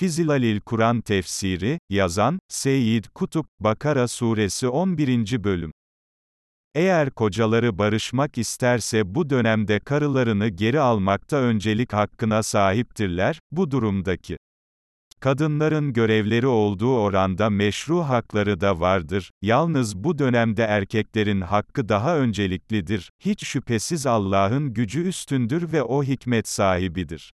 Fizilalil Kur'an Tefsiri, yazan, Seyyid Kutup, Bakara Suresi 11. Bölüm. Eğer kocaları barışmak isterse bu dönemde karılarını geri almakta öncelik hakkına sahiptirler, bu durumdaki kadınların görevleri olduğu oranda meşru hakları da vardır, yalnız bu dönemde erkeklerin hakkı daha önceliklidir, hiç şüphesiz Allah'ın gücü üstündür ve o hikmet sahibidir.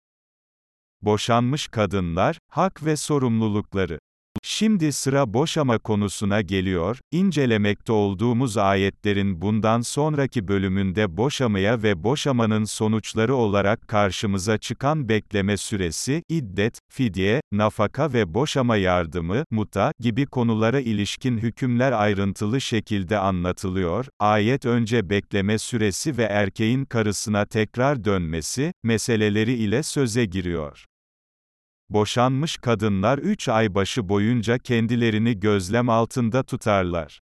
Boşanmış kadınlar, hak ve sorumlulukları. Şimdi sıra boşama konusuna geliyor, incelemekte olduğumuz ayetlerin bundan sonraki bölümünde boşamaya ve boşamanın sonuçları olarak karşımıza çıkan bekleme süresi, iddet, fidye, nafaka ve boşama yardımı, muta gibi konulara ilişkin hükümler ayrıntılı şekilde anlatılıyor. Ayet önce bekleme süresi ve erkeğin karısına tekrar dönmesi, meseleleri ile söze giriyor. Boşanmış kadınlar 3 ay başı boyunca kendilerini gözlem altında tutarlar.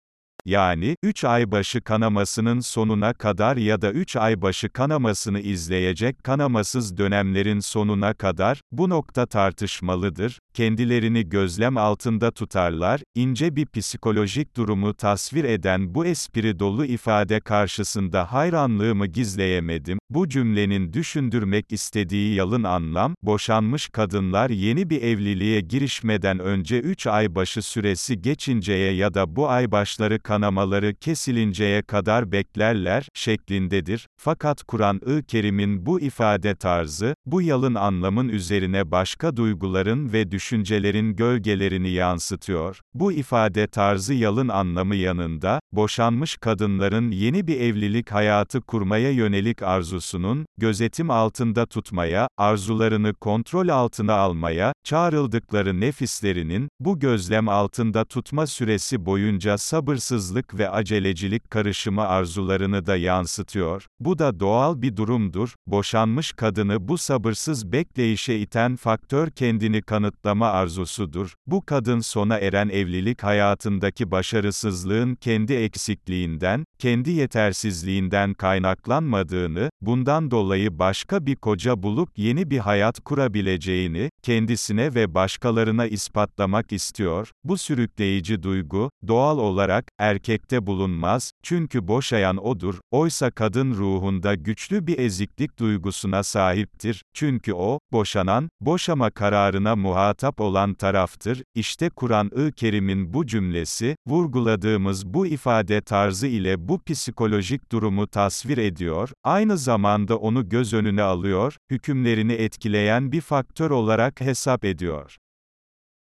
Yani, 3 ay başı kanamasının sonuna kadar ya da 3 ay başı kanamasını izleyecek kanamasız dönemlerin sonuna kadar, bu nokta tartışmalıdır, kendilerini gözlem altında tutarlar, ince bir psikolojik durumu tasvir eden bu espri dolu ifade karşısında hayranlığımı gizleyemedim, bu cümlenin düşündürmek istediği yalın anlam, boşanmış kadınlar yeni bir evliliğe girişmeden önce 3 ay başı süresi geçinceye ya da bu ay başları kanamaları kesilinceye kadar beklerler, şeklindedir. Fakat Kur'an-ı Kerim'in bu ifade tarzı, bu yalın anlamın üzerine başka duyguların ve düşüncelerin gölgelerini yansıtıyor. Bu ifade tarzı yalın anlamı yanında, boşanmış kadınların yeni bir evlilik hayatı kurmaya yönelik arzusunun, gözetim altında tutmaya, arzularını kontrol altına almaya, çağrıldıkları nefislerinin, bu gözlem altında tutma süresi boyunca sabırsız sabırsızlık ve acelecilik karışımı arzularını da yansıtıyor. Bu da doğal bir durumdur. Boşanmış kadını bu sabırsız bekleyişe iten faktör kendini kanıtlama arzusudur. Bu kadın sona eren evlilik hayatındaki başarısızlığın kendi eksikliğinden, kendi yetersizliğinden kaynaklanmadığını, bundan dolayı başka bir koca bulup yeni bir hayat kurabileceğini, kendisine ve başkalarına ispatlamak istiyor. Bu sürükleyici duygu, doğal olarak, erkekte bulunmaz, çünkü boşayan odur, oysa kadın ruhunda güçlü bir eziklik duygusuna sahiptir, çünkü o, boşanan, boşama kararına muhatap olan taraftır, İşte Kur'an-ı Kerim'in bu cümlesi, vurguladığımız bu ifade tarzı ile bu psikolojik durumu tasvir ediyor, aynı zamanda onu göz önüne alıyor, hükümlerini etkileyen bir faktör olarak hesap ediyor.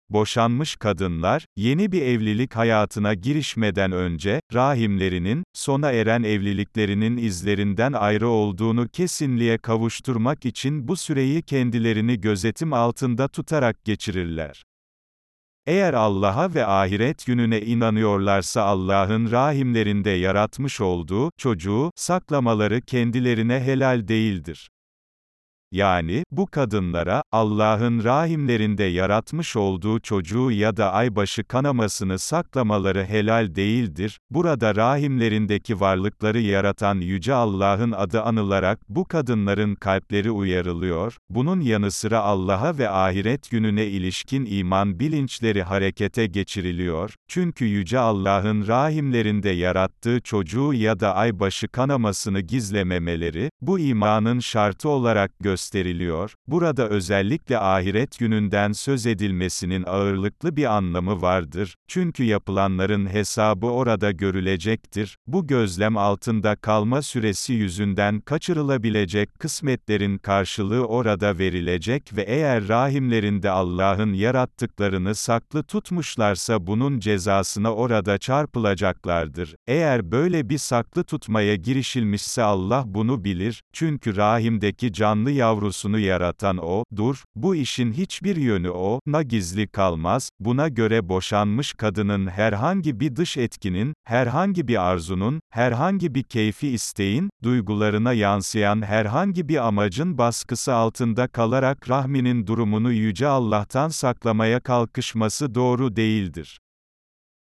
Boşanmış kadınlar, yeni bir evlilik hayatına girişmeden önce, rahimlerinin, sona eren evliliklerinin izlerinden ayrı olduğunu kesinliğe kavuşturmak için bu süreyi kendilerini gözetim altında tutarak geçirirler. Eğer Allah'a ve ahiret gününe inanıyorlarsa Allah'ın rahimlerinde yaratmış olduğu çocuğu saklamaları kendilerine helal değildir. Yani, bu kadınlara, Allah'ın rahimlerinde yaratmış olduğu çocuğu ya da aybaşı kanamasını saklamaları helal değildir. Burada rahimlerindeki varlıkları yaratan Yüce Allah'ın adı anılarak bu kadınların kalpleri uyarılıyor. Bunun yanı sıra Allah'a ve ahiret gününe ilişkin iman bilinçleri harekete geçiriliyor. Çünkü Yüce Allah'ın rahimlerinde yarattığı çocuğu ya da aybaşı kanamasını gizlememeleri, bu imanın şartı olarak gösterilir gösteriliyor, burada özellikle ahiret gününden söz edilmesinin ağırlıklı bir anlamı vardır, çünkü yapılanların hesabı orada görülecektir, bu gözlem altında kalma süresi yüzünden kaçırılabilecek kısmetlerin karşılığı orada verilecek ve eğer rahimlerinde Allah'ın yarattıklarını saklı tutmuşlarsa bunun cezasına orada çarpılacaklardır. Eğer böyle bir saklı tutmaya girişilmişse Allah bunu bilir, çünkü rahimdeki canlı yavrusunu yaratan O, dur, bu işin hiçbir yönü O, na gizli kalmaz, buna göre boşanmış kadının herhangi bir dış etkinin, herhangi bir arzunun, herhangi bir keyfi isteğin, duygularına yansıyan herhangi bir amacın baskısı altında kalarak rahminin durumunu Yüce Allah'tan saklamaya kalkışması doğru değildir.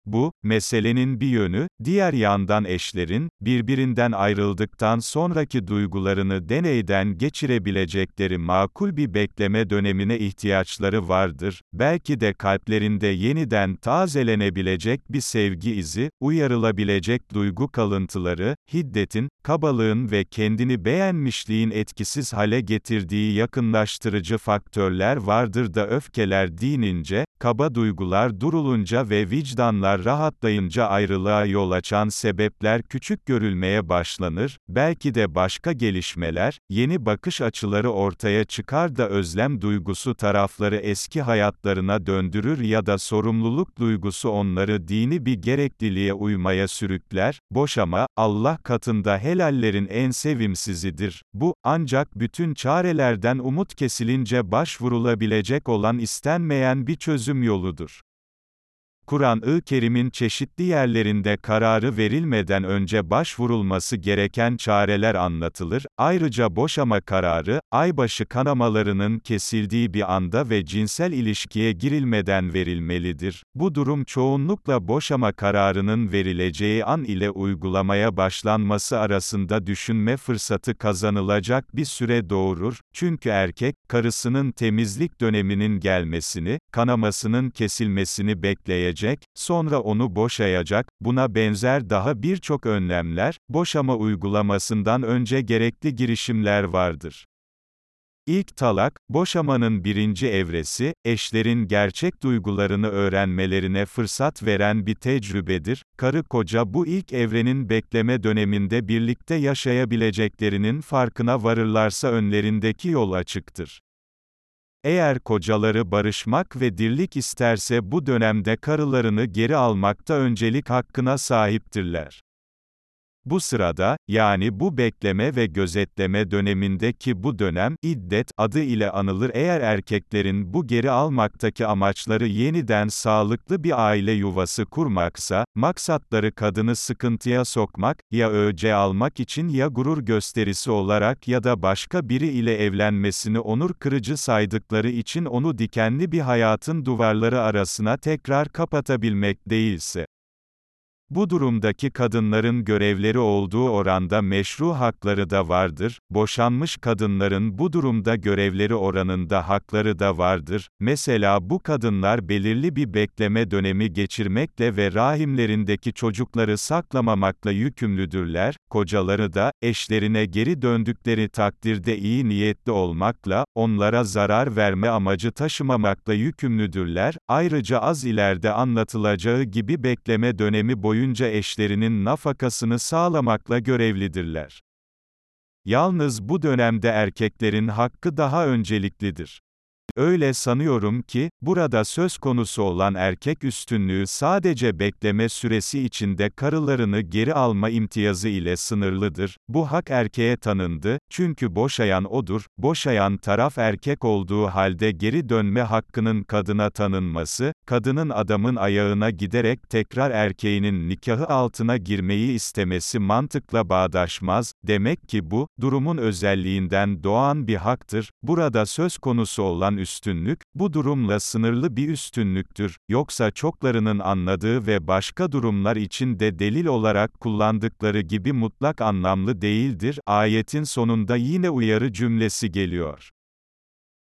Bu, meselenin bir yönü, diğer yandan eşlerin, birbirinden ayrıldıktan sonraki duygularını deneyden geçirebilecekleri makul bir bekleme dönemine ihtiyaçları vardır, belki de kalplerinde yeniden tazelenebilecek bir sevgi izi, uyarılabilecek duygu kalıntıları, hiddetin, kabalığın ve kendini beğenmişliğin etkisiz hale getirdiği yakınlaştırıcı faktörler vardır da öfkeler dinince, kaba duygular durulunca ve vicdanlar rahatlayınca ayrılığa yol açan sebepler küçük görülmeye başlanır, belki de başka gelişmeler, yeni bakış açıları ortaya çıkar da özlem duygusu tarafları eski hayatlarına döndürür ya da sorumluluk duygusu onları dini bir gerekliliğe uymaya sürükler, boşama, Allah katında helallerin en sevimsizidir. Bu, ancak bütün çarelerden umut kesilince başvurulabilecek olan istenmeyen bir çözüm yoludur. Kur'an-ı Kerim'in çeşitli yerlerinde kararı verilmeden önce başvurulması gereken çareler anlatılır, ayrıca boşama kararı, aybaşı kanamalarının kesildiği bir anda ve cinsel ilişkiye girilmeden verilmelidir. Bu durum çoğunlukla boşama kararının verileceği an ile uygulamaya başlanması arasında düşünme fırsatı kazanılacak bir süre doğurur, çünkü erkek, karısının temizlik döneminin gelmesini, kanamasının kesilmesini bekleyecek, edecek, sonra onu boşayacak, buna benzer daha birçok önlemler, boşama uygulamasından önce gerekli girişimler vardır. İlk talak, boşamanın birinci evresi, eşlerin gerçek duygularını öğrenmelerine fırsat veren bir tecrübedir. Karı koca bu ilk evrenin bekleme döneminde birlikte yaşayabileceklerinin farkına varırlarsa önlerindeki yol açıktır. Eğer kocaları barışmak ve dirlik isterse bu dönemde karılarını geri almakta öncelik hakkına sahiptirler. Bu sırada, yani bu bekleme ve gözetleme dönemindeki bu dönem, iddet adı ile anılır. Eğer erkeklerin bu geri almaktaki amaçları yeniden sağlıklı bir aile yuvası kurmaksa, maksatları kadını sıkıntıya sokmak, ya öce almak için ya gurur gösterisi olarak ya da başka biri ile evlenmesini onur kırıcı saydıkları için onu dikenli bir hayatın duvarları arasına tekrar kapatabilmek değilse, bu durumdaki kadınların görevleri olduğu oranda meşru hakları da vardır, boşanmış kadınların bu durumda görevleri oranında hakları da vardır, mesela bu kadınlar belirli bir bekleme dönemi geçirmekle ve rahimlerindeki çocukları saklamamakla yükümlüdürler, kocaları da, eşlerine geri döndükleri takdirde iyi niyetli olmakla, onlara zarar verme amacı taşımamakla yükümlüdürler, ayrıca az ileride anlatılacağı gibi bekleme dönemi boyunca boyunca eşlerinin nafakasını sağlamakla görevlidirler. Yalnız bu dönemde erkeklerin hakkı daha önceliklidir. Öyle sanıyorum ki, burada söz konusu olan erkek üstünlüğü sadece bekleme süresi içinde karılarını geri alma imtiyazı ile sınırlıdır. Bu hak erkeğe tanındı, çünkü boşayan odur, boşayan taraf erkek olduğu halde geri dönme hakkının kadına tanınması, kadının adamın ayağına giderek tekrar erkeğinin nikahı altına girmeyi istemesi mantıkla bağdaşmaz, demek ki bu, durumun özelliğinden doğan bir haktır, burada söz konusu olan üstünlük, bu durumla sınırlı bir üstünlüktür, yoksa çoklarının anladığı ve başka durumlar için de delil olarak kullandıkları gibi mutlak anlamlı değildir. Ayetin sonunda yine uyarı cümlesi geliyor.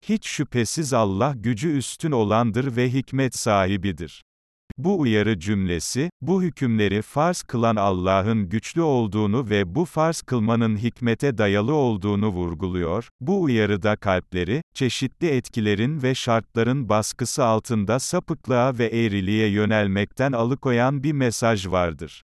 Hiç şüphesiz Allah gücü üstün olandır ve hikmet sahibidir. Bu uyarı cümlesi, bu hükümleri farz kılan Allah'ın güçlü olduğunu ve bu farz kılmanın hikmete dayalı olduğunu vurguluyor, bu uyarıda kalpleri, çeşitli etkilerin ve şartların baskısı altında sapıklığa ve eğriliğe yönelmekten alıkoyan bir mesaj vardır.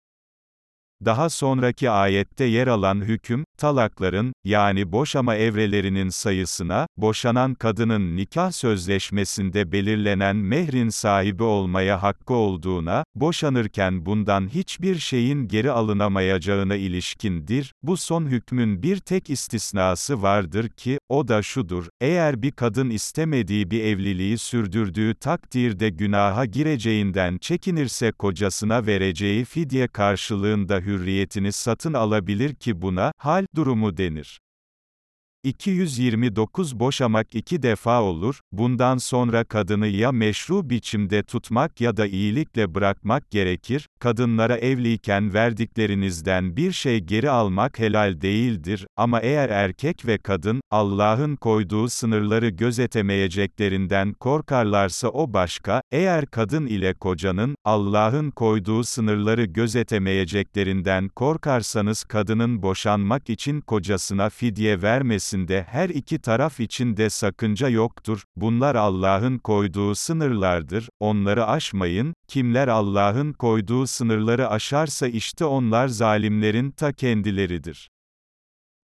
Daha sonraki ayette yer alan hüküm, talakların, yani boşama evrelerinin sayısına, boşanan kadının nikah sözleşmesinde belirlenen mehrin sahibi olmaya hakkı olduğuna, boşanırken bundan hiçbir şeyin geri alınamayacağına ilişkindir. Bu son hükmün bir tek istisnası vardır ki, o da şudur, eğer bir kadın istemediği bir evliliği sürdürdüğü takdirde günaha gireceğinden çekinirse kocasına vereceği fidye karşılığında hürriyetini satın alabilir ki buna, hal durumu denir. 229 Boşamak iki defa olur, bundan sonra kadını ya meşru biçimde tutmak ya da iyilikle bırakmak gerekir, kadınlara evliyken verdiklerinizden bir şey geri almak helal değildir, ama eğer erkek ve kadın, Allah'ın koyduğu sınırları gözetemeyeceklerinden korkarlarsa o başka, eğer kadın ile kocanın, Allah'ın koyduğu sınırları gözetemeyeceklerinden korkarsanız kadının boşanmak için kocasına fidye vermesinde her iki taraf için de sakınca yoktur, bunlar Allah'ın koyduğu sınırlardır, onları aşmayın, kimler Allah'ın koyduğu sınırları aşarsa işte onlar zalimlerin ta kendileridir.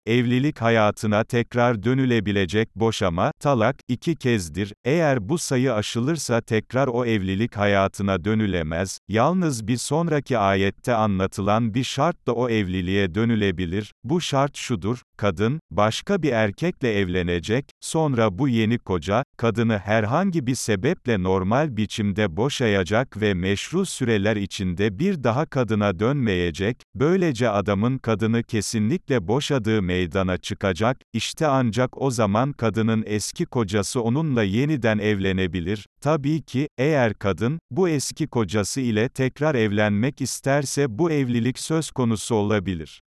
Evlilik hayatına tekrar dönülebilecek boşama, talak, iki kezdir. Eğer bu sayı aşılırsa tekrar o evlilik hayatına dönülemez. Yalnız bir sonraki ayette anlatılan bir şartla o evliliğe dönülebilir. Bu şart şudur, kadın, başka bir erkekle evlenecek, sonra bu yeni koca, kadını herhangi bir sebeple normal biçimde boşayacak ve meşru süreler içinde bir daha kadına dönmeyecek, böylece adamın kadını kesinlikle boşadığı meydana çıkacak, işte ancak o zaman kadının eski kocası onunla yeniden evlenebilir, tabii ki, eğer kadın, bu eski kocası ile tekrar evlenmek isterse bu evlilik söz konusu olabilir.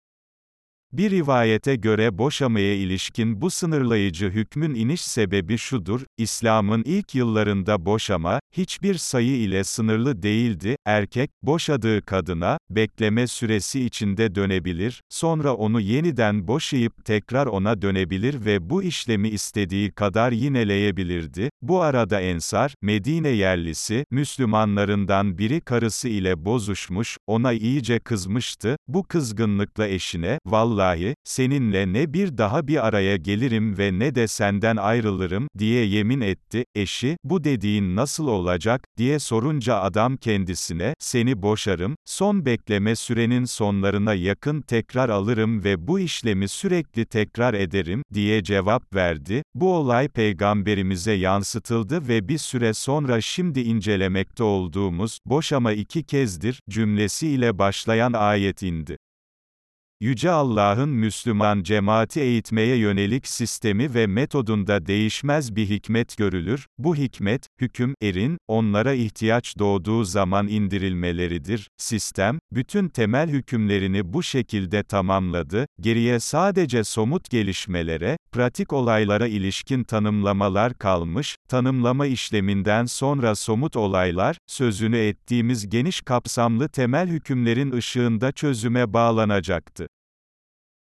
Bir rivayete göre boşamaya ilişkin bu sınırlayıcı hükmün iniş sebebi şudur, İslam'ın ilk yıllarında boşama, hiçbir sayı ile sınırlı değildi, erkek, boşadığı kadına, bekleme süresi içinde dönebilir, sonra onu yeniden boşayıp tekrar ona dönebilir ve bu işlemi istediği kadar yineleyebilirdi, bu arada Ensar, Medine yerlisi, Müslümanlarından biri karısı ile bozuşmuş, ona iyice kızmıştı, bu kızgınlıkla eşine, vallahi, vallahi, seninle ne bir daha bir araya gelirim ve ne de senden ayrılırım, diye yemin etti, eşi, bu dediğin nasıl olacak, diye sorunca adam kendisine, seni boşarım, son bekleme sürenin sonlarına yakın tekrar alırım ve bu işlemi sürekli tekrar ederim, diye cevap verdi, bu olay peygamberimize yansıtıldı ve bir süre sonra şimdi incelemekte olduğumuz, boşama iki kezdir, cümlesiyle başlayan ayet indi. Yüce Allah'ın Müslüman cemaati eğitmeye yönelik sistemi ve metodunda değişmez bir hikmet görülür, bu hikmet, hüküm, erin, onlara ihtiyaç doğduğu zaman indirilmeleridir. Sistem, bütün temel hükümlerini bu şekilde tamamladı, geriye sadece somut gelişmelere, pratik olaylara ilişkin tanımlamalar kalmış, tanımlama işleminden sonra somut olaylar, sözünü ettiğimiz geniş kapsamlı temel hükümlerin ışığında çözüme bağlanacaktı.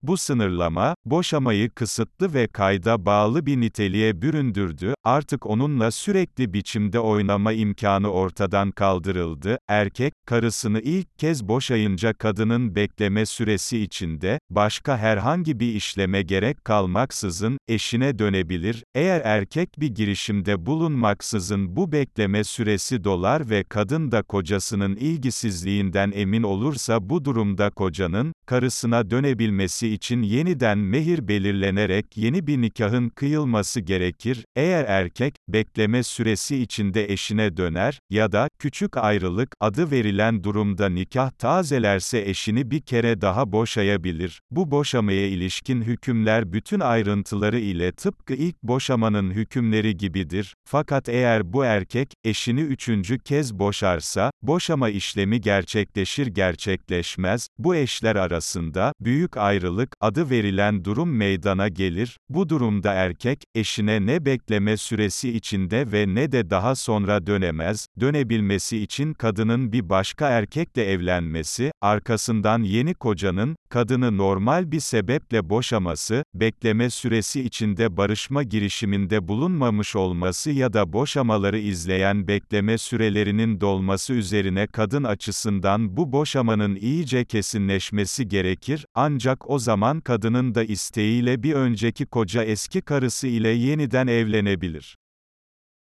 Bu sınırlama, boşamayı kısıtlı ve kayda bağlı bir niteliğe büründürdü, artık onunla sürekli biçimde oynama imkanı ortadan kaldırıldı, erkek, karısını ilk kez boşayınca kadının bekleme süresi içinde, başka herhangi bir işleme gerek kalmaksızın, eşine dönebilir, eğer erkek bir girişimde bulunmaksızın bu bekleme süresi dolar ve kadın da kocasının ilgisizliğinden emin olursa bu durumda kocanın, karısına dönebilmesi için yeniden mehir belirlenerek yeni bir nikahın kıyılması gerekir, eğer erkek, bekleme süresi içinde eşine döner, ya da, küçük ayrılık, adı verilen durumda nikah tazelerse eşini bir kere daha boşayabilir. Bu boşamaya ilişkin hükümler bütün ayrıntıları ile tıpkı ilk boşamanın hükümleri gibidir, fakat eğer bu erkek, eşini üçüncü kez boşarsa, boşama işlemi gerçekleşir gerçekleşmez, bu eşler arasında, büyük ayrılık, ayrılık adı verilen durum meydana gelir. Bu durumda erkek, eşine ne bekleme süresi içinde ve ne de daha sonra dönemez. Dönebilmesi için kadının bir başka erkekle evlenmesi, arkasından yeni kocanın, kadını normal bir sebeple boşaması, bekleme süresi içinde barışma girişiminde bulunmamış olması ya da boşamaları izleyen bekleme sürelerinin dolması üzerine kadın açısından bu boşamanın iyice kesinleşmesi gerekir, ancak o zaman kadının da isteğiyle bir önceki koca eski karısı ile yeniden evlenebilir.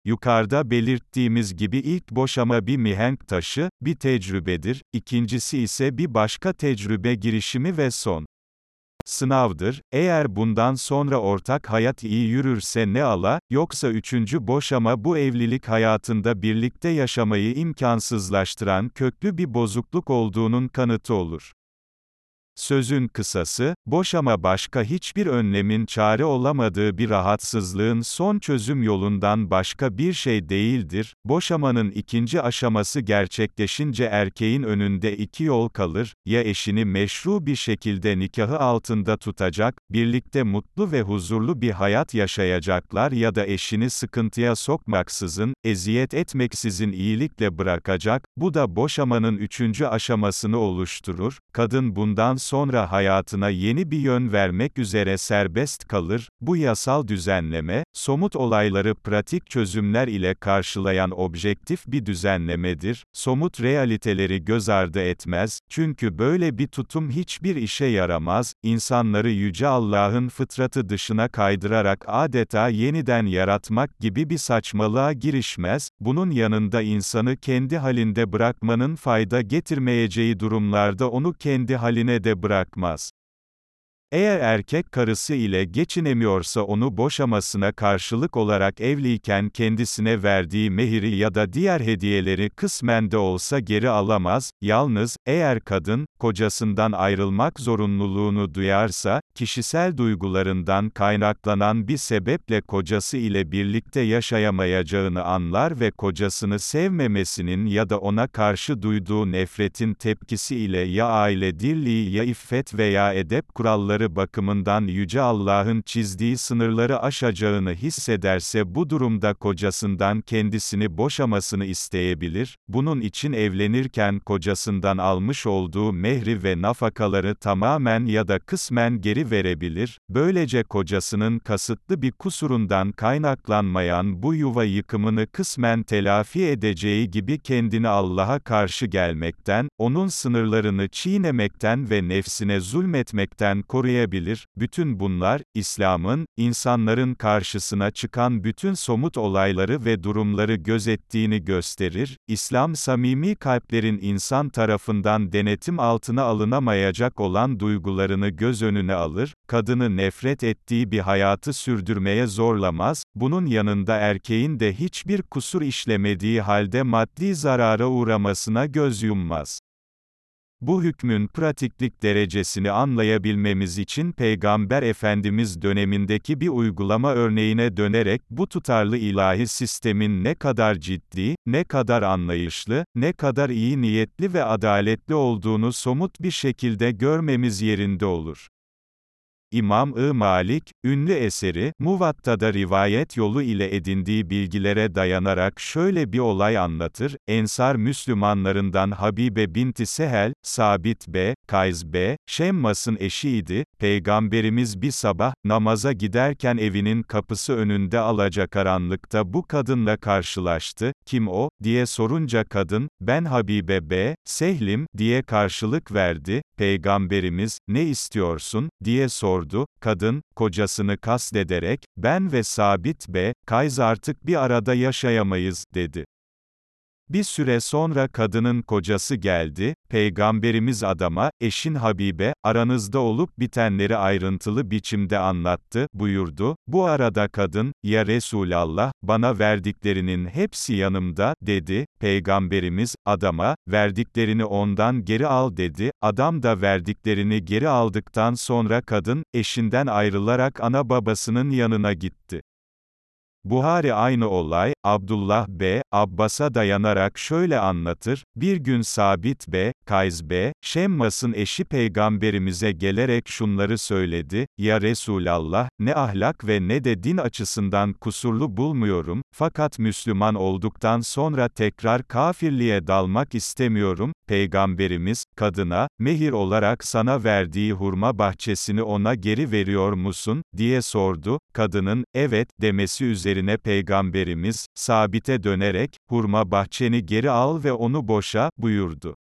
Yukarıda belirttiğimiz gibi ilk boşama bir mihenk taşı, bir tecrübedir, ikincisi ise bir başka tecrübe girişimi ve son sınavdır. Eğer bundan sonra ortak hayat iyi yürürse ne ala, yoksa üçüncü boşama bu evlilik hayatında birlikte yaşamayı imkansızlaştıran köklü bir bozukluk olduğunun kanıtı olur. Sözün kısası, boşama başka hiçbir önlemin çare olamadığı bir rahatsızlığın son çözüm yolundan başka bir şey değildir. Boşamanın ikinci aşaması gerçekleşince erkeğin önünde iki yol kalır, ya eşini meşru bir şekilde nikahı altında tutacak, birlikte mutlu ve huzurlu bir hayat yaşayacaklar ya da eşini sıkıntıya sokmaksızın, eziyet etmeksizin iyilikle bırakacak, bu da boşamanın üçüncü aşamasını oluşturur. Kadın bundan sonra hayatına yeni bir yön vermek üzere serbest kalır, bu yasal düzenleme, somut olayları pratik çözümler ile karşılayan objektif bir düzenlemedir, somut realiteleri göz ardı etmez, çünkü böyle bir tutum hiçbir işe yaramaz, insanları Yüce Allah'ın fıtratı dışına kaydırarak adeta yeniden yaratmak gibi bir saçmalığa girişmez, bunun yanında insanı kendi halinde bırakmanın fayda getirmeyeceği durumlarda onu kendi haline de bırakmaz. Eğer erkek karısı ile geçinemiyorsa onu boşamasına karşılık olarak evliyken kendisine verdiği mehiri ya da diğer hediyeleri kısmen de olsa geri alamaz, yalnız, eğer kadın, kocasından ayrılmak zorunluluğunu duyarsa, kişisel duygularından kaynaklanan bir sebeple kocası ile birlikte yaşayamayacağını anlar ve kocasını sevmemesinin ya da ona karşı duyduğu nefretin tepkisi ile ya aile dirliği ya iffet veya edep kuralları kuralları bakımından Yüce Allah'ın çizdiği sınırları aşacağını hissederse bu durumda kocasından kendisini boşamasını isteyebilir, bunun için evlenirken kocasından almış olduğu mehri ve nafakaları tamamen ya da kısmen geri verebilir, böylece kocasının kasıtlı bir kusurundan kaynaklanmayan bu yuva yıkımını kısmen telafi edeceği gibi kendini Allah'a karşı gelmekten, onun sınırlarını çiğnemekten ve nefsine zulmetmekten koruyabilir koruyabilir, bütün bunlar, İslam'ın, insanların karşısına çıkan bütün somut olayları ve durumları gözettiğini gösterir, İslam samimi kalplerin insan tarafından denetim altına alınamayacak olan duygularını göz önüne alır, kadını nefret ettiği bir hayatı sürdürmeye zorlamaz, bunun yanında erkeğin de hiçbir kusur işlemediği halde maddi zarara uğramasına göz yummaz. Bu hükmün pratiklik derecesini anlayabilmemiz için Peygamber Efendimiz dönemindeki bir uygulama örneğine dönerek bu tutarlı ilahi sistemin ne kadar ciddi, ne kadar anlayışlı, ne kadar iyi niyetli ve adaletli olduğunu somut bir şekilde görmemiz yerinde olur. İmam-ı Malik, ünlü eseri, Muvatta'da rivayet yolu ile edindiği bilgilere dayanarak şöyle bir olay anlatır, Ensar Müslümanlarından Habibe binti Sehel, Sabit B., Kays B., Şemmas'ın eşiydi, Peygamberimiz bir sabah, namaza giderken evinin kapısı önünde alacakaranlıkta bu kadınla karşılaştı, kim o, diye sorunca kadın, ben Habibe B., Sehlim, diye karşılık verdi, Peygamberimiz, ne istiyorsun, diye sordu, sordu, kadın, kocasını kastederek, ben ve Sabit B, Kays artık bir arada yaşayamayız, dedi. Bir süre sonra kadının kocası geldi, Peygamberimiz adama, eşin Habibe, aranızda olup bitenleri ayrıntılı biçimde anlattı, buyurdu. Bu arada kadın, ya Resulallah, bana verdiklerinin hepsi yanımda, dedi. Peygamberimiz, adama, verdiklerini ondan geri al dedi. Adam da verdiklerini geri aldıktan sonra kadın, eşinden ayrılarak ana babasının yanına gitti. Buhari aynı olay, Abdullah B. Abbas'a dayanarak şöyle anlatır, bir gün Sabit B. Kays B. Şemmas'ın eşi peygamberimize gelerek şunları söyledi, Ya Resulallah, ne ahlak ve ne de din açısından kusurlu bulmuyorum, fakat Müslüman olduktan sonra tekrar kafirliğe dalmak istemiyorum, Peygamberimiz, kadına, mehir olarak sana verdiği hurma bahçesini ona geri veriyor musun, diye sordu, kadının, evet, demesi üzerine Peygamberimiz, sabite dönerek, hurma bahçeni geri al ve onu boşa, buyurdu.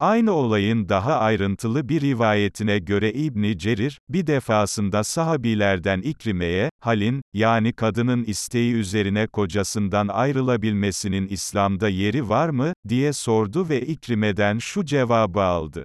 Aynı olayın daha ayrıntılı bir rivayetine göre İbni Cerir, bir defasında sahabilerden İkrime'ye, halin, yani kadının isteği üzerine kocasından ayrılabilmesinin İslam'da yeri var mı, diye sordu ve İkrime'den şu cevabı aldı.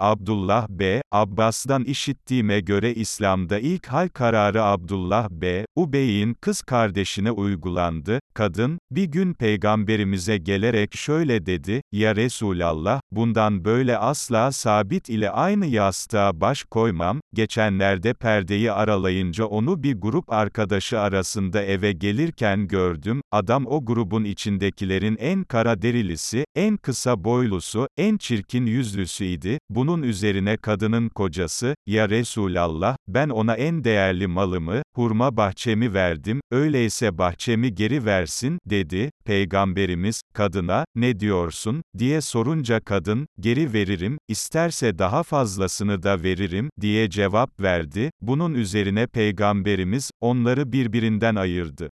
Abdullah B. Abbas'dan işittiğime göre İslam'da ilk hal kararı Abdullah B. Ubey'in kız kardeşine uygulandı. Kadın, bir gün peygamberimize gelerek şöyle dedi, Ya Resulallah, bundan böyle asla sabit ile aynı yastığa baş koymam, geçenlerde perdeyi aralayınca onu bir grup arkadaşı arasında eve gelirken gördüm, adam o grubun içindekilerin en kara derilisi, en kısa boylusu, en çirkin yüzlüsüydi, bunun üzerine kadının kocası, ya Resulallah, ben ona en değerli malımı, hurma bahçemi verdim, öyleyse bahçemi geri versin, dedi, Peygamberimiz, kadına, ne diyorsun, diye sorunca kadın, geri veririm, isterse daha fazlasını da veririm, diye cevap verdi, bunun üzerine Peygamberimiz, onları birbirinden ayırdı.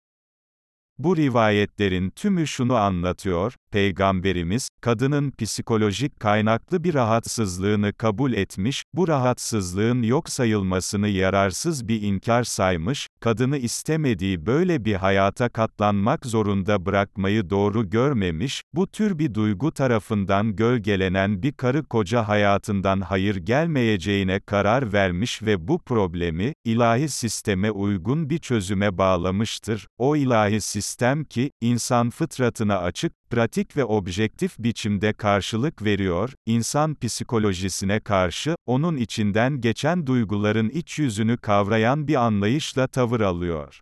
Bu rivayetlerin tümü şunu anlatıyor, Peygamberimiz, kadının psikolojik kaynaklı bir rahatsızlığını kabul etmiş, bu rahatsızlığın yok sayılmasını yararsız bir inkar saymış, kadını istemediği böyle bir hayata katlanmak zorunda bırakmayı doğru görmemiş, bu tür bir duygu tarafından gölgelenen bir karı koca hayatından hayır gelmeyeceğine karar vermiş ve bu problemi, ilahi sisteme uygun bir çözüme bağlamıştır. O ilahi sistem ki, insan fıtratına açık, pratik ve objektif biçimde karşılık veriyor, insan psikolojisine karşı, onun içinden geçen duyguların iç yüzünü kavrayan bir anlayışla tavır alıyor.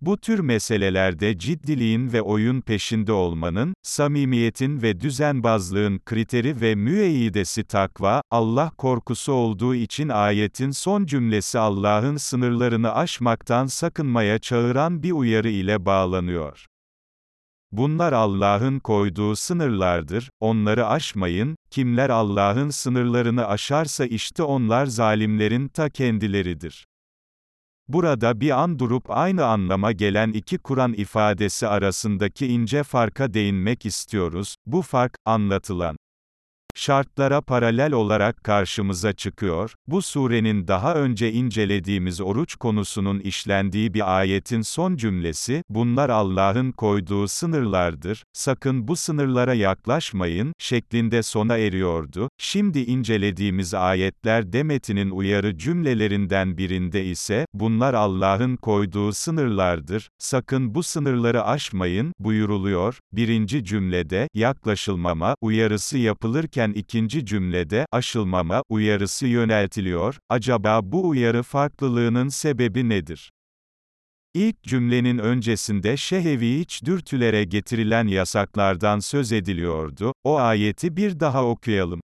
Bu tür meselelerde ciddiliğin ve oyun peşinde olmanın, samimiyetin ve düzenbazlığın kriteri ve müeyyidesi takva, Allah korkusu olduğu için ayetin son cümlesi Allah'ın sınırlarını aşmaktan sakınmaya çağıran bir uyarı ile bağlanıyor. Bunlar Allah'ın koyduğu sınırlardır, onları aşmayın, kimler Allah'ın sınırlarını aşarsa işte onlar zalimlerin ta kendileridir. Burada bir an durup aynı anlama gelen iki Kur'an ifadesi arasındaki ince farka değinmek istiyoruz. Bu fark, anlatılan şartlara paralel olarak karşımıza çıkıyor. Bu surenin daha önce incelediğimiz oruç konusunun işlendiği bir ayetin son cümlesi, bunlar Allah'ın koyduğu sınırlardır, sakın bu sınırlara yaklaşmayın, şeklinde sona eriyordu. Şimdi incelediğimiz ayetler Demet'inin uyarı cümlelerinden birinde ise, bunlar Allah'ın koyduğu sınırlardır, sakın bu sınırları aşmayın, buyuruluyor. Birinci cümlede, yaklaşılmama, uyarısı yapılırken ikinci cümlede, aşılmama, uyarısı yöneltiliyor, acaba bu uyarı farklılığının sebebi nedir? İlk cümlenin öncesinde şehevi iç dürtülere getirilen yasaklardan söz ediliyordu, o ayeti bir daha okuyalım.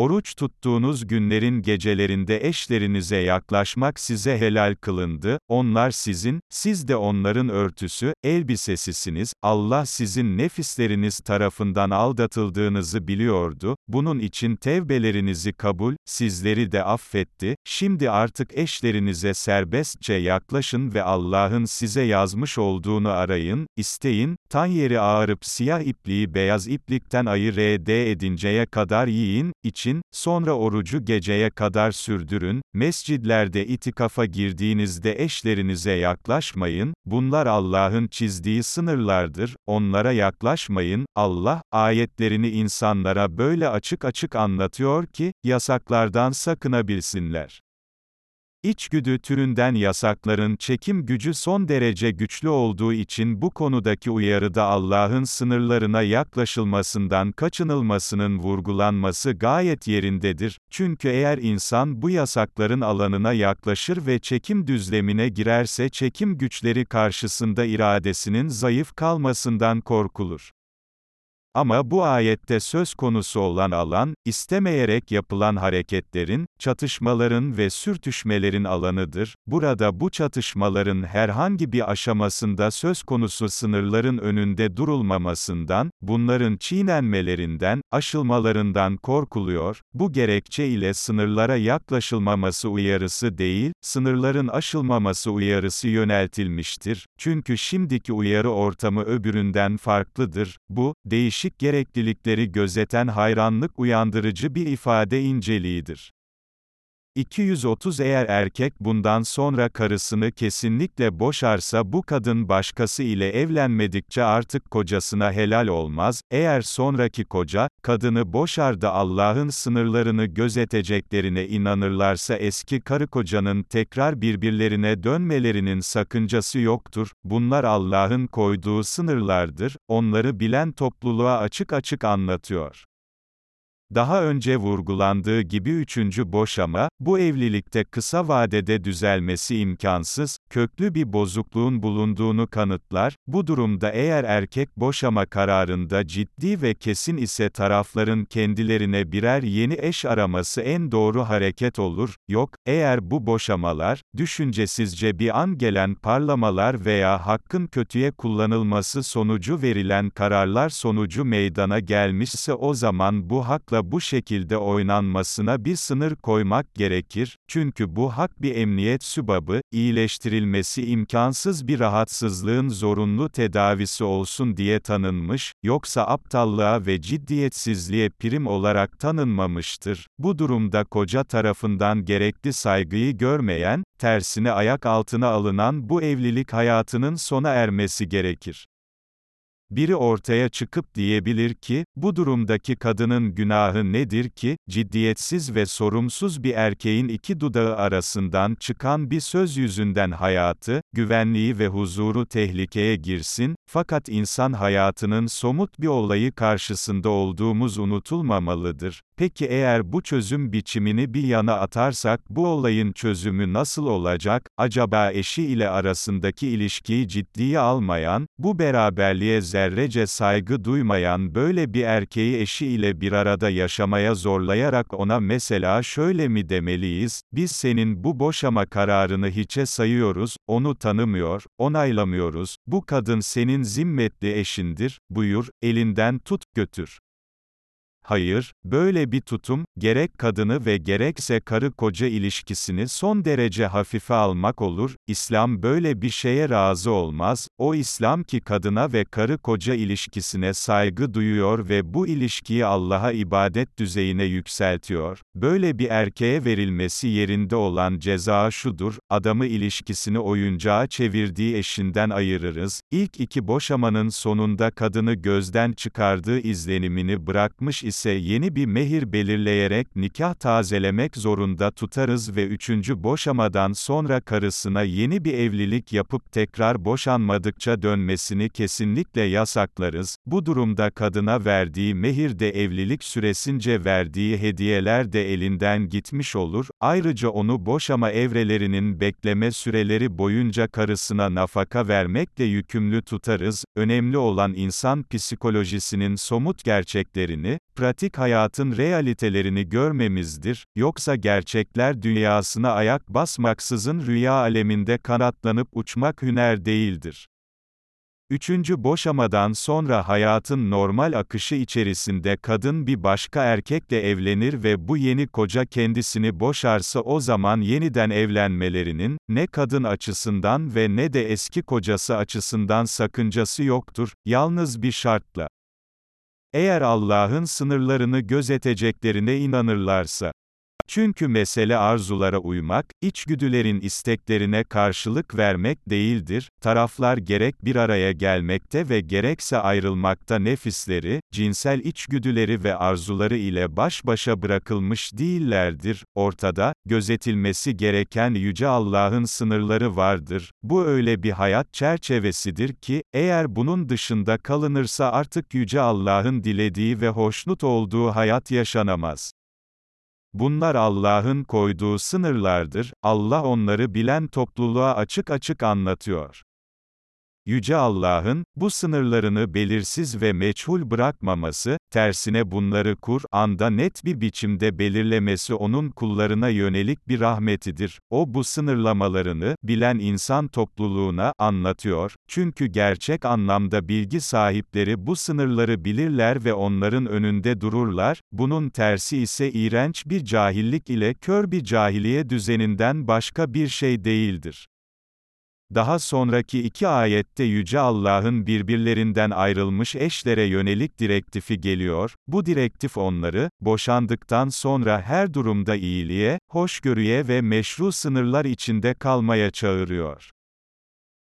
Oruç tuttuğunuz günlerin gecelerinde eşlerinize yaklaşmak size helal kılındı, onlar sizin, siz de onların örtüsü, elbisesisiniz, Allah sizin nefisleriniz tarafından aldatıldığınızı biliyordu, bunun için tevbelerinizi kabul, sizleri de affetti, şimdi artık eşlerinize serbestçe yaklaşın ve Allah'ın size yazmış olduğunu arayın, isteyin, tan yeri ağarıp siyah ipliği beyaz iplikten ayır edinceye kadar yiyin, iç için, sonra orucu geceye kadar sürdürün, mescidlerde itikafa girdiğinizde eşlerinize yaklaşmayın, bunlar Allah'ın çizdiği sınırlardır, onlara yaklaşmayın, Allah, ayetlerini insanlara böyle açık açık anlatıyor ki, yasaklardan sakınabilsinler. İçgüdü türünden yasakların çekim gücü son derece güçlü olduğu için bu konudaki uyarıda Allah'ın sınırlarına yaklaşılmasından kaçınılmasının vurgulanması gayet yerindedir. Çünkü eğer insan bu yasakların alanına yaklaşır ve çekim düzlemine girerse çekim güçleri karşısında iradesinin zayıf kalmasından korkulur. Ama bu ayette söz konusu olan alan, istemeyerek yapılan hareketlerin, çatışmaların ve sürtüşmelerin alanıdır. Burada bu çatışmaların herhangi bir aşamasında söz konusu sınırların önünde durulmamasından, bunların çiğnenmelerinden, aşılmalarından korkuluyor. Bu gerekçe ile sınırlara yaklaşılmaması uyarısı değil, sınırların aşılmaması uyarısı yöneltilmiştir. Çünkü şimdiki uyarı ortamı öbüründen farklıdır. Bu, değiş değişik gereklilikleri gözeten hayranlık uyandırıcı bir ifade inceliğidir. 230 Eğer erkek bundan sonra karısını kesinlikle boşarsa bu kadın başkası ile evlenmedikçe artık kocasına helal olmaz, eğer sonraki koca, kadını boşar da Allah'ın sınırlarını gözeteceklerine inanırlarsa eski karı kocanın tekrar birbirlerine dönmelerinin sakıncası yoktur, bunlar Allah'ın koyduğu sınırlardır, onları bilen topluluğa açık açık anlatıyor. Daha önce vurgulandığı gibi üçüncü boşama, bu evlilikte kısa vadede düzelmesi imkansız, köklü bir bozukluğun bulunduğunu kanıtlar, bu durumda eğer erkek boşama kararında ciddi ve kesin ise tarafların kendilerine birer yeni eş araması en doğru hareket olur, yok, eğer bu boşamalar, düşüncesizce bir an gelen parlamalar veya hakkın kötüye kullanılması sonucu verilen kararlar sonucu meydana gelmişse o zaman bu hakla bu şekilde oynanmasına bir sınır koymak gerekir, çünkü bu hak bir emniyet sübabı, iyileştirilmesi imkansız bir rahatsızlığın zorunlu tedavisi olsun diye tanınmış, yoksa aptallığa ve ciddiyetsizliğe prim olarak tanınmamıştır. Bu durumda koca tarafından gerekli saygıyı görmeyen, tersine ayak altına alınan bu evlilik hayatının sona ermesi gerekir. Biri ortaya çıkıp diyebilir ki, bu durumdaki kadının günahı nedir ki, ciddiyetsiz ve sorumsuz bir erkeğin iki dudağı arasından çıkan bir söz yüzünden hayatı, güvenliği ve huzuru tehlikeye girsin, fakat insan hayatının somut bir olayı karşısında olduğumuz unutulmamalıdır. Peki eğer bu çözüm biçimini bir yana atarsak bu olayın çözümü nasıl olacak? Acaba eşi ile arasındaki ilişkiyi ciddiye almayan, bu beraberliğe zerrece saygı duymayan böyle bir erkeği eşi ile bir arada yaşamaya zorlayarak ona mesela şöyle mi demeliyiz, biz senin bu boşama kararını hiçe sayıyoruz, onu tanımıyor, onaylamıyoruz, bu kadın senin zimmetli eşindir, buyur, elinden tut, götür. Hayır, böyle bir tutum, gerek kadını ve gerekse karı-koca ilişkisini son derece hafife almak olur, İslam böyle bir şeye razı olmaz, o İslam ki kadına ve karı-koca ilişkisine saygı duyuyor ve bu ilişkiyi Allah'a ibadet düzeyine yükseltiyor, böyle bir erkeğe verilmesi yerinde olan ceza şudur, adamı ilişkisini oyuncağa çevirdiği eşinden ayırırız, ilk iki boşamanın sonunda kadını gözden çıkardığı izlenimini bırakmış ise yeni bir mehir belirleyerek nikah tazelemek zorunda tutarız ve üçüncü boşamadan sonra karısına yeni bir evlilik yapıp tekrar boşanmadıkça dönmesini kesinlikle yasaklarız. Bu durumda kadına verdiği mehir de evlilik süresince verdiği hediyeler de elinden gitmiş olur. Ayrıca onu boşama evrelerinin bekleme süreleri boyunca karısına nafaka vermekle yükümlü tutarız. Önemli olan insan psikolojisinin somut gerçeklerini, pratik hayatın realitelerini görmemizdir, yoksa gerçekler dünyasına ayak basmaksızın rüya aleminde kanatlanıp uçmak hüner değildir. Üçüncü boşamadan sonra hayatın normal akışı içerisinde kadın bir başka erkekle evlenir ve bu yeni koca kendisini boşarsa o zaman yeniden evlenmelerinin, ne kadın açısından ve ne de eski kocası açısından sakıncası yoktur, yalnız bir şartla. Eğer Allah'ın sınırlarını gözeteceklerine inanırlarsa. Çünkü mesele arzulara uymak, içgüdülerin isteklerine karşılık vermek değildir, taraflar gerek bir araya gelmekte ve gerekse ayrılmakta nefisleri, cinsel içgüdüleri ve arzuları ile baş başa bırakılmış değillerdir, ortada, gözetilmesi gereken Yüce Allah'ın sınırları vardır, bu öyle bir hayat çerçevesidir ki, eğer bunun dışında kalınırsa artık Yüce Allah'ın dilediği ve hoşnut olduğu hayat yaşanamaz. Bunlar Allah'ın koyduğu sınırlardır, Allah onları bilen topluluğa açık açık anlatıyor. Yüce Allah'ın, bu sınırlarını belirsiz ve meçhul bırakmaması, tersine bunları Kur'an'da net bir biçimde belirlemesi onun kullarına yönelik bir rahmetidir. O bu sınırlamalarını, bilen insan topluluğuna, anlatıyor, çünkü gerçek anlamda bilgi sahipleri bu sınırları bilirler ve onların önünde dururlar, bunun tersi ise iğrenç bir cahillik ile kör bir cahiliye düzeninden başka bir şey değildir. Daha sonraki iki ayette Yüce Allah'ın birbirlerinden ayrılmış eşlere yönelik direktifi geliyor, bu direktif onları, boşandıktan sonra her durumda iyiliğe, hoşgörüye ve meşru sınırlar içinde kalmaya çağırıyor.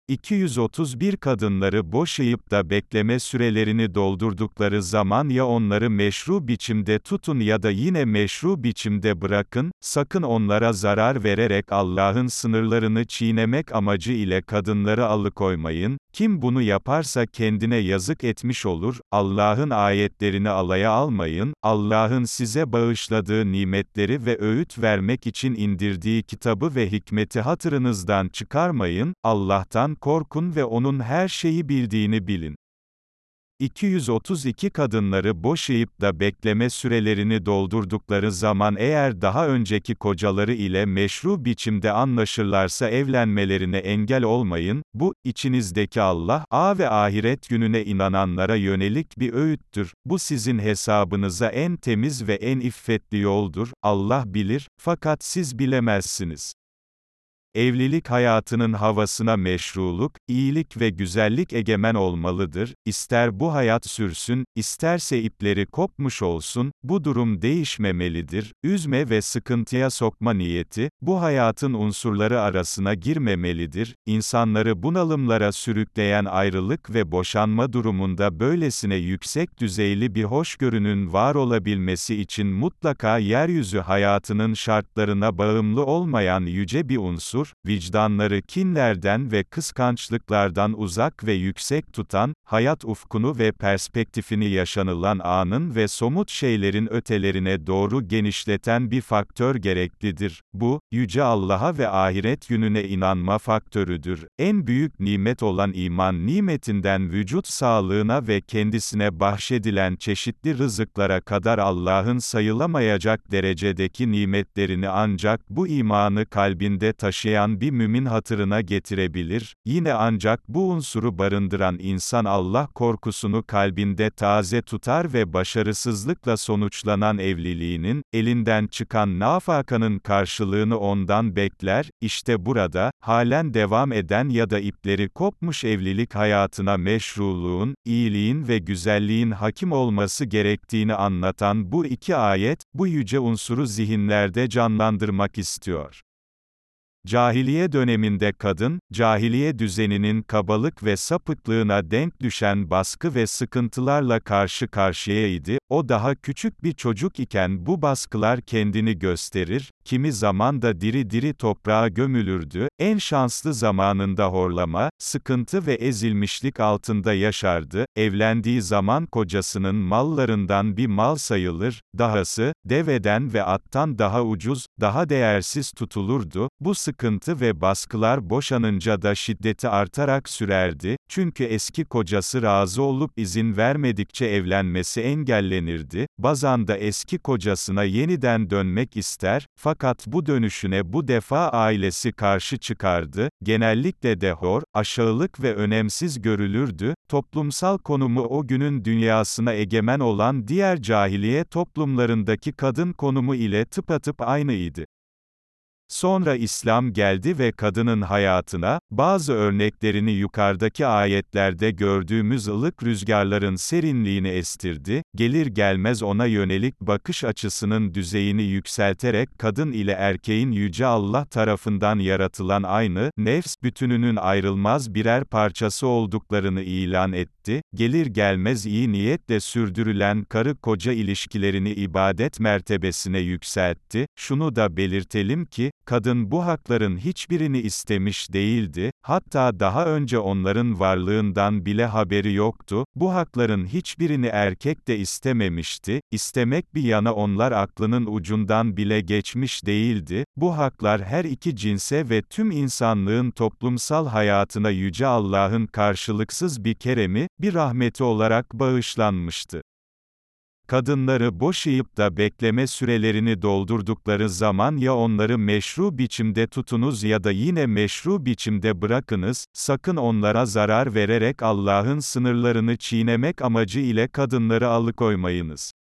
231 kadınları boşayıp da bekleme sürelerini doldurdukları zaman ya onları meşru biçimde tutun ya da yine meşru biçimde bırakın, sakın onlara zarar vererek Allah'ın sınırlarını çiğnemek amacı ile kadınları alıkoymayın, kim bunu yaparsa kendine yazık etmiş olur, Allah'ın ayetlerini alaya almayın, Allah'ın size bağışladığı nimetleri ve öğüt vermek için indirdiği kitabı ve hikmeti hatırınızdan çıkarmayın, Allah'tan korkun ve O'nun her şeyi bildiğini bilin. 232 kadınları boşayıp da bekleme sürelerini doldurdukları zaman eğer daha önceki kocaları ile meşru biçimde anlaşırlarsa evlenmelerine engel olmayın, bu, içinizdeki Allah, A ve ahiret gününe inananlara yönelik bir öğüttür, bu sizin hesabınıza en temiz ve en iffetli yoldur, Allah bilir, fakat siz bilemezsiniz. Evlilik hayatının havasına meşruluk, iyilik ve güzellik egemen olmalıdır, ister bu hayat sürsün, isterse ipleri kopmuş olsun, bu durum değişmemelidir, üzme ve sıkıntıya sokma niyeti, bu hayatın unsurları arasına girmemelidir, insanları bunalımlara sürükleyen ayrılık ve boşanma durumunda böylesine yüksek düzeyli bir hoşgörünün var olabilmesi için mutlaka yeryüzü hayatının şartlarına bağımlı olmayan yüce bir unsur, olur, vicdanları kinlerden ve kıskançlıklardan uzak ve yüksek tutan, hayat ufkunu ve perspektifini yaşanılan anın ve somut şeylerin ötelerine doğru genişleten bir faktör gereklidir. Bu, Yüce Allah'a ve ahiret gününe inanma faktörüdür. En büyük nimet olan iman nimetinden vücut sağlığına ve kendisine bahşedilen çeşitli rızıklara kadar Allah'ın sayılamayacak derecedeki nimetlerini ancak bu imanı kalbinde taşıyan yaşayan bir mümin hatırına getirebilir, yine ancak bu unsuru barındıran insan Allah korkusunu kalbinde taze tutar ve başarısızlıkla sonuçlanan evliliğinin, elinden çıkan nafakanın karşılığını ondan bekler, işte burada, halen devam eden ya da ipleri kopmuş evlilik hayatına meşruluğun, iyiliğin ve güzelliğin hakim olması gerektiğini anlatan bu iki ayet, bu yüce unsuru zihinlerde canlandırmak istiyor. Cahiliye döneminde kadın, cahiliye düzeninin kabalık ve sapıklığına denk düşen baskı ve sıkıntılarla karşı karşıyaydı, o daha küçük bir çocuk iken bu baskılar kendini gösterir, kimi zaman da diri diri toprağa gömülürdü, en şanslı zamanında horlama, sıkıntı ve ezilmişlik altında yaşardı, evlendiği zaman kocasının mallarından bir mal sayılır, dahası, deveden ve attan daha ucuz, daha değersiz tutulurdu, bu sıkıntı ve baskılar boşanınca da şiddeti artarak sürerdi, çünkü eski kocası razı olup izin vermedikçe evlenmesi engellenirdi, bazan da eski kocasına yeniden dönmek ister, fakat bu dönüşüne bu defa ailesi karşı çıkardı, genellikle de hor, aşağılık ve önemsiz görülürdü, toplumsal konumu o günün dünyasına egemen olan diğer cahiliye toplumlarındaki kadın konumu ile tıpatıp aynıydı. Sonra İslam geldi ve kadının hayatına, bazı örneklerini yukarıdaki ayetlerde gördüğümüz ılık rüzgarların serinliğini estirdi, gelir gelmez ona yönelik bakış açısının düzeyini yükselterek kadın ile erkeğin Yüce Allah tarafından yaratılan aynı, nefs bütününün ayrılmaz birer parçası olduklarını ilan etti, gelir gelmez iyi niyetle sürdürülen karı-koca ilişkilerini ibadet mertebesine yükseltti, şunu da belirtelim ki, kadın bu hakların hiçbirini istemiş değildi, hatta daha önce onların varlığından bile haberi yoktu, bu hakların hiçbirini erkek de istememişti, istemek bir yana onlar aklının ucundan bile geçmiş değildi, bu haklar her iki cinse ve tüm insanlığın toplumsal hayatına Yüce Allah'ın karşılıksız bir keremi, bir rahmeti olarak bağışlanmıştı. Kadınları boşayıp da bekleme sürelerini doldurdukları zaman ya onları meşru biçimde tutunuz ya da yine meşru biçimde bırakınız, sakın onlara zarar vererek Allah'ın sınırlarını çiğnemek amacı ile kadınları alıkoymayınız.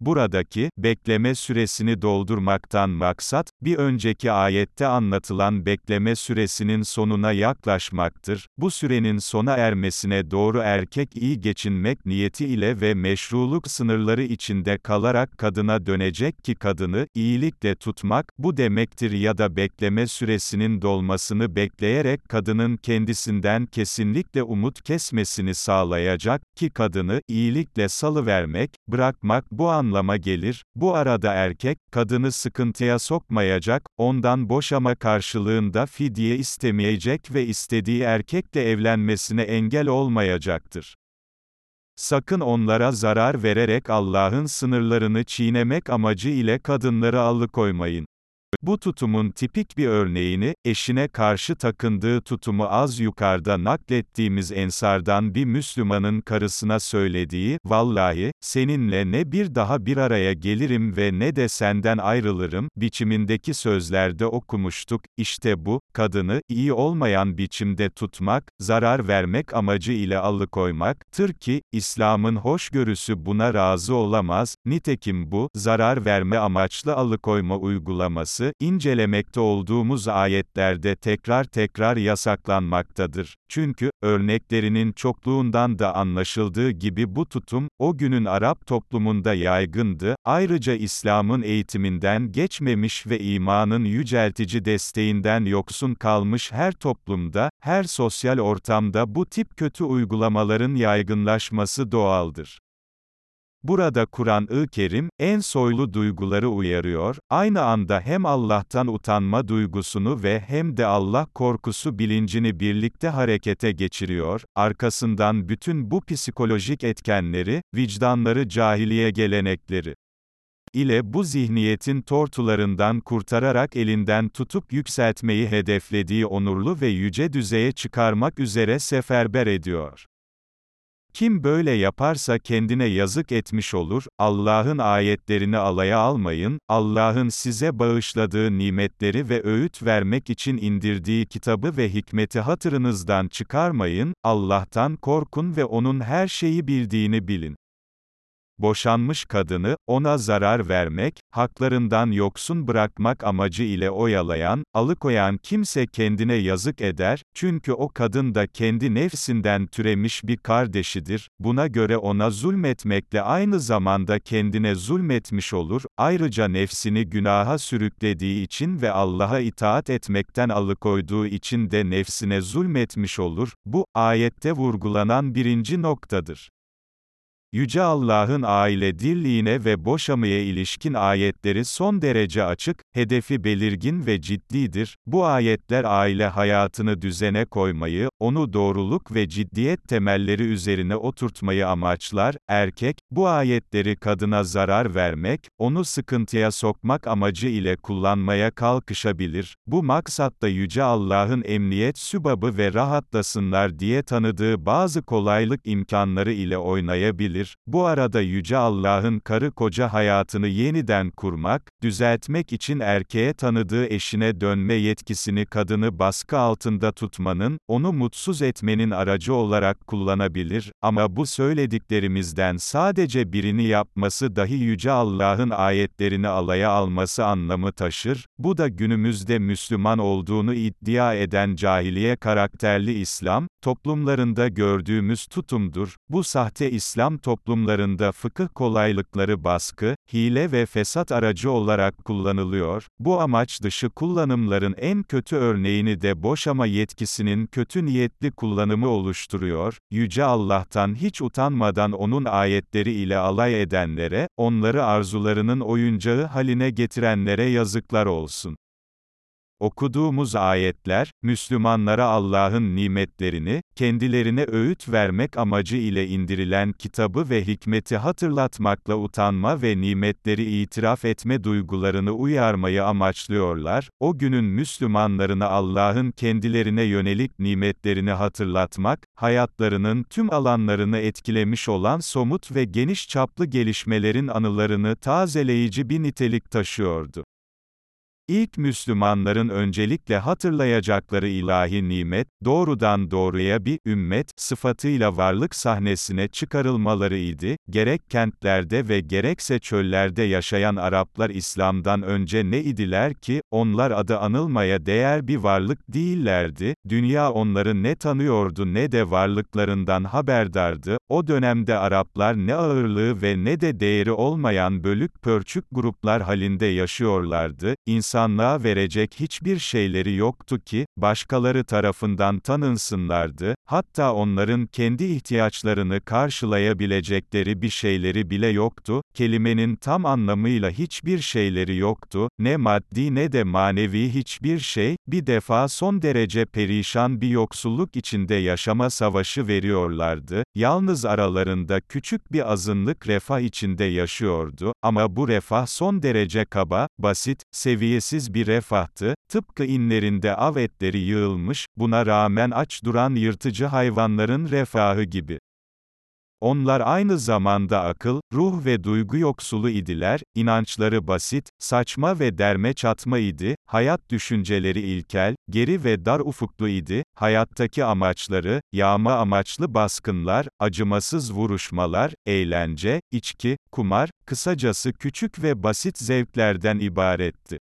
Buradaki, bekleme süresini doldurmaktan maksat, bir önceki ayette anlatılan bekleme süresinin sonuna yaklaşmaktır. Bu sürenin sona ermesine doğru erkek iyi geçinmek niyeti ile ve meşruluk sınırları içinde kalarak kadına dönecek ki kadını, iyilikle tutmak, bu demektir ya da bekleme süresinin dolmasını bekleyerek kadının kendisinden kesinlikle umut kesmesini sağlayacak, ki kadını, iyilikle salıvermek, bırakmak bu anlama gelir, bu arada erkek, kadını sıkıntıya sokmayacak, ondan boşama karşılığında fidye istemeyecek ve istediği erkekle evlenmesine engel olmayacaktır. Sakın onlara zarar vererek Allah'ın sınırlarını çiğnemek amacı ile kadınları alıkoymayın. Bu tutumun tipik bir örneğini, eşine karşı takındığı tutumu az yukarıda naklettiğimiz Ensardan bir Müslümanın karısına söylediği, vallahi, seninle ne bir daha bir araya gelirim ve ne de senden ayrılırım, biçimindeki sözlerde okumuştuk, işte bu, kadını, iyi olmayan biçimde tutmak, zarar vermek amacı ile alıkoymak, tır ki, İslam'ın hoşgörüsü buna razı olamaz, nitekim bu, zarar verme amaçlı alıkoyma uygulaması, incelemekte olduğumuz ayetlerde tekrar tekrar yasaklanmaktadır. Çünkü, örneklerinin çokluğundan da anlaşıldığı gibi bu tutum, o günün Arap toplumunda yaygındı, ayrıca İslam'ın eğitiminden geçmemiş ve imanın yüceltici desteğinden yoksun kalmış her toplumda, her sosyal ortamda bu tip kötü uygulamaların yaygınlaşması doğaldır. Burada Kur'an-ı Kerim, en soylu duyguları uyarıyor, aynı anda hem Allah'tan utanma duygusunu ve hem de Allah korkusu bilincini birlikte harekete geçiriyor, arkasından bütün bu psikolojik etkenleri, vicdanları cahiliye gelenekleri ile bu zihniyetin tortularından kurtararak elinden tutup yükseltmeyi hedeflediği onurlu ve yüce düzeye çıkarmak üzere seferber ediyor. Kim böyle yaparsa kendine yazık etmiş olur, Allah'ın ayetlerini alaya almayın, Allah'ın size bağışladığı nimetleri ve öğüt vermek için indirdiği kitabı ve hikmeti hatırınızdan çıkarmayın, Allah'tan korkun ve O'nun her şeyi bildiğini bilin boşanmış kadını, ona zarar vermek, haklarından yoksun bırakmak amacı ile oyalayan, alıkoyan kimse kendine yazık eder, çünkü o kadın da kendi nefsinden türemiş bir kardeşidir, buna göre ona zulmetmekle aynı zamanda kendine zulmetmiş olur, ayrıca nefsini günaha sürüklediği için ve Allah'a itaat etmekten alıkoyduğu için de nefsine zulmetmiş olur, bu, ayette vurgulanan birinci noktadır. Yüce Allah'ın aile dirliğine ve boşamaya ilişkin ayetleri son derece açık, hedefi belirgin ve ciddidir. Bu ayetler aile hayatını düzene koymayı, onu doğruluk ve ciddiyet temelleri üzerine oturtmayı amaçlar. Erkek, bu ayetleri kadına zarar vermek, onu sıkıntıya sokmak amacı ile kullanmaya kalkışabilir. Bu maksatla Yüce Allah'ın emniyet sübabı ve rahatlasınlar diye tanıdığı bazı kolaylık imkanları ile oynayabilir olabilir. Bu arada Yüce Allah'ın karı koca hayatını yeniden kurmak, düzeltmek için erkeğe tanıdığı eşine dönme yetkisini kadını baskı altında tutmanın, onu mutsuz etmenin aracı olarak kullanabilir, ama bu söylediklerimizden sadece birini yapması dahi Yüce Allah'ın ayetlerini alaya alması anlamı taşır, bu da günümüzde Müslüman olduğunu iddia eden cahiliye karakterli İslam, toplumlarında gördüğümüz tutumdur. Bu sahte İslam toplumlarında fıkıh kolaylıkları baskı, hile ve fesat aracı olarak kullanılıyor. Bu amaç dışı kullanımların en kötü örneğini de boşama yetkisinin kötü niyetli kullanımı oluşturuyor. Yüce Allah'tan hiç utanmadan onun ayetleri ile alay edenlere, onları arzularının oyuncağı haline getirenlere yazıklar olsun. Okuduğumuz ayetler, Müslümanlara Allah'ın nimetlerini, kendilerine öğüt vermek amacı ile indirilen kitabı ve hikmeti hatırlatmakla utanma ve nimetleri itiraf etme duygularını uyarmayı amaçlıyorlar, o günün Müslümanlarına Allah'ın kendilerine yönelik nimetlerini hatırlatmak, hayatlarının tüm alanlarını etkilemiş olan somut ve geniş çaplı gelişmelerin anılarını tazeleyici bir nitelik taşıyordu. İlk Müslümanların öncelikle hatırlayacakları ilahi nimet, doğrudan doğruya bir ümmet sıfatıyla varlık sahnesine çıkarılmaları idi. Gerek kentlerde ve gerekse çöllerde yaşayan Araplar İslam'dan önce ne idiler ki, onlar adı anılmaya değer bir varlık değillerdi, dünya onları ne tanıyordu ne de varlıklarından haberdardı, o dönemde Araplar ne ağırlığı ve ne de değeri olmayan bölük pörçük gruplar halinde yaşıyorlardı, insanlığa verecek hiçbir şeyleri yoktu ki, başkaları tarafından tanınsınlardı, hatta onların kendi ihtiyaçlarını karşılayabilecekleri bir şeyleri bile yoktu, kelimenin tam anlamıyla hiçbir şeyleri yoktu, ne maddi ne de manevi hiçbir şey, bir defa son derece perişan bir yoksulluk içinde yaşama savaşı veriyorlardı, yalnız aralarında küçük bir azınlık refah içinde yaşıyordu, ama bu refah son derece kaba, basit, seviyesiz bir refahtı, tıpkı inlerinde av etleri yığılmış, buna rağmen aç duran yırtıcı hayvanların refahı gibi. Onlar aynı zamanda akıl, ruh ve duygu yoksulu idiler, inançları basit, saçma ve derme çatma idi, hayat düşünceleri ilkel, geri ve dar ufuklu idi, hayattaki amaçları, yağma amaçlı baskınlar, acımasız vuruşmalar, eğlence, içki, kumar, kısacası küçük ve basit zevklerden ibaretti.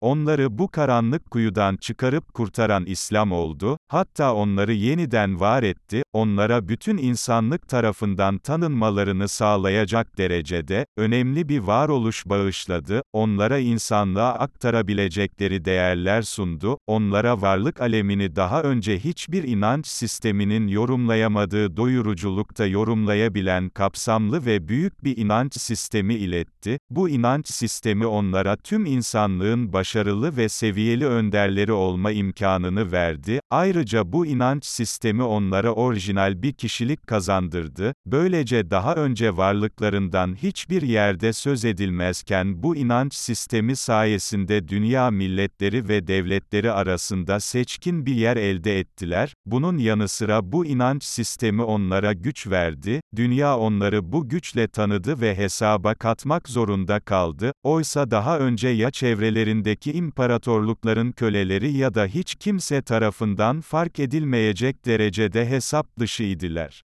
Onları bu karanlık kuyudan çıkarıp kurtaran İslam oldu, hatta onları yeniden var etti, onlara bütün insanlık tarafından tanınmalarını sağlayacak derecede, önemli bir varoluş bağışladı, onlara insanlığa aktarabilecekleri değerler sundu, onlara varlık alemini daha önce hiçbir inanç sisteminin yorumlayamadığı doyuruculukta yorumlayabilen kapsamlı ve büyük bir inanç sistemi iletti, bu inanç sistemi onlara tüm insanlığın baş başarılı ve seviyeli önderleri olma imkanını verdi, ayrıca bu inanç sistemi onlara orijinal bir kişilik kazandırdı, böylece daha önce varlıklarından hiçbir yerde söz edilmezken bu inanç sistemi sayesinde dünya milletleri ve devletleri arasında seçkin bir yer elde ettiler, bunun yanı sıra bu inanç sistemi onlara güç verdi, dünya onları bu güçle tanıdı ve hesaba katmak zorunda kaldı, oysa daha önce ya çevrelerindeki dönemdeki imparatorlukların köleleri ya da hiç kimse tarafından fark edilmeyecek derecede hesap dışıydılar.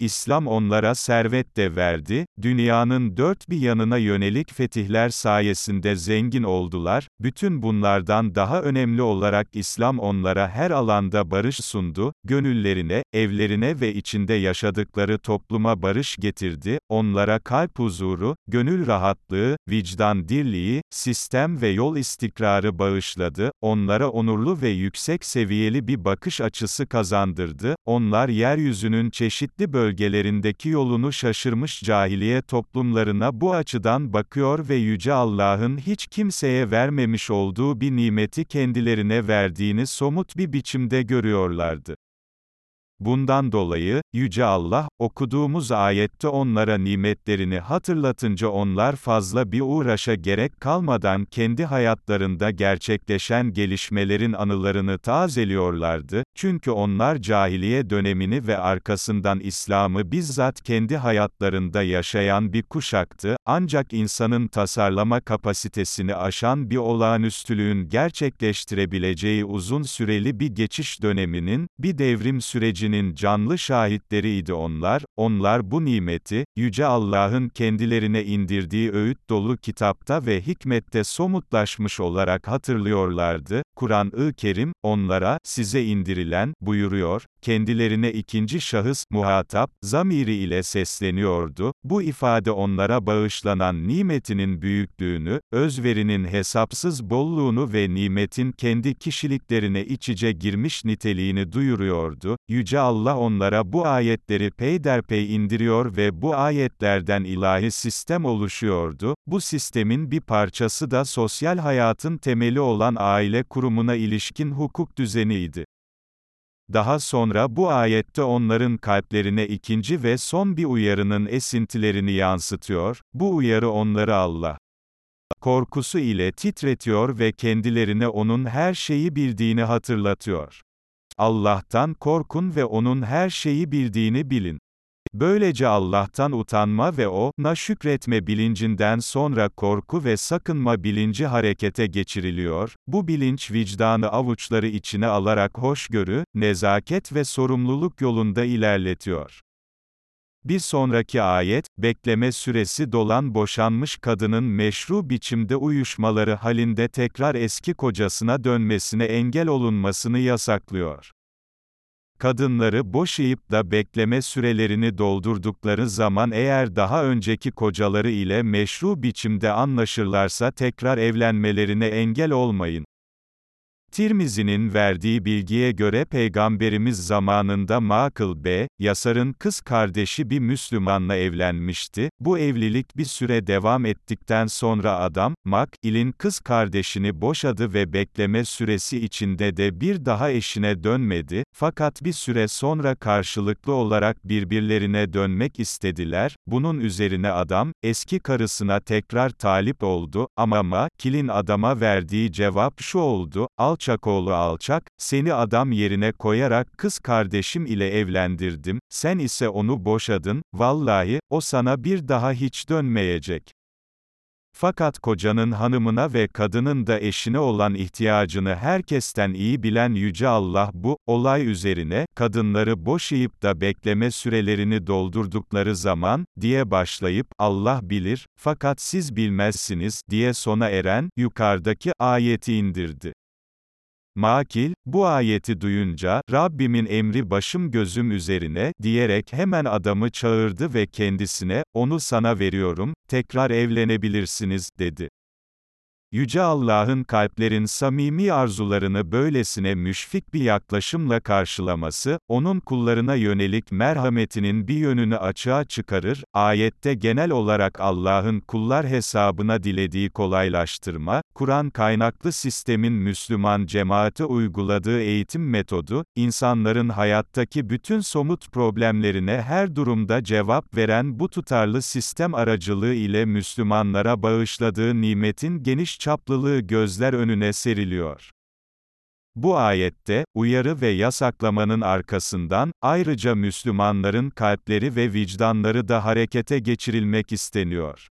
İslam onlara servet de verdi, dünyanın dört bir yanına yönelik fetihler sayesinde zengin oldular, bütün bunlardan daha önemli olarak İslam onlara her alanda barış sundu, gönüllerine, evlerine ve içinde yaşadıkları topluma barış getirdi, onlara kalp huzuru, gönül rahatlığı, vicdan dirliği, sistem ve yol istikrarı bağışladı, onlara onurlu ve yüksek seviyeli bir bakış açısı kazandırdı, onlar yeryüzünün çeşitli bölgelerinde, bölgelerindeki yolunu şaşırmış cahiliye toplumlarına bu açıdan bakıyor ve Yüce Allah'ın hiç kimseye vermemiş olduğu bir nimeti kendilerine verdiğini somut bir biçimde görüyorlardı. Bundan dolayı, Yüce Allah, okuduğumuz ayette onlara nimetlerini hatırlatınca onlar fazla bir uğraşa gerek kalmadan kendi hayatlarında gerçekleşen gelişmelerin anılarını tazeliyorlardı, çünkü onlar cahiliye dönemini ve arkasından İslam'ı bizzat kendi hayatlarında yaşayan bir kuşaktı, ancak insanın tasarlama kapasitesini aşan bir olağanüstülüğün gerçekleştirebileceği uzun süreli bir geçiş döneminin, bir devrim sürecinin nimetinin canlı şahitleriydi onlar, onlar bu nimeti, Yüce Allah'ın kendilerine indirdiği öğüt dolu kitapta ve hikmette somutlaşmış olarak hatırlıyorlardı, Kur'an-ı Kerim, onlara, size indirilen, buyuruyor, kendilerine ikinci şahıs, muhatap, zamiri ile sesleniyordu, bu ifade onlara bağışlanan nimetinin büyüklüğünü, özverinin hesapsız bolluğunu ve nimetin kendi kişiliklerine iç içe girmiş niteliğini duyuruyordu, Yüce Allah onlara bu ayetleri peyderpey indiriyor ve bu ayetlerden ilahi sistem oluşuyordu, bu sistemin bir parçası da sosyal hayatın temeli olan aile kurumuna ilişkin hukuk düzeniydi. Daha sonra bu ayette onların kalplerine ikinci ve son bir uyarının esintilerini yansıtıyor, bu uyarı onları Allah korkusu ile titretiyor ve kendilerine onun her şeyi bildiğini hatırlatıyor. Allah'tan korkun ve onun her şeyi bildiğini bilin. Böylece Allah'tan utanma ve o, na şükretme bilincinden sonra korku ve sakınma bilinci harekete geçiriliyor, bu bilinç vicdanı avuçları içine alarak hoşgörü, nezaket ve sorumluluk yolunda ilerletiyor. Bir sonraki ayet, bekleme süresi dolan boşanmış kadının meşru biçimde uyuşmaları halinde tekrar eski kocasına dönmesine engel olunmasını yasaklıyor. Kadınları boşayıp da bekleme sürelerini doldurdukları zaman eğer daha önceki kocaları ile meşru biçimde anlaşırlarsa tekrar evlenmelerine engel olmayın. Tirmizi'nin verdiği bilgiye göre Peygamberimiz zamanında Makıl B. Yasar'ın kız kardeşi bir Müslümanla evlenmişti. Bu evlilik bir süre devam ettikten sonra adam, Mak, ilin kız kardeşini boşadı ve bekleme süresi içinde de bir daha eşine dönmedi, fakat bir süre sonra karşılıklı olarak birbirlerine dönmek istediler, bunun üzerine adam, eski karısına tekrar talip oldu, ama Ma, kilin adama verdiği cevap şu oldu, al alçakoğlu alçak, seni adam yerine koyarak kız kardeşim ile evlendirdim, sen ise onu boşadın, vallahi, o sana bir daha hiç dönmeyecek. Fakat kocanın hanımına ve kadının da eşine olan ihtiyacını herkesten iyi bilen Yüce Allah bu, olay üzerine, kadınları boşayıp da bekleme sürelerini doldurdukları zaman, diye başlayıp, Allah bilir, fakat siz bilmezsiniz, diye sona eren, yukarıdaki ayeti indirdi. Makil, bu ayeti duyunca, Rabbimin emri başım gözüm üzerine, diyerek hemen adamı çağırdı ve kendisine, onu sana veriyorum, tekrar evlenebilirsiniz, dedi. Yüce Allah'ın kalplerin samimi arzularını böylesine müşfik bir yaklaşımla karşılaması, onun kullarına yönelik merhametinin bir yönünü açığa çıkarır, ayette genel olarak Allah'ın kullar hesabına dilediği kolaylaştırma, Kur'an kaynaklı sistemin Müslüman cemaate uyguladığı eğitim metodu, insanların hayattaki bütün somut problemlerine her durumda cevap veren bu tutarlı sistem aracılığı ile Müslümanlara bağışladığı nimetin geniş çaplılığı gözler önüne seriliyor. Bu ayette, uyarı ve yasaklamanın arkasından, ayrıca Müslümanların kalpleri ve vicdanları da harekete geçirilmek isteniyor.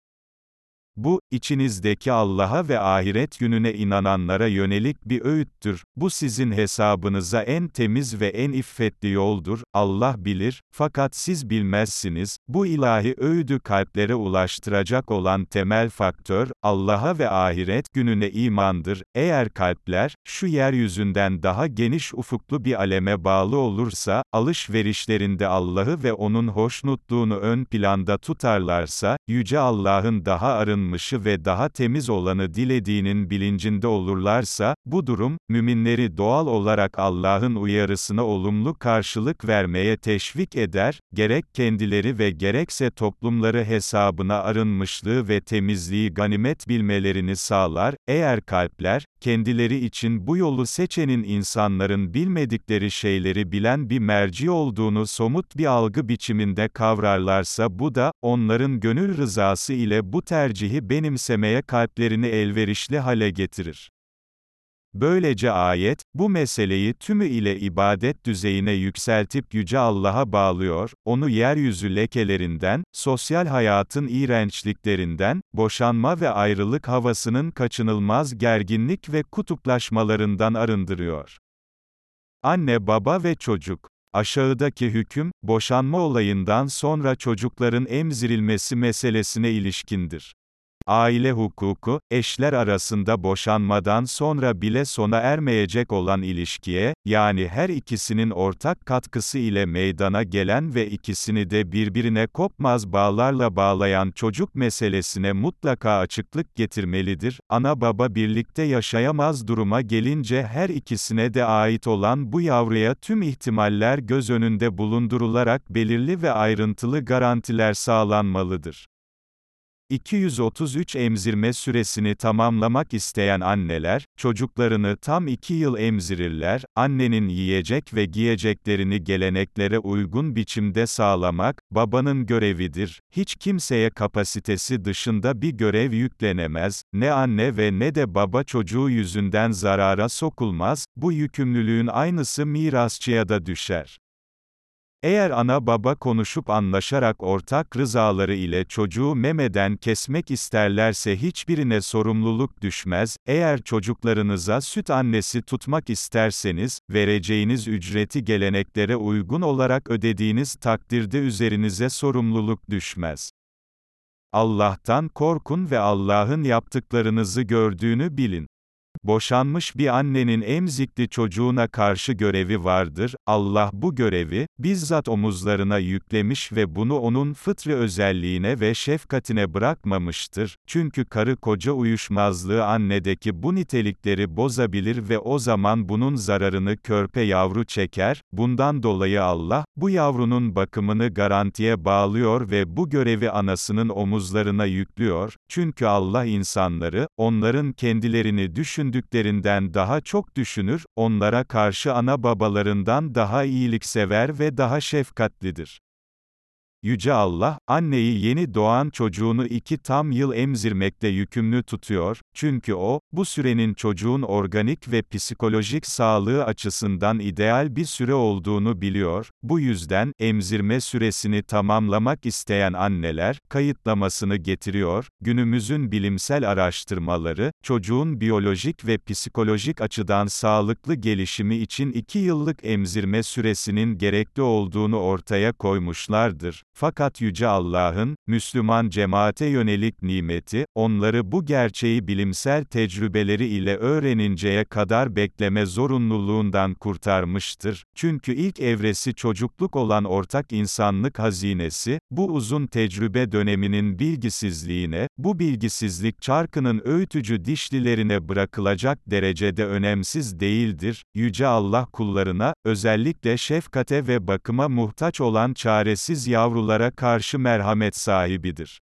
Bu, içinizdeki Allah'a ve ahiret gününe inananlara yönelik bir öğüttür. Bu sizin hesabınıza en temiz ve en iffetli yoldur. Allah bilir, fakat siz bilmezsiniz. Bu ilahi öğüdü kalplere ulaştıracak olan temel faktör, Allah'a ve ahiret gününe imandır. Eğer kalpler, şu yeryüzünden daha geniş ufuklu bir aleme bağlı olursa, alışverişlerinde Allah'ı ve O'nun hoşnutluğunu ön planda tutarlarsa, Yüce Allah'ın daha arın arınmışı ve daha temiz olanı dilediğinin bilincinde olurlarsa, bu durum, müminleri doğal olarak Allah'ın uyarısına olumlu karşılık vermeye teşvik eder, gerek kendileri ve gerekse toplumları hesabına arınmışlığı ve temizliği ganimet bilmelerini sağlar, eğer kalpler, kendileri için bu yolu seçenin insanların bilmedikleri şeyleri bilen bir merci olduğunu somut bir algı biçiminde kavrarlarsa bu da, onların gönül rızası ile bu tercihi benimsemeye kalplerini elverişli hale getirir. Böylece ayet, bu meseleyi tümü ile ibadet düzeyine yükseltip Yüce Allah'a bağlıyor, onu yeryüzü lekelerinden, sosyal hayatın iğrençliklerinden, boşanma ve ayrılık havasının kaçınılmaz gerginlik ve kutuplaşmalarından arındırıyor. Anne baba ve çocuk Aşağıdaki hüküm, boşanma olayından sonra çocukların emzirilmesi meselesine ilişkindir. Aile hukuku, eşler arasında boşanmadan sonra bile sona ermeyecek olan ilişkiye, yani her ikisinin ortak katkısı ile meydana gelen ve ikisini de birbirine kopmaz bağlarla bağlayan çocuk meselesine mutlaka açıklık getirmelidir. Ana baba birlikte yaşayamaz duruma gelince her ikisine de ait olan bu yavruya tüm ihtimaller göz önünde bulundurularak belirli ve ayrıntılı garantiler sağlanmalıdır. 233 emzirme süresini tamamlamak isteyen anneler, çocuklarını tam 2 yıl emzirirler, annenin yiyecek ve giyeceklerini geleneklere uygun biçimde sağlamak, babanın görevidir, hiç kimseye kapasitesi dışında bir görev yüklenemez, ne anne ve ne de baba çocuğu yüzünden zarara sokulmaz, bu yükümlülüğün aynısı mirasçıya da düşer. Eğer ana baba konuşup anlaşarak ortak rızaları ile çocuğu memeden kesmek isterlerse hiçbirine sorumluluk düşmez, eğer çocuklarınıza süt annesi tutmak isterseniz, vereceğiniz ücreti geleneklere uygun olarak ödediğiniz takdirde üzerinize sorumluluk düşmez. Allah'tan korkun ve Allah'ın yaptıklarınızı gördüğünü bilin. Boşanmış bir annenin emzikli çocuğuna karşı görevi vardır, Allah bu görevi, bizzat omuzlarına yüklemiş ve bunu onun fıtri özelliğine ve şefkatine bırakmamıştır, çünkü karı koca uyuşmazlığı annedeki bu nitelikleri bozabilir ve o zaman bunun zararını körpe yavru çeker, bundan dolayı Allah, bu yavrunun bakımını garantiye bağlıyor ve bu görevi anasının omuzlarına yüklüyor, çünkü Allah insanları, onların kendilerini düşün düşündüklerinden daha çok düşünür, onlara karşı ana babalarından daha iyiliksever ve daha şefkatlidir. Yüce Allah, anneyi yeni doğan çocuğunu iki tam yıl emzirmekle yükümlü tutuyor, çünkü o, bu sürenin çocuğun organik ve psikolojik sağlığı açısından ideal bir süre olduğunu biliyor, bu yüzden, emzirme süresini tamamlamak isteyen anneler, kayıtlamasını getiriyor, günümüzün bilimsel araştırmaları, çocuğun biyolojik ve psikolojik açıdan sağlıklı gelişimi için iki yıllık emzirme süresinin gerekli olduğunu ortaya koymuşlardır. Fakat Yüce Allah'ın, Müslüman cemaate yönelik nimeti, onları bu gerçeği bilimsel tecrübeleri ile öğreninceye kadar bekleme zorunluluğundan kurtarmıştır. Çünkü ilk evresi çocukluk olan ortak insanlık hazinesi, bu uzun tecrübe döneminin bilgisizliğine, bu bilgisizlik çarkının öğütücü dişlilerine bırakılacak derecede önemsiz değildir. Yüce Allah kullarına, özellikle şefkate ve bakıma muhtaç olan çaresiz yavrular yavrulara karşı merhamet sahibidir.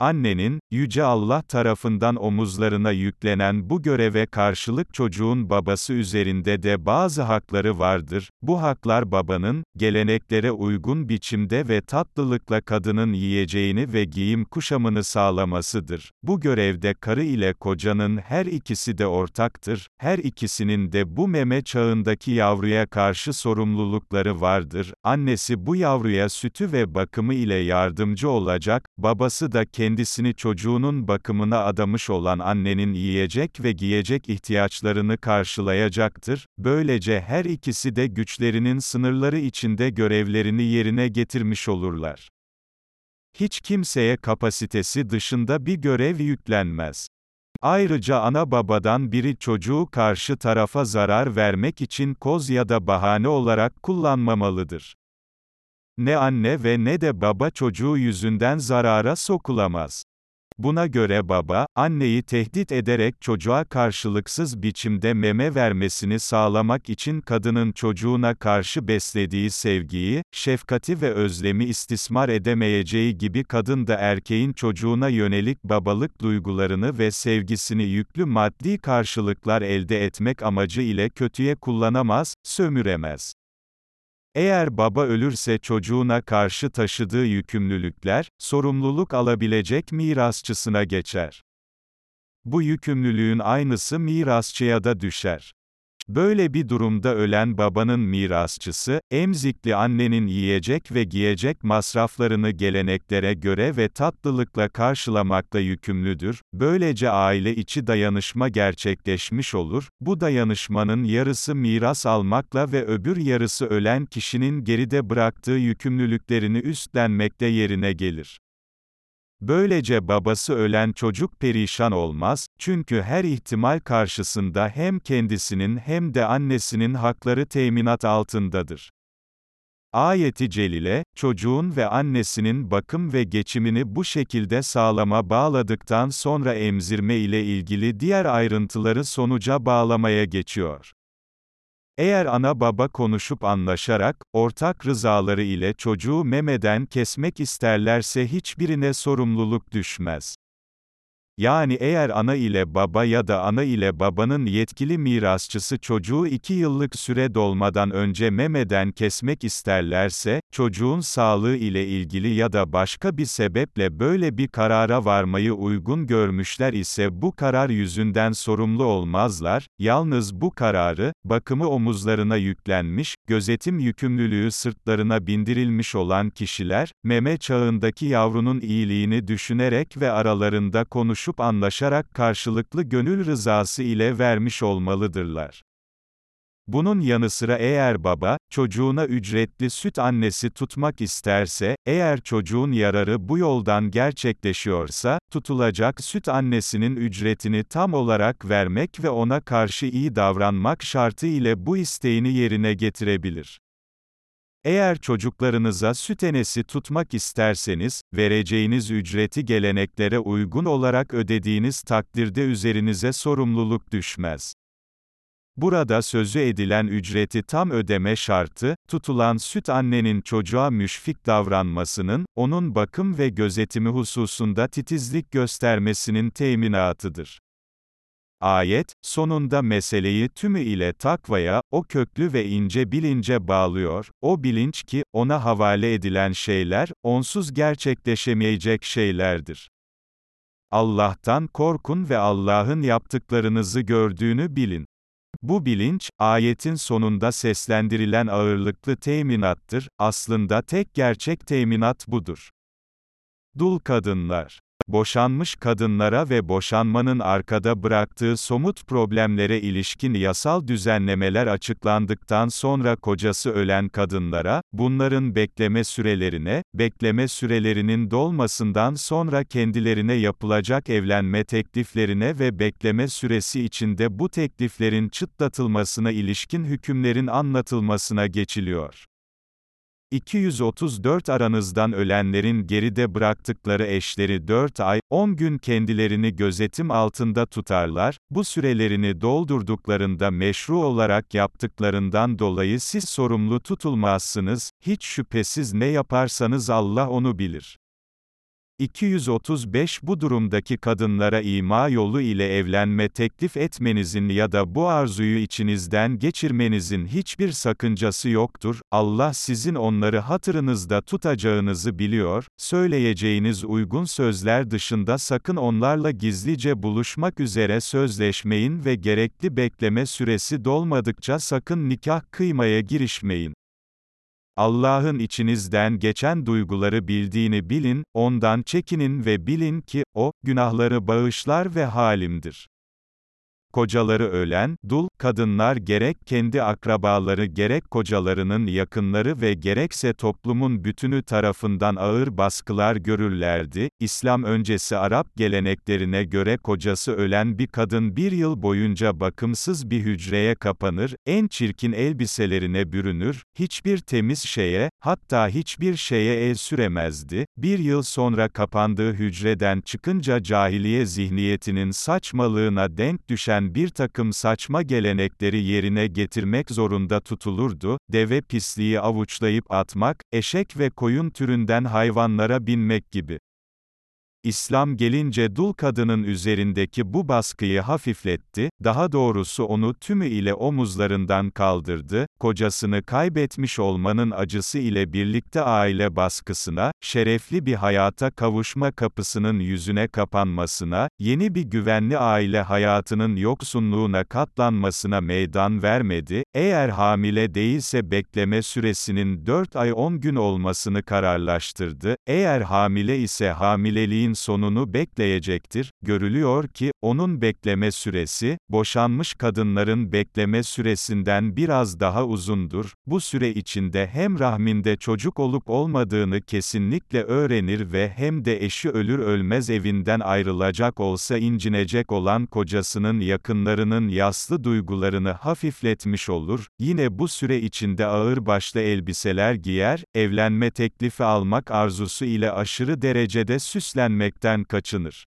Annenin, Yüce Allah tarafından omuzlarına yüklenen bu göreve karşılık çocuğun babası üzerinde de bazı hakları vardır. Bu haklar babanın, geleneklere uygun biçimde ve tatlılıkla kadının yiyeceğini ve giyim kuşamını sağlamasıdır. Bu görevde karı ile kocanın her ikisi de ortaktır, her ikisinin de bu meme çağındaki yavruya karşı sorumlulukları vardır. Annesi bu yavruya sütü ve bakımı ile yardımcı olacak, babası da kendi kendisini çocuğunun bakımına adamış olan annenin yiyecek ve giyecek ihtiyaçlarını karşılayacaktır, böylece her ikisi de güçlerinin sınırları içinde görevlerini yerine getirmiş olurlar. Hiç kimseye kapasitesi dışında bir görev yüklenmez. Ayrıca ana babadan biri çocuğu karşı tarafa zarar vermek için koz ya da bahane olarak kullanmamalıdır ne anne ve ne de baba çocuğu yüzünden zarara sokulamaz. Buna göre baba, anneyi tehdit ederek çocuğa karşılıksız biçimde meme vermesini sağlamak için kadının çocuğuna karşı beslediği sevgiyi, şefkati ve özlemi istismar edemeyeceği gibi kadın da erkeğin çocuğuna yönelik babalık duygularını ve sevgisini yüklü maddi karşılıklar elde etmek amacı ile kötüye kullanamaz, sömüremez. Eğer baba ölürse çocuğuna karşı taşıdığı yükümlülükler, sorumluluk alabilecek mirasçısına geçer. Bu yükümlülüğün aynısı mirasçıya da düşer. Böyle bir durumda ölen babanın mirasçısı, emzikli annenin yiyecek ve giyecek masraflarını geleneklere göre ve tatlılıkla karşılamakla yükümlüdür. Böylece aile içi dayanışma gerçekleşmiş olur. Bu dayanışmanın yarısı miras almakla ve öbür yarısı ölen kişinin geride bıraktığı yükümlülüklerini üstlenmekle yerine gelir. Böylece babası ölen çocuk perişan olmaz, çünkü her ihtimal karşısında hem kendisinin hem de annesinin hakları teminat altındadır. Ayeti celile, çocuğun ve annesinin bakım ve geçimini bu şekilde sağlama bağladıktan sonra emzirme ile ilgili diğer ayrıntıları sonuca bağlamaya geçiyor. Eğer ana baba konuşup anlaşarak, ortak rızaları ile çocuğu memeden kesmek isterlerse hiçbirine sorumluluk düşmez. Yani eğer ana ile baba ya da ana ile babanın yetkili mirasçısı çocuğu 2 yıllık süre dolmadan önce memeden kesmek isterlerse, çocuğun sağlığı ile ilgili ya da başka bir sebeple böyle bir karara varmayı uygun görmüşler ise bu karar yüzünden sorumlu olmazlar, yalnız bu kararı, bakımı omuzlarına yüklenmiş, gözetim yükümlülüğü sırtlarına bindirilmiş olan kişiler, meme çağındaki yavrunun iyiliğini düşünerek ve aralarında konuşup anlaşarak karşılıklı gönül rızası ile vermiş olmalıdırlar. Bunun yanı sıra eğer baba, çocuğuna ücretli süt annesi tutmak isterse, eğer çocuğun yararı bu yoldan gerçekleşiyorsa, tutulacak süt annesinin ücretini tam olarak vermek ve ona karşı iyi davranmak şartı ile bu isteğini yerine getirebilir. Eğer çocuklarınıza süt enesi tutmak isterseniz, vereceğiniz ücreti geleneklere uygun olarak ödediğiniz takdirde üzerinize sorumluluk düşmez. Burada sözü edilen ücreti tam ödeme şartı, tutulan süt annenin çocuğa müşfik davranmasının, onun bakım ve gözetimi hususunda titizlik göstermesinin teminatıdır. Ayet, sonunda meseleyi tümü ile takvaya, o köklü ve ince bilince bağlıyor, o bilinç ki, ona havale edilen şeyler, onsuz gerçekleşemeyecek şeylerdir. Allah'tan korkun ve Allah'ın yaptıklarınızı gördüğünü bilin. Bu bilinç, ayetin sonunda seslendirilen ağırlıklı teminattır, aslında tek gerçek teminat budur. Dul kadınlar boşanmış kadınlara ve boşanmanın arkada bıraktığı somut problemlere ilişkin yasal düzenlemeler açıklandıktan sonra kocası ölen kadınlara, bunların bekleme sürelerine, bekleme sürelerinin dolmasından sonra kendilerine yapılacak evlenme tekliflerine ve bekleme süresi içinde bu tekliflerin çıtlatılmasına ilişkin hükümlerin anlatılmasına geçiliyor. 234 aranızdan ölenlerin geride bıraktıkları eşleri 4 ay, 10 gün kendilerini gözetim altında tutarlar, bu sürelerini doldurduklarında meşru olarak yaptıklarından dolayı siz sorumlu tutulmazsınız, hiç şüphesiz ne yaparsanız Allah onu bilir. 235 Bu durumdaki kadınlara ima yolu ile evlenme teklif etmenizin ya da bu arzuyu içinizden geçirmenizin hiçbir sakıncası yoktur, Allah sizin onları hatırınızda tutacağınızı biliyor, söyleyeceğiniz uygun sözler dışında sakın onlarla gizlice buluşmak üzere sözleşmeyin ve gerekli bekleme süresi dolmadıkça sakın nikah kıymaya girişmeyin. Allah'ın içinizden geçen duyguları bildiğini bilin, ondan çekinin ve bilin ki, o, günahları bağışlar ve halimdir. Kocaları ölen, dul, kadınlar gerek kendi akrabaları gerek kocalarının yakınları ve gerekse toplumun bütünü tarafından ağır baskılar görürlerdi. İslam öncesi Arap geleneklerine göre kocası ölen bir kadın bir yıl boyunca bakımsız bir hücreye kapanır, en çirkin elbiselerine bürünür, hiçbir temiz şeye, hatta hiçbir şeye el süremezdi. Bir yıl sonra kapandığı hücreden çıkınca cahiliye zihniyetinin saçmalığına denk düşen edilen bir takım saçma gelenekleri yerine getirmek zorunda tutulurdu, deve pisliği avuçlayıp atmak, eşek ve koyun türünden hayvanlara binmek gibi. İslam gelince dul kadının üzerindeki bu baskıyı hafifletti, daha doğrusu onu tümü ile omuzlarından kaldırdı, kocasını kaybetmiş olmanın acısı ile birlikte aile baskısına, şerefli bir hayata kavuşma kapısının yüzüne kapanmasına, yeni bir güvenli aile hayatının yoksunluğuna katlanmasına meydan vermedi, eğer hamile değilse bekleme süresinin 4 ay 10 gün olmasını kararlaştırdı, eğer hamile ise hamileliğin sürecin sonunu bekleyecektir. Görülüyor ki, onun bekleme süresi, boşanmış kadınların bekleme süresinden biraz daha uzundur. Bu süre içinde hem rahminde çocuk olup olmadığını kesinlikle öğrenir ve hem de eşi ölür ölmez evinden ayrılacak olsa incinecek olan kocasının yakınlarının yaslı duygularını hafifletmiş olur. Yine bu süre içinde ağır başlı elbiseler giyer, evlenme teklifi almak arzusu ile aşırı derecede süslenmek etmekten kaçınır.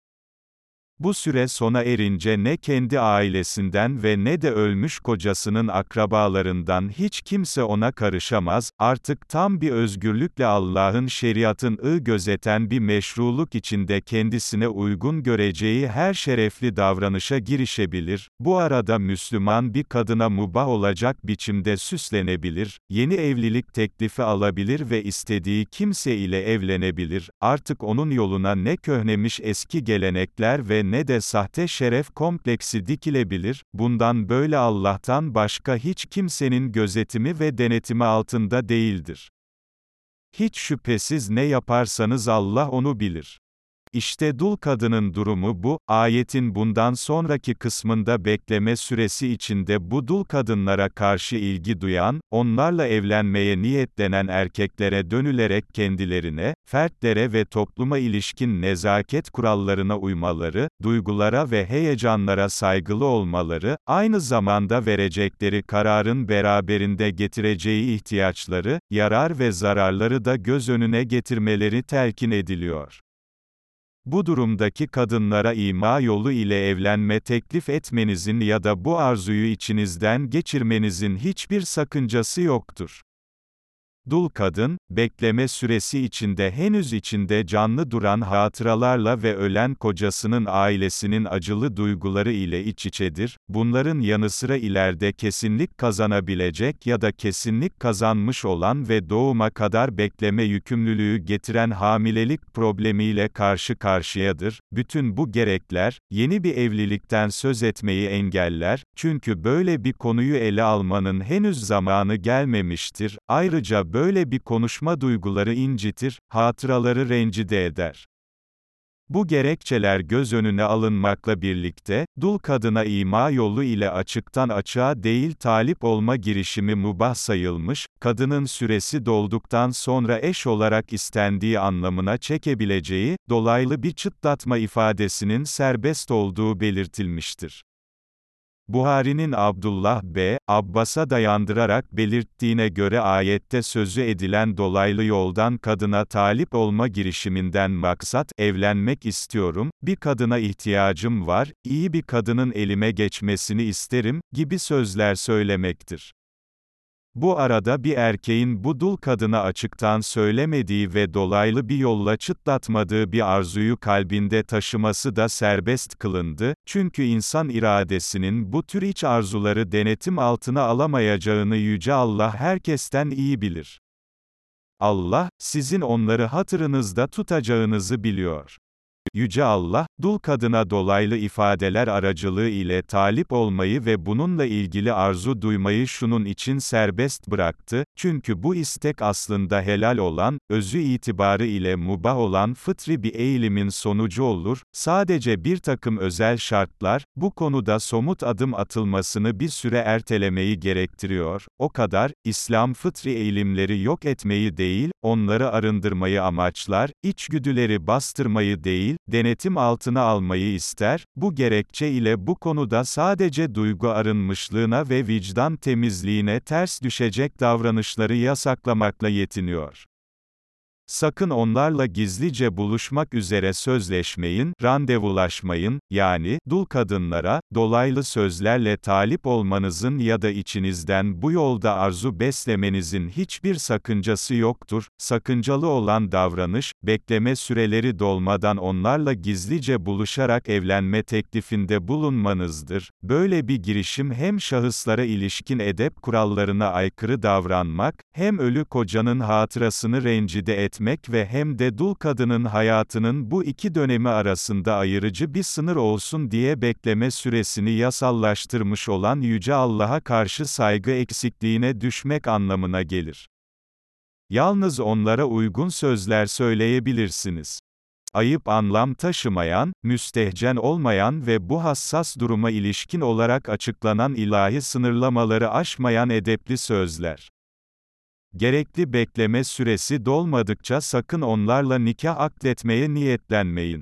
Bu süre sona erince ne kendi ailesinden ve ne de ölmüş kocasının akrabalarından hiç kimse ona karışamaz, artık tam bir özgürlükle Allah'ın şeriatın ı gözeten bir meşruluk içinde kendisine uygun göreceği her şerefli davranışa girişebilir, bu arada Müslüman bir kadına mubah olacak biçimde süslenebilir, yeni evlilik teklifi alabilir ve istediği kimse ile evlenebilir, artık onun yoluna ne köhnemiş eski gelenekler ve ne de sahte şeref kompleksi dikilebilir, bundan böyle Allah'tan başka hiç kimsenin gözetimi ve denetimi altında değildir. Hiç şüphesiz ne yaparsanız Allah onu bilir. İşte dul kadının durumu bu, ayetin bundan sonraki kısmında bekleme süresi içinde bu dul kadınlara karşı ilgi duyan, onlarla evlenmeye niyetlenen erkeklere dönülerek kendilerine, fertlere ve topluma ilişkin nezaket kurallarına uymaları, duygulara ve heyecanlara saygılı olmaları, aynı zamanda verecekleri kararın beraberinde getireceği ihtiyaçları, yarar ve zararları da göz önüne getirmeleri telkin ediliyor. Bu durumdaki kadınlara ima yolu ile evlenme teklif etmenizin ya da bu arzuyu içinizden geçirmenizin hiçbir sakıncası yoktur. Dul kadın, bekleme süresi içinde henüz içinde canlı duran hatıralarla ve ölen kocasının ailesinin acılı duyguları ile iç içedir, bunların yanı sıra ileride kesinlik kazanabilecek ya da kesinlik kazanmış olan ve doğuma kadar bekleme yükümlülüğü getiren hamilelik problemiyle karşı karşıyadır. Bütün bu gerekler, yeni bir evlilikten söz etmeyi engeller, çünkü böyle bir konuyu ele almanın henüz zamanı gelmemiştir. Ayrıca böyle bir konuşma duyguları incitir, hatıraları rencide eder. Bu gerekçeler göz önüne alınmakla birlikte, dul kadına ima yolu ile açıktan açığa değil talip olma girişimi mubah sayılmış, kadının süresi dolduktan sonra eş olarak istendiği anlamına çekebileceği, dolaylı bir çıtlatma ifadesinin serbest olduğu belirtilmiştir. Buhari'nin Abdullah B. Abbas'a dayandırarak belirttiğine göre ayette sözü edilen dolaylı yoldan kadına talip olma girişiminden maksat, evlenmek istiyorum, bir kadına ihtiyacım var, iyi bir kadının elime geçmesini isterim, gibi sözler söylemektir. Bu arada bir erkeğin bu dul kadına açıktan söylemediği ve dolaylı bir yolla çıtlatmadığı bir arzuyu kalbinde taşıması da serbest kılındı, çünkü insan iradesinin bu tür iç arzuları denetim altına alamayacağını Yüce Allah herkesten iyi bilir. Allah, sizin onları hatırınızda tutacağınızı biliyor. Yüce Allah, dul kadına dolaylı ifadeler aracılığı ile talip olmayı ve bununla ilgili arzu duymayı şunun için serbest bıraktı, çünkü bu istek aslında helal olan, özü itibarı ile mubah olan fıtri bir eğilimin sonucu olur, sadece bir takım özel şartlar, bu konuda somut adım atılmasını bir süre ertelemeyi gerektiriyor, o kadar, İslam fıtri eğilimleri yok etmeyi değil, onları arındırmayı amaçlar, içgüdüleri bastırmayı değil, denetim altına almayı ister, bu gerekçe ile bu konuda sadece duygu arınmışlığına ve vicdan temizliğine ters düşecek davranışları yasaklamakla yetiniyor. Sakın onlarla gizlice buluşmak üzere sözleşmeyin, randevulaşmayın, yani, dul kadınlara, dolaylı sözlerle talip olmanızın ya da içinizden bu yolda arzu beslemenizin hiçbir sakıncası yoktur, sakıncalı olan davranış, bekleme süreleri dolmadan onlarla gizlice buluşarak evlenme teklifinde bulunmanızdır. Böyle bir girişim hem şahıslara ilişkin edep kurallarına aykırı davranmak, hem ölü kocanın hatırasını rencide etmek, etmek ve hem de dul kadının hayatının bu iki dönemi arasında ayırıcı bir sınır olsun diye bekleme süresini yasallaştırmış olan Yüce Allah'a karşı saygı eksikliğine düşmek anlamına gelir. Yalnız onlara uygun sözler söyleyebilirsiniz. Ayıp anlam taşımayan, müstehcen olmayan ve bu hassas duruma ilişkin olarak açıklanan ilahi sınırlamaları aşmayan edepli sözler. Gerekli bekleme süresi dolmadıkça sakın onlarla nikah akletmeye niyetlenmeyin.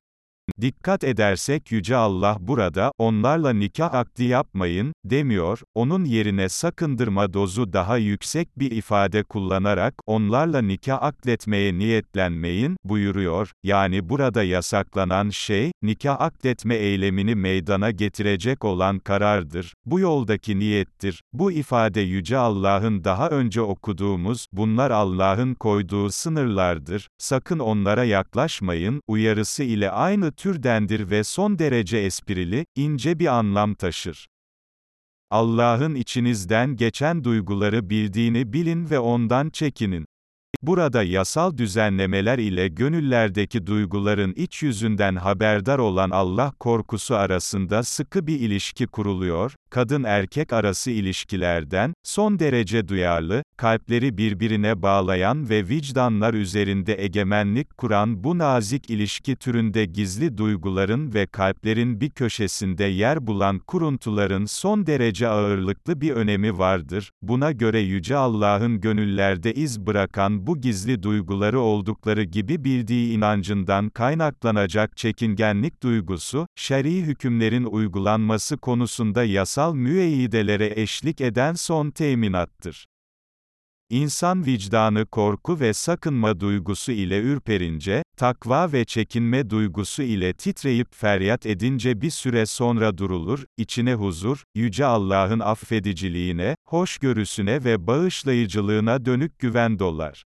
Dikkat edersek Yüce Allah burada, onlarla nikah akdi yapmayın, demiyor, onun yerine sakındırma dozu daha yüksek bir ifade kullanarak, onlarla nikah akletmeye niyetlenmeyin, buyuruyor, yani burada yasaklanan şey, nikah akletme eylemini meydana getirecek olan karardır, bu yoldaki niyettir, bu ifade Yüce Allah'ın daha önce okuduğumuz, bunlar Allah'ın koyduğu sınırlardır, sakın onlara yaklaşmayın, uyarısı ile aynı türdendir ve son derece esprili, ince bir anlam taşır. Allah'ın içinizden geçen duyguları bildiğini bilin ve ondan çekinin. Burada yasal düzenlemeler ile gönüllerdeki duyguların iç yüzünden haberdar olan Allah korkusu arasında sıkı bir ilişki kuruluyor, kadın-erkek arası ilişkilerden, son derece duyarlı, kalpleri birbirine bağlayan ve vicdanlar üzerinde egemenlik kuran bu nazik ilişki türünde gizli duyguların ve kalplerin bir köşesinde yer bulan kuruntuların son derece ağırlıklı bir önemi vardır. Buna göre Yüce Allah'ın gönüllerde iz bırakan bu gizli duyguları oldukları gibi bildiği inancından kaynaklanacak çekingenlik duygusu, şer'i hükümlerin uygulanması konusunda yasal müeyyidelere eşlik eden son teminattır. İnsan vicdanı korku ve sakınma duygusu ile ürperince, takva ve çekinme duygusu ile titreyip feryat edince bir süre sonra durulur, içine huzur, Yüce Allah'ın affediciliğine, hoşgörüsüne ve bağışlayıcılığına dönük güven dolar.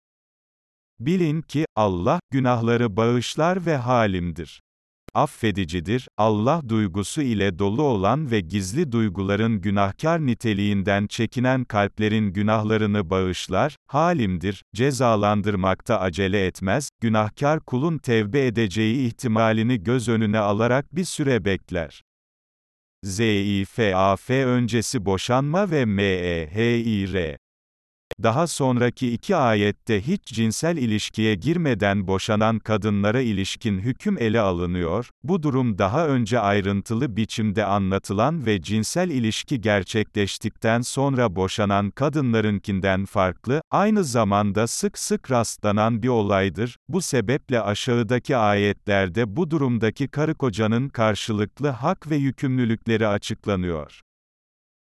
Bilin ki, Allah, günahları bağışlar ve halimdir. Affedicidir, Allah duygusu ile dolu olan ve gizli duyguların günahkar niteliğinden çekinen kalplerin günahlarını bağışlar, halimdir, cezalandırmakta acele etmez, günahkar kulun tevbe edeceği ihtimalini göz önüne alarak bir süre bekler. ZİFAF öncesi boşanma ve MEHİR daha sonraki iki ayette hiç cinsel ilişkiye girmeden boşanan kadınlara ilişkin hüküm ele alınıyor, bu durum daha önce ayrıntılı biçimde anlatılan ve cinsel ilişki gerçekleştikten sonra boşanan kadınlarınkinden farklı, aynı zamanda sık sık rastlanan bir olaydır, bu sebeple aşağıdaki ayetlerde bu durumdaki karı kocanın karşılıklı hak ve yükümlülükleri açıklanıyor.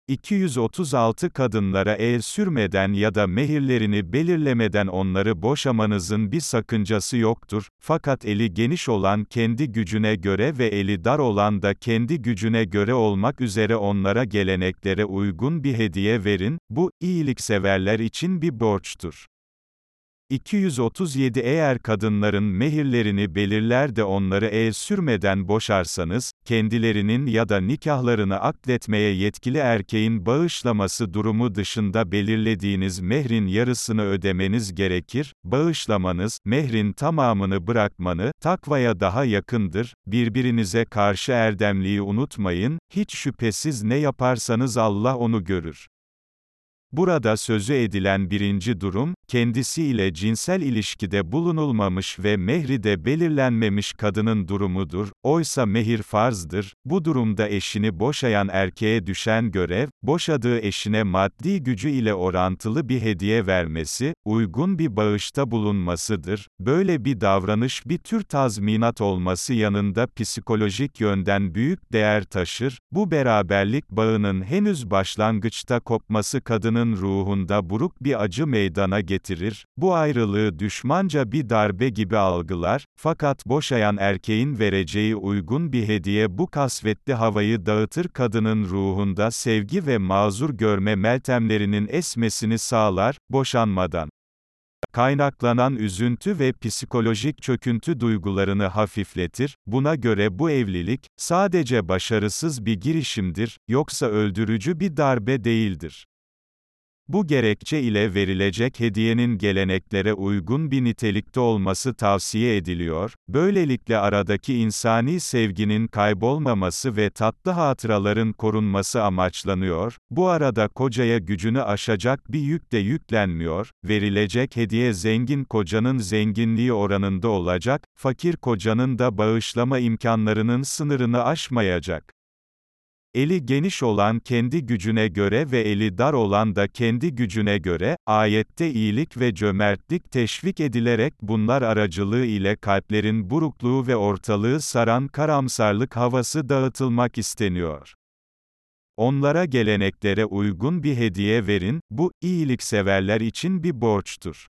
236 kadınlara el sürmeden ya da mehirlerini belirlemeden onları boşamanızın bir sakıncası yoktur, fakat eli geniş olan kendi gücüne göre ve eli dar olan da kendi gücüne göre olmak üzere onlara geleneklere uygun bir hediye verin, bu, iyilikseverler için bir borçtur. 237 Eğer kadınların mehirlerini belirler de onları el sürmeden boşarsanız, kendilerinin ya da nikahlarını akletmeye yetkili erkeğin bağışlaması durumu dışında belirlediğiniz mehrin yarısını ödemeniz gerekir, bağışlamanız, mehrin tamamını bırakmanı, takvaya daha yakındır, birbirinize karşı erdemliği unutmayın, hiç şüphesiz ne yaparsanız Allah onu görür. Burada sözü edilen birinci durum, kendisiyle cinsel ilişkide bulunulmamış ve mehri de belirlenmemiş kadının durumudur, oysa mehir farzdır, bu durumda eşini boşayan erkeğe düşen görev, boşadığı eşine maddi gücü ile orantılı bir hediye vermesi, uygun bir bağışta bulunmasıdır, böyle bir davranış bir tür tazminat olması yanında psikolojik yönden büyük değer taşır, bu beraberlik bağının henüz başlangıçta kopması kadının ruhunda buruk bir acı meydana getirir, bu ayrılığı düşmanca bir darbe gibi algılar, fakat boşayan erkeğin vereceği uygun bir hediye bu kasvetli havayı dağıtır kadının ruhunda sevgi ve mazur görme meltemlerinin esmesini sağlar, boşanmadan kaynaklanan üzüntü ve psikolojik çöküntü duygularını hafifletir, buna göre bu evlilik, sadece başarısız bir girişimdir, yoksa öldürücü bir darbe değildir. Bu gerekçe ile verilecek hediyenin geleneklere uygun bir nitelikte olması tavsiye ediliyor, böylelikle aradaki insani sevginin kaybolmaması ve tatlı hatıraların korunması amaçlanıyor, bu arada kocaya gücünü aşacak bir yük de yüklenmiyor, verilecek hediye zengin kocanın zenginliği oranında olacak, fakir kocanın da bağışlama imkanlarının sınırını aşmayacak. Eli geniş olan kendi gücüne göre ve eli dar olan da kendi gücüne göre, ayette iyilik ve cömertlik teşvik edilerek bunlar aracılığı ile kalplerin burukluğu ve ortalığı saran karamsarlık havası dağıtılmak isteniyor. Onlara geleneklere uygun bir hediye verin, bu, iyilikseverler için bir borçtur.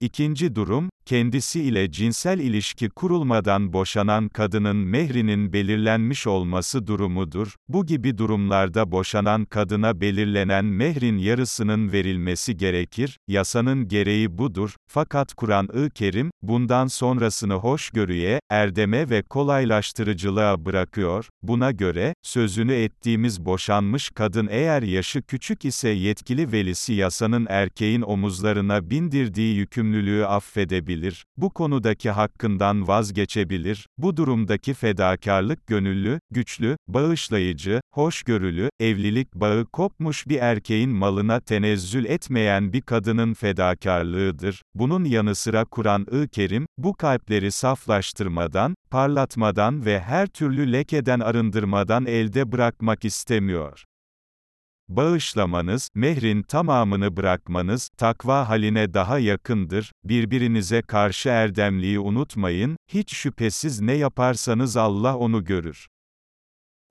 İkinci durum, kendisi ile cinsel ilişki kurulmadan boşanan kadının mehrinin belirlenmiş olması durumudur. Bu gibi durumlarda boşanan kadına belirlenen mehrin yarısının verilmesi gerekir. Yasanın gereği budur. Fakat Kur'an-ı Kerim, bundan sonrasını hoşgörüye, erdeme ve kolaylaştırıcılığa bırakıyor. Buna göre, sözünü ettiğimiz boşanmış kadın eğer yaşı küçük ise yetkili velisi yasanın erkeğin omuzlarına bindirdiği yükümlülüğü affedebilir edebilir, bu konudaki hakkından vazgeçebilir, bu durumdaki fedakarlık gönüllü, güçlü, bağışlayıcı, hoşgörülü, evlilik bağı kopmuş bir erkeğin malına tenezzül etmeyen bir kadının fedakarlığıdır. Bunun yanı sıra Kur'an-ı Kerim, bu kalpleri saflaştırmadan, parlatmadan ve her türlü lekeden arındırmadan elde bırakmak istemiyor. Bağışlamanız, mehrin tamamını bırakmanız, takva haline daha yakındır, birbirinize karşı erdemliği unutmayın, hiç şüphesiz ne yaparsanız Allah onu görür.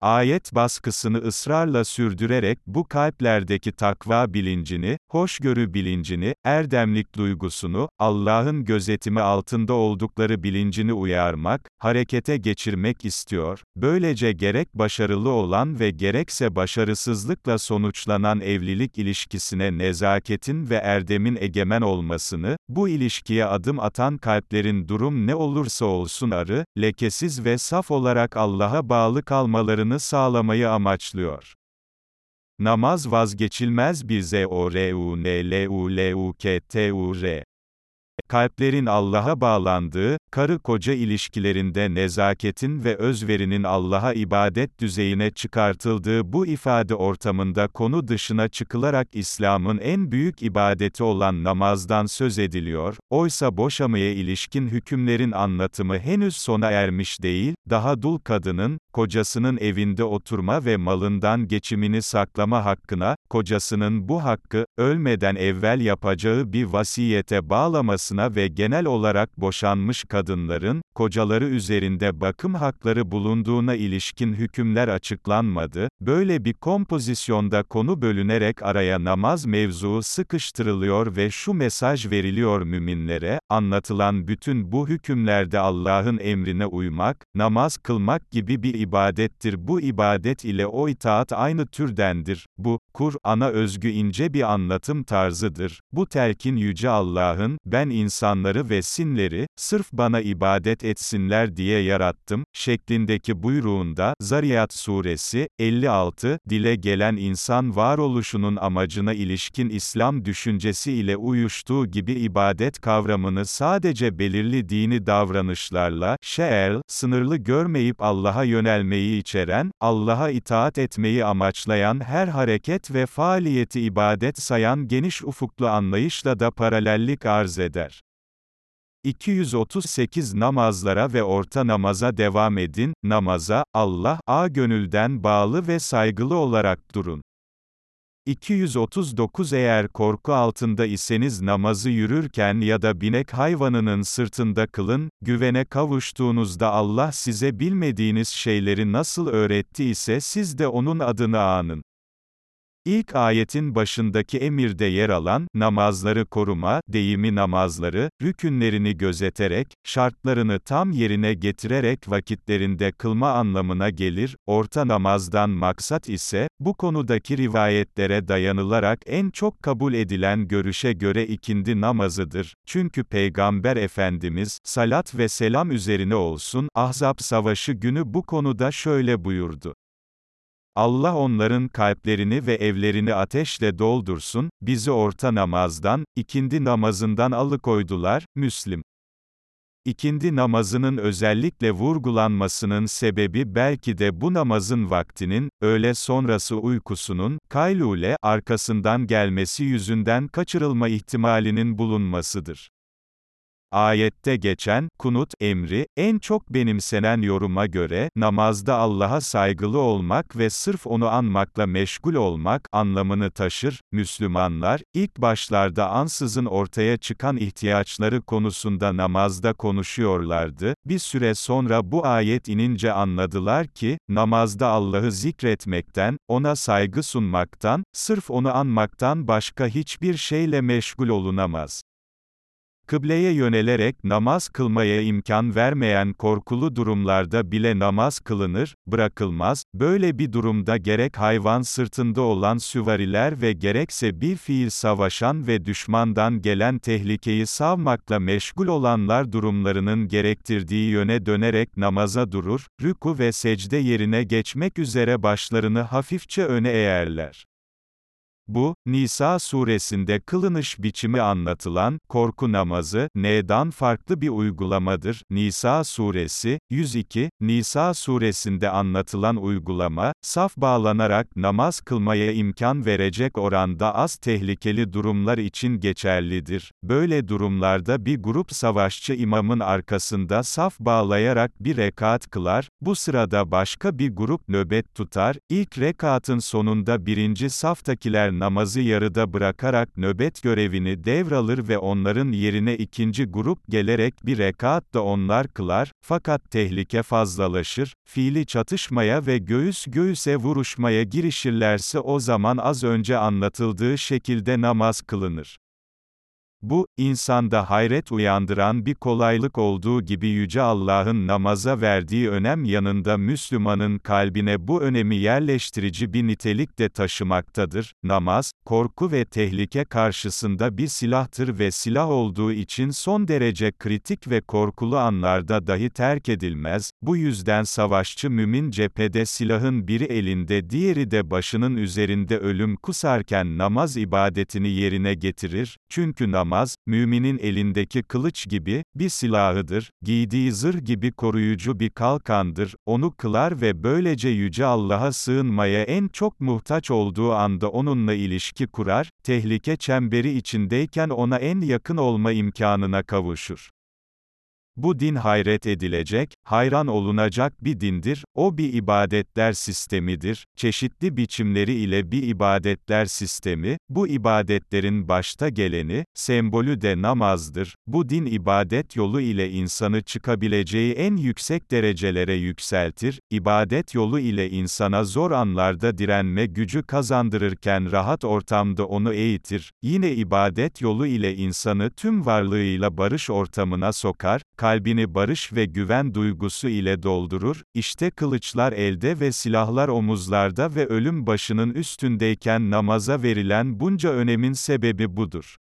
Ayet baskısını ısrarla sürdürerek bu kalplerdeki takva bilincini, hoşgörü bilincini, erdemlik duygusunu, Allah'ın gözetimi altında oldukları bilincini uyarmak, harekete geçirmek istiyor. Böylece gerek başarılı olan ve gerekse başarısızlıkla sonuçlanan evlilik ilişkisine nezaketin ve erdemin egemen olmasını, bu ilişkiye adım atan kalplerin durum ne olursa olsun arı, lekesiz ve saf olarak Allah'a bağlı kalmalarını olmalarını sağlamayı amaçlıyor. Namaz vazgeçilmez bir Z-O-R-U-N-L-U-L-U-K-T-U-R. Kalplerin Allah'a bağlandığı, karı koca ilişkilerinde nezaketin ve özverinin Allah'a ibadet düzeyine çıkartıldığı bu ifade ortamında konu dışına çıkılarak İslam'ın en büyük ibadeti olan namazdan söz ediliyor, oysa boşamaya ilişkin hükümlerin anlatımı henüz sona ermiş değil, daha dul kadının, kocasının evinde oturma ve malından geçimini saklama hakkına, kocasının bu hakkı, ölmeden evvel yapacağı bir vasiyete bağlamasına ve genel olarak boşanmış kadınların, kocaları üzerinde bakım hakları bulunduğuna ilişkin hükümler açıklanmadı, böyle bir kompozisyonda konu bölünerek araya namaz mevzuu sıkıştırılıyor ve şu mesaj veriliyor müminlere, anlatılan bütün bu hükümlerde Allah'ın emrine uymak, namaz kılmak gibi bir ibadettir. Bu ibadet ile o itaat aynı türdendir. Bu, Kur'an'a özgü ince bir anlatım tarzıdır. Bu telkin Yüce Allah'ın, ben insanları ve sinleri, sırf bana ibadet etsinler diye yarattım, şeklindeki buyruğunda, Zariyat suresi, 56, dile gelen insan varoluşunun amacına ilişkin İslam düşüncesi ile uyuştuğu gibi ibadet kavramını sadece belirli dini davranışlarla, şe'el, sınırlı görmeyip Allah'a yönelmeyi içeren, Allah'a itaat etmeyi amaçlayan her hareket ve faaliyeti ibadet sayan geniş ufuklu anlayışla da paralellik arz eder. 238 namazlara ve orta namaza devam edin, namaza, Allah, a gönülden bağlı ve saygılı olarak durun. 239 Eğer korku altında iseniz namazı yürürken ya da binek hayvanının sırtında kılın, güvene kavuştuğunuzda Allah size bilmediğiniz şeyleri nasıl öğretti ise siz de onun adını anın. İlk ayetin başındaki emirde yer alan, namazları koruma, deyimi namazları, rükünlerini gözeterek, şartlarını tam yerine getirerek vakitlerinde kılma anlamına gelir, orta namazdan maksat ise, bu konudaki rivayetlere dayanılarak en çok kabul edilen görüşe göre ikindi namazıdır. Çünkü Peygamber Efendimiz, salat ve selam üzerine olsun, Ahzab Savaşı günü bu konuda şöyle buyurdu. Allah onların kalplerini ve evlerini ateşle doldursun, bizi orta namazdan, ikindi namazından alıkoydular, Müslim. İkindi namazının özellikle vurgulanmasının sebebi belki de bu namazın vaktinin, öğle sonrası uykusunun, kaylule, arkasından gelmesi yüzünden kaçırılma ihtimalinin bulunmasıdır. Ayette geçen, kunut, emri, en çok benimsenen yoruma göre, namazda Allah'a saygılı olmak ve sırf onu anmakla meşgul olmak, anlamını taşır. Müslümanlar, ilk başlarda ansızın ortaya çıkan ihtiyaçları konusunda namazda konuşuyorlardı, bir süre sonra bu ayet inince anladılar ki, namazda Allah'ı zikretmekten, ona saygı sunmaktan, sırf onu anmaktan başka hiçbir şeyle meşgul olunamaz. Kıbleye yönelerek namaz kılmaya imkan vermeyen korkulu durumlarda bile namaz kılınır, bırakılmaz, böyle bir durumda gerek hayvan sırtında olan süvariler ve gerekse bir fiil savaşan ve düşmandan gelen tehlikeyi savmakla meşgul olanlar durumlarının gerektirdiği yöne dönerek namaza durur, rüku ve secde yerine geçmek üzere başlarını hafifçe öne eğerler. Bu, Nisa suresinde kılınış biçimi anlatılan, korku namazı, N'dan farklı bir uygulamadır. Nisa suresi, 102, Nisa suresinde anlatılan uygulama, saf bağlanarak namaz kılmaya imkan verecek oranda az tehlikeli durumlar için geçerlidir. Böyle durumlarda bir grup savaşçı imamın arkasında saf bağlayarak bir rekat kılar, bu sırada başka bir grup nöbet tutar, ilk rekatın sonunda birinci saftakiler namazı yarıda bırakarak nöbet görevini devralır ve onların yerine ikinci grup gelerek bir rekat da onlar kılar, fakat tehlike fazlalaşır, fiili çatışmaya ve göğüs göğüse vuruşmaya girişirlerse o zaman az önce anlatıldığı şekilde namaz kılınır. Bu, insanda hayret uyandıran bir kolaylık olduğu gibi Yüce Allah'ın namaza verdiği önem yanında Müslümanın kalbine bu önemi yerleştirici bir nitelik de taşımaktadır. Namaz, korku ve tehlike karşısında bir silahtır ve silah olduğu için son derece kritik ve korkulu anlarda dahi terk edilmez. Bu yüzden savaşçı mümin cephede silahın biri elinde diğeri de başının üzerinde ölüm kusarken namaz ibadetini yerine getirir, çünkü namaz, namaz, müminin elindeki kılıç gibi, bir silahıdır, giydiği zırh gibi koruyucu bir kalkandır, onu kılar ve böylece Yüce Allah'a sığınmaya en çok muhtaç olduğu anda onunla ilişki kurar, tehlike çemberi içindeyken ona en yakın olma imkanına kavuşur. Bu din hayret edilecek, hayran olunacak bir dindir, o bir ibadetler sistemidir, çeşitli biçimleri ile bir ibadetler sistemi, bu ibadetlerin başta geleni, sembolü de namazdır, bu din ibadet yolu ile insanı çıkabileceği en yüksek derecelere yükseltir, ibadet yolu ile insana zor anlarda direnme gücü kazandırırken rahat ortamda onu eğitir, yine ibadet yolu ile insanı tüm varlığıyla barış ortamına sokar, kalbini barış ve güven duygusu ile doldurur, işte kılıçlar elde ve silahlar omuzlarda ve ölüm başının üstündeyken namaza verilen bunca önemin sebebi budur.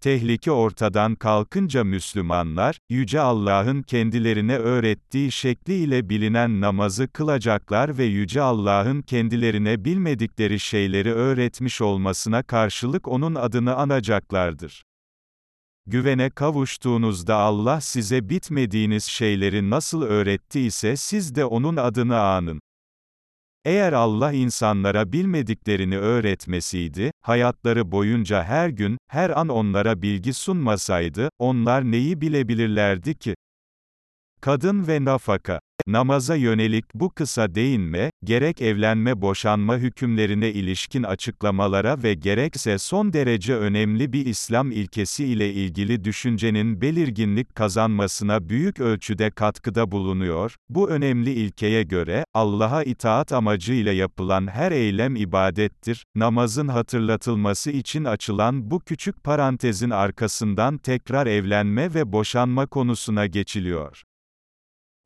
Tehlike ortadan kalkınca Müslümanlar, Yüce Allah'ın kendilerine öğrettiği şekliyle bilinen namazı kılacaklar ve Yüce Allah'ın kendilerine bilmedikleri şeyleri öğretmiş olmasına karşılık O'nun adını anacaklardır. Güvene kavuştuğunuzda Allah size bitmediğiniz şeyleri nasıl öğrettiyse siz de onun adını anın. Eğer Allah insanlara bilmediklerini öğretmesiydi, hayatları boyunca her gün, her an onlara bilgi sunmasaydı, onlar neyi bilebilirlerdi ki? Kadın ve nafaka Namaza yönelik bu kısa değinme, gerek evlenme boşanma hükümlerine ilişkin açıklamalara ve gerekse son derece önemli bir İslam ilkesi ile ilgili düşüncenin belirginlik kazanmasına büyük ölçüde katkıda bulunuyor. Bu önemli ilkeye göre, Allah'a itaat amacıyla yapılan her eylem ibadettir. Namazın hatırlatılması için açılan bu küçük parantezin arkasından tekrar evlenme ve boşanma konusuna geçiliyor.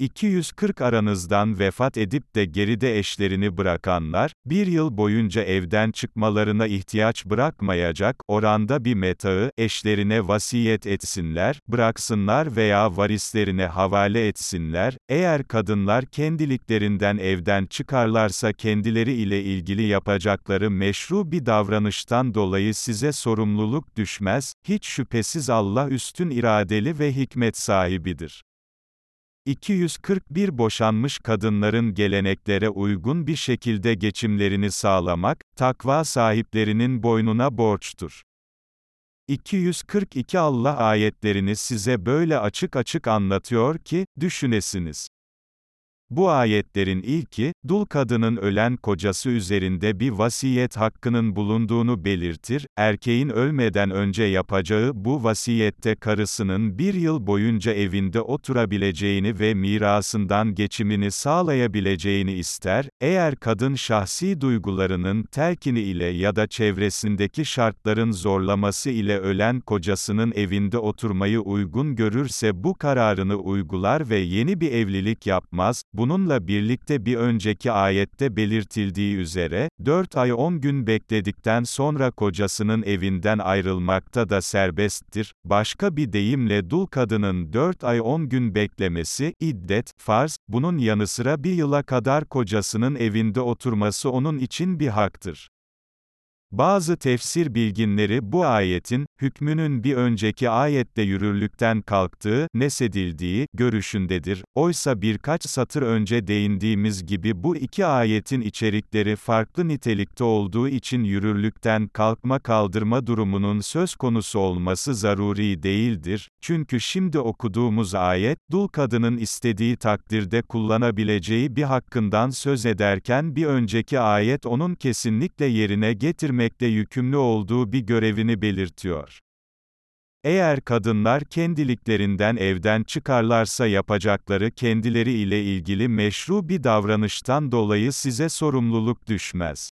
240 aranızdan vefat edip de geride eşlerini bırakanlar, bir yıl boyunca evden çıkmalarına ihtiyaç bırakmayacak, oranda bir metağı, eşlerine vasiyet etsinler, bıraksınlar veya varislerine havale etsinler, eğer kadınlar kendiliklerinden evden çıkarlarsa kendileri ile ilgili yapacakları meşru bir davranıştan dolayı size sorumluluk düşmez, hiç şüphesiz Allah üstün iradeli ve hikmet sahibidir. 241 boşanmış kadınların geleneklere uygun bir şekilde geçimlerini sağlamak, takva sahiplerinin boynuna borçtur. 242 Allah ayetlerini size böyle açık açık anlatıyor ki, düşünesiniz. Bu ayetlerin ilki, dul kadının ölen kocası üzerinde bir vasiyet hakkının bulunduğunu belirtir, erkeğin ölmeden önce yapacağı bu vasiyette karısının bir yıl boyunca evinde oturabileceğini ve mirasından geçimini sağlayabileceğini ister, eğer kadın şahsi duygularının telkini ile ya da çevresindeki şartların zorlaması ile ölen kocasının evinde oturmayı uygun görürse bu kararını uygular ve yeni bir evlilik yapmaz, Bununla birlikte bir önceki ayette belirtildiği üzere, 4 ay 10 gün bekledikten sonra kocasının evinden ayrılmakta da serbesttir. Başka bir deyimle dul kadının 4 ay 10 gün beklemesi, iddet, farz, bunun yanı sıra bir yıla kadar kocasının evinde oturması onun için bir haktır. Bazı tefsir bilginleri bu ayetin, hükmünün bir önceki ayette yürürlükten kalktığı, nesedildiği, görüşündedir. Oysa birkaç satır önce değindiğimiz gibi bu iki ayetin içerikleri farklı nitelikte olduğu için yürürlükten kalkma kaldırma durumunun söz konusu olması zaruri değildir. Çünkü şimdi okuduğumuz ayet, dul kadının istediği takdirde kullanabileceği bir hakkından söz ederken bir önceki ayet onun kesinlikle yerine getirmektedir vermekle yükümlü olduğu bir görevini belirtiyor. Eğer kadınlar kendiliklerinden evden çıkarlarsa yapacakları kendileri ile ilgili meşru bir davranıştan dolayı size sorumluluk düşmez.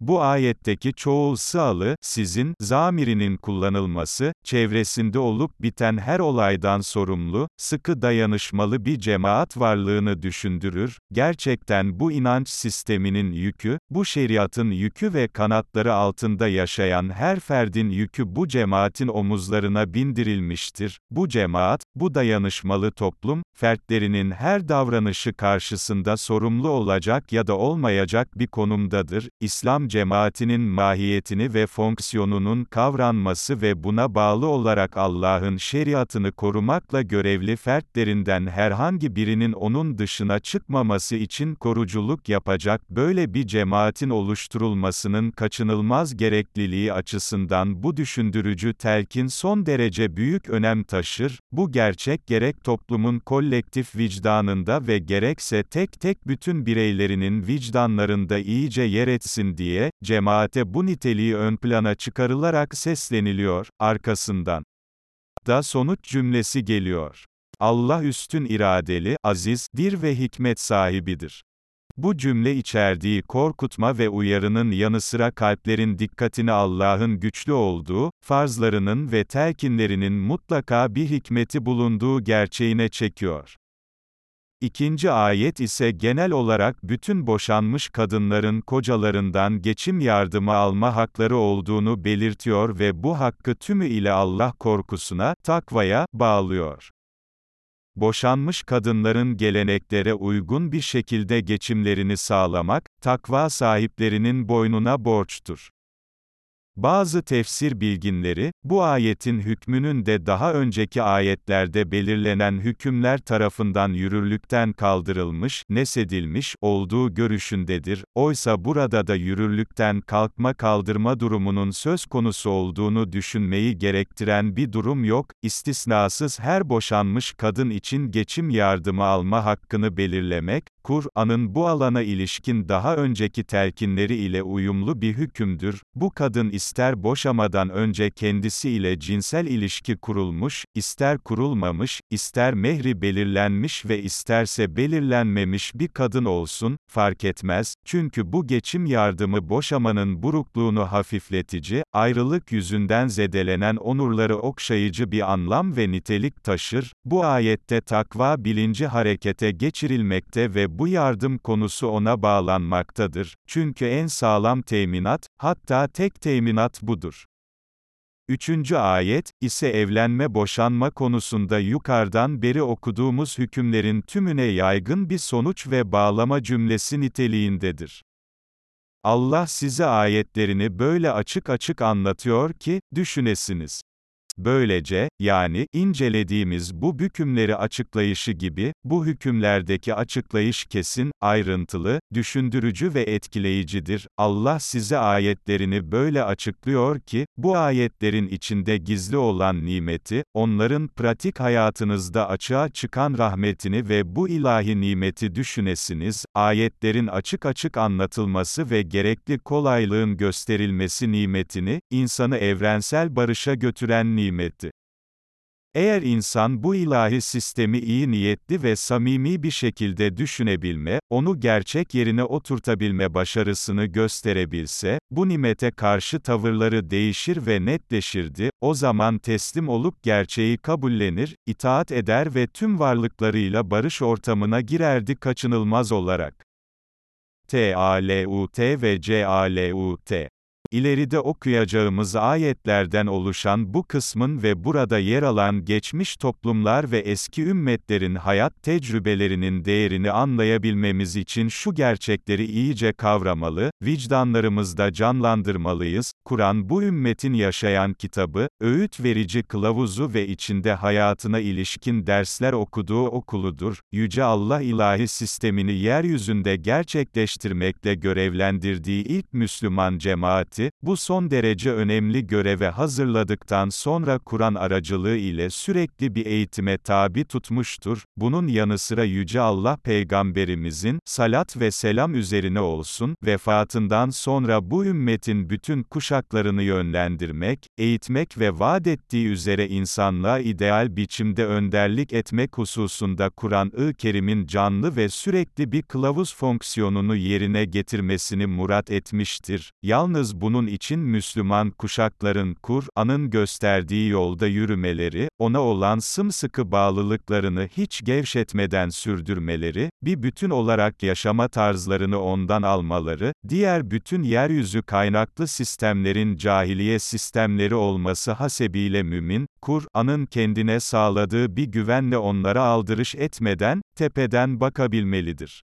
Bu ayetteki çoğul sığalı, sizin, zamirinin kullanılması, çevresinde olup biten her olaydan sorumlu, sıkı dayanışmalı bir cemaat varlığını düşündürür, gerçekten bu inanç sisteminin yükü, bu şeriatın yükü ve kanatları altında yaşayan her ferdin yükü bu cemaatin omuzlarına bindirilmiştir. Bu cemaat, bu dayanışmalı toplum, fertlerinin her davranışı karşısında sorumlu olacak ya da olmayacak bir konumdadır. İslam cemaatinin mahiyetini ve fonksiyonunun kavranması ve buna bağlı olarak Allah'ın şeriatını korumakla görevli fertlerinden herhangi birinin onun dışına çıkmaması için koruculuk yapacak böyle bir cemaatin oluşturulmasının kaçınılmaz gerekliliği açısından bu düşündürücü telkin son derece büyük önem taşır. Bu gerçek gerek toplumun kolektif vicdanında ve gerekse tek tek bütün bireylerinin vicdanlarında iyice yer etsin diye cemaate bu niteliği ön plana çıkarılarak sesleniliyor, arkasından da sonuç cümlesi geliyor. Allah üstün iradeli, aziz, dir ve hikmet sahibidir. Bu cümle içerdiği korkutma ve uyarının yanı sıra kalplerin dikkatini Allah'ın güçlü olduğu, farzlarının ve telkinlerinin mutlaka bir hikmeti bulunduğu gerçeğine çekiyor. İkinci ayet ise genel olarak bütün boşanmış kadınların kocalarından geçim yardımı alma hakları olduğunu belirtiyor ve bu hakkı tümü ile Allah korkusuna, takvaya, bağlıyor. Boşanmış kadınların geleneklere uygun bir şekilde geçimlerini sağlamak, takva sahiplerinin boynuna borçtur. Bazı tefsir bilginleri, bu ayetin hükmünün de daha önceki ayetlerde belirlenen hükümler tarafından yürürlükten kaldırılmış, nesedilmiş olduğu görüşündedir. Oysa burada da yürürlükten kalkma kaldırma durumunun söz konusu olduğunu düşünmeyi gerektiren bir durum yok, istisnasız her boşanmış kadın için geçim yardımı alma hakkını belirlemek, Kur'an'ın bu alana ilişkin daha önceki telkinleri ile uyumlu bir hükümdür. Bu kadın ister boşamadan önce kendisiyle cinsel ilişki kurulmuş, ister kurulmamış, ister mehri belirlenmiş ve isterse belirlenmemiş bir kadın olsun, fark etmez, çünkü bu geçim yardımı boşamanın burukluğunu hafifletici, ayrılık yüzünden zedelenen onurları okşayıcı bir anlam ve nitelik taşır. Bu ayette takva bilinci harekete geçirilmekte ve bu yardım konusu ona bağlanmaktadır, çünkü en sağlam teminat, hatta tek teminat budur. Üçüncü ayet, ise evlenme boşanma konusunda yukarıdan beri okuduğumuz hükümlerin tümüne yaygın bir sonuç ve bağlama cümlesi niteliğindedir. Allah size ayetlerini böyle açık açık anlatıyor ki, düşünesiniz. Böylece, yani, incelediğimiz bu bükümleri açıklayışı gibi, bu hükümlerdeki açıklayış kesin, ayrıntılı, düşündürücü ve etkileyicidir. Allah size ayetlerini böyle açıklıyor ki, bu ayetlerin içinde gizli olan nimeti, onların pratik hayatınızda açığa çıkan rahmetini ve bu ilahi nimeti düşünesiniz, ayetlerin açık açık anlatılması ve gerekli kolaylığın gösterilmesi nimetini, insanı evrensel barışa götüren nimeti. Eğer insan bu ilahi sistemi iyi niyetli ve samimi bir şekilde düşünebilme, onu gerçek yerine oturtabilme başarısını gösterebilse, bu nimete karşı tavırları değişir ve netleşirdi, o zaman teslim olup gerçeği kabullenir, itaat eder ve tüm varlıklarıyla barış ortamına girerdi kaçınılmaz olarak. T-A-L-U-T ve C-A-L-U-T İleride okuyacağımız ayetlerden oluşan bu kısmın ve burada yer alan geçmiş toplumlar ve eski ümmetlerin hayat tecrübelerinin değerini anlayabilmemiz için şu gerçekleri iyice kavramalı, vicdanlarımızda canlandırmalıyız. Kur'an bu ümmetin yaşayan kitabı, öğüt verici kılavuzu ve içinde hayatına ilişkin dersler okuduğu okuludur. Yüce Allah ilahi sistemini yeryüzünde gerçekleştirmekle görevlendirdiği ilk Müslüman cemaati, bu son derece önemli göreve hazırladıktan sonra Kur'an aracılığı ile sürekli bir eğitime tabi tutmuştur. Bunun yanı sıra Yüce Allah Peygamberimizin, salat ve selam üzerine olsun, vefatından sonra bu ümmetin bütün kuşaklarını yönlendirmek, eğitmek ve vaat ettiği üzere insanlığa ideal biçimde önderlik etmek hususunda Kur'an-ı Kerim'in canlı ve sürekli bir kılavuz fonksiyonunu yerine getirmesini murat etmiştir. Yalnız bunu bunun için Müslüman kuşakların Kur'an'ın gösterdiği yolda yürümeleri, ona olan sımsıkı bağlılıklarını hiç gevşetmeden sürdürmeleri, bir bütün olarak yaşama tarzlarını ondan almaları, diğer bütün yeryüzü kaynaklı sistemlerin cahiliye sistemleri olması hasebiyle mümin, Kur'an'ın kendine sağladığı bir güvenle onlara aldırış etmeden, tepeden bakabilmelidir.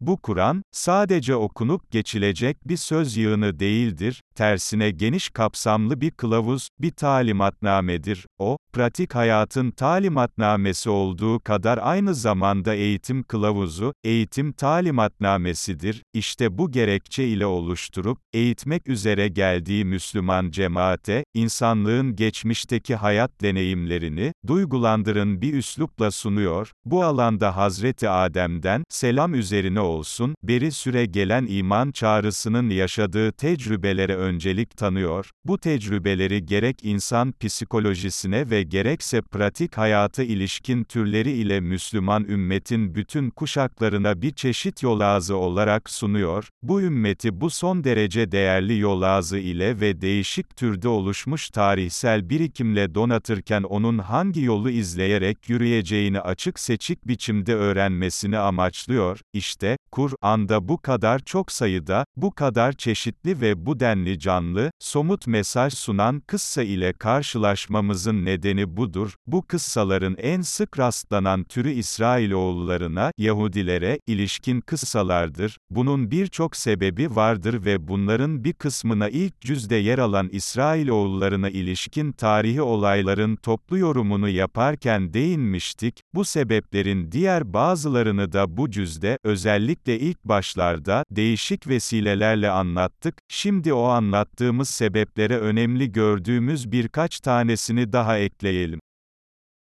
Bu Kur'an, sadece okunup geçilecek bir söz yığını değildir, tersine geniş kapsamlı bir kılavuz, bir talimatnamedir. O, pratik hayatın talimatnamesi olduğu kadar aynı zamanda eğitim kılavuzu, eğitim talimatnamesidir. İşte bu gerekçe ile oluşturup, eğitmek üzere geldiği Müslüman cemaate, insanlığın geçmişteki hayat deneyimlerini, duygulandırın bir üslupla sunuyor. Bu alanda Hazreti Adem'den, selam üzerine olsun, beri süre gelen iman çağrısının yaşadığı tecrübelere öncelik tanıyor, bu tecrübeleri gerek insan psikolojisine ve gerekse pratik hayata ilişkin türleri ile Müslüman ümmetin bütün kuşaklarına bir çeşit yolazı olarak sunuyor, bu ümmeti bu son derece değerli yolazı ile ve değişik türde oluşmuş tarihsel birikimle donatırken onun hangi yolu izleyerek yürüyeceğini açık seçik biçimde öğrenmesini amaçlıyor, işte, Kur'an'da bu kadar çok sayıda, bu kadar çeşitli ve bu denli canlı, somut mesaj sunan kıssa ile karşılaşmamızın nedeni budur. Bu kıssaların en sık rastlanan türü İsrailoğullarına, Yahudilere, ilişkin kıssalardır. Bunun birçok sebebi vardır ve bunların bir kısmına ilk cüzde yer alan İsrailoğullarına ilişkin tarihi olayların toplu yorumunu yaparken değinmiştik. Bu sebeplerin diğer bazılarını da bu cüzde, özellikle ilk başlarda, değişik vesilelerle anlattık. Şimdi o anlattığımız sebeplere önemli gördüğümüz birkaç tanesini daha ekleyelim.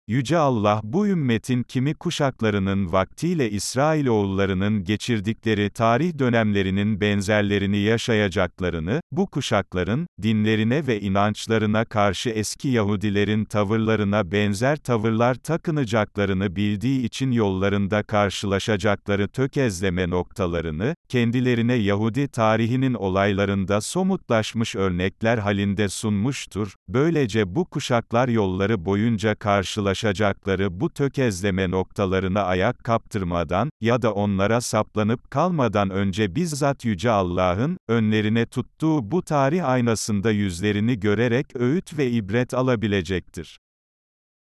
Yüce Allah bu ümmetin kimi kuşaklarının vaktiyle İsrailoğullarının geçirdikleri tarih dönemlerinin benzerlerini yaşayacaklarını, bu kuşakların, dinlerine ve inançlarına karşı eski Yahudilerin tavırlarına benzer tavırlar takınacaklarını bildiği için yollarında karşılaşacakları tökezleme noktalarını, kendilerine Yahudi tarihinin olaylarında somutlaşmış örnekler halinde sunmuştur, böylece bu kuşaklar yolları boyunca karşılaşacaklarını, ulaşacakları bu tökezleme noktalarına ayak kaptırmadan, ya da onlara saplanıp kalmadan önce bizzat Yüce Allah'ın, önlerine tuttuğu bu tarih aynasında yüzlerini görerek öğüt ve ibret alabilecektir.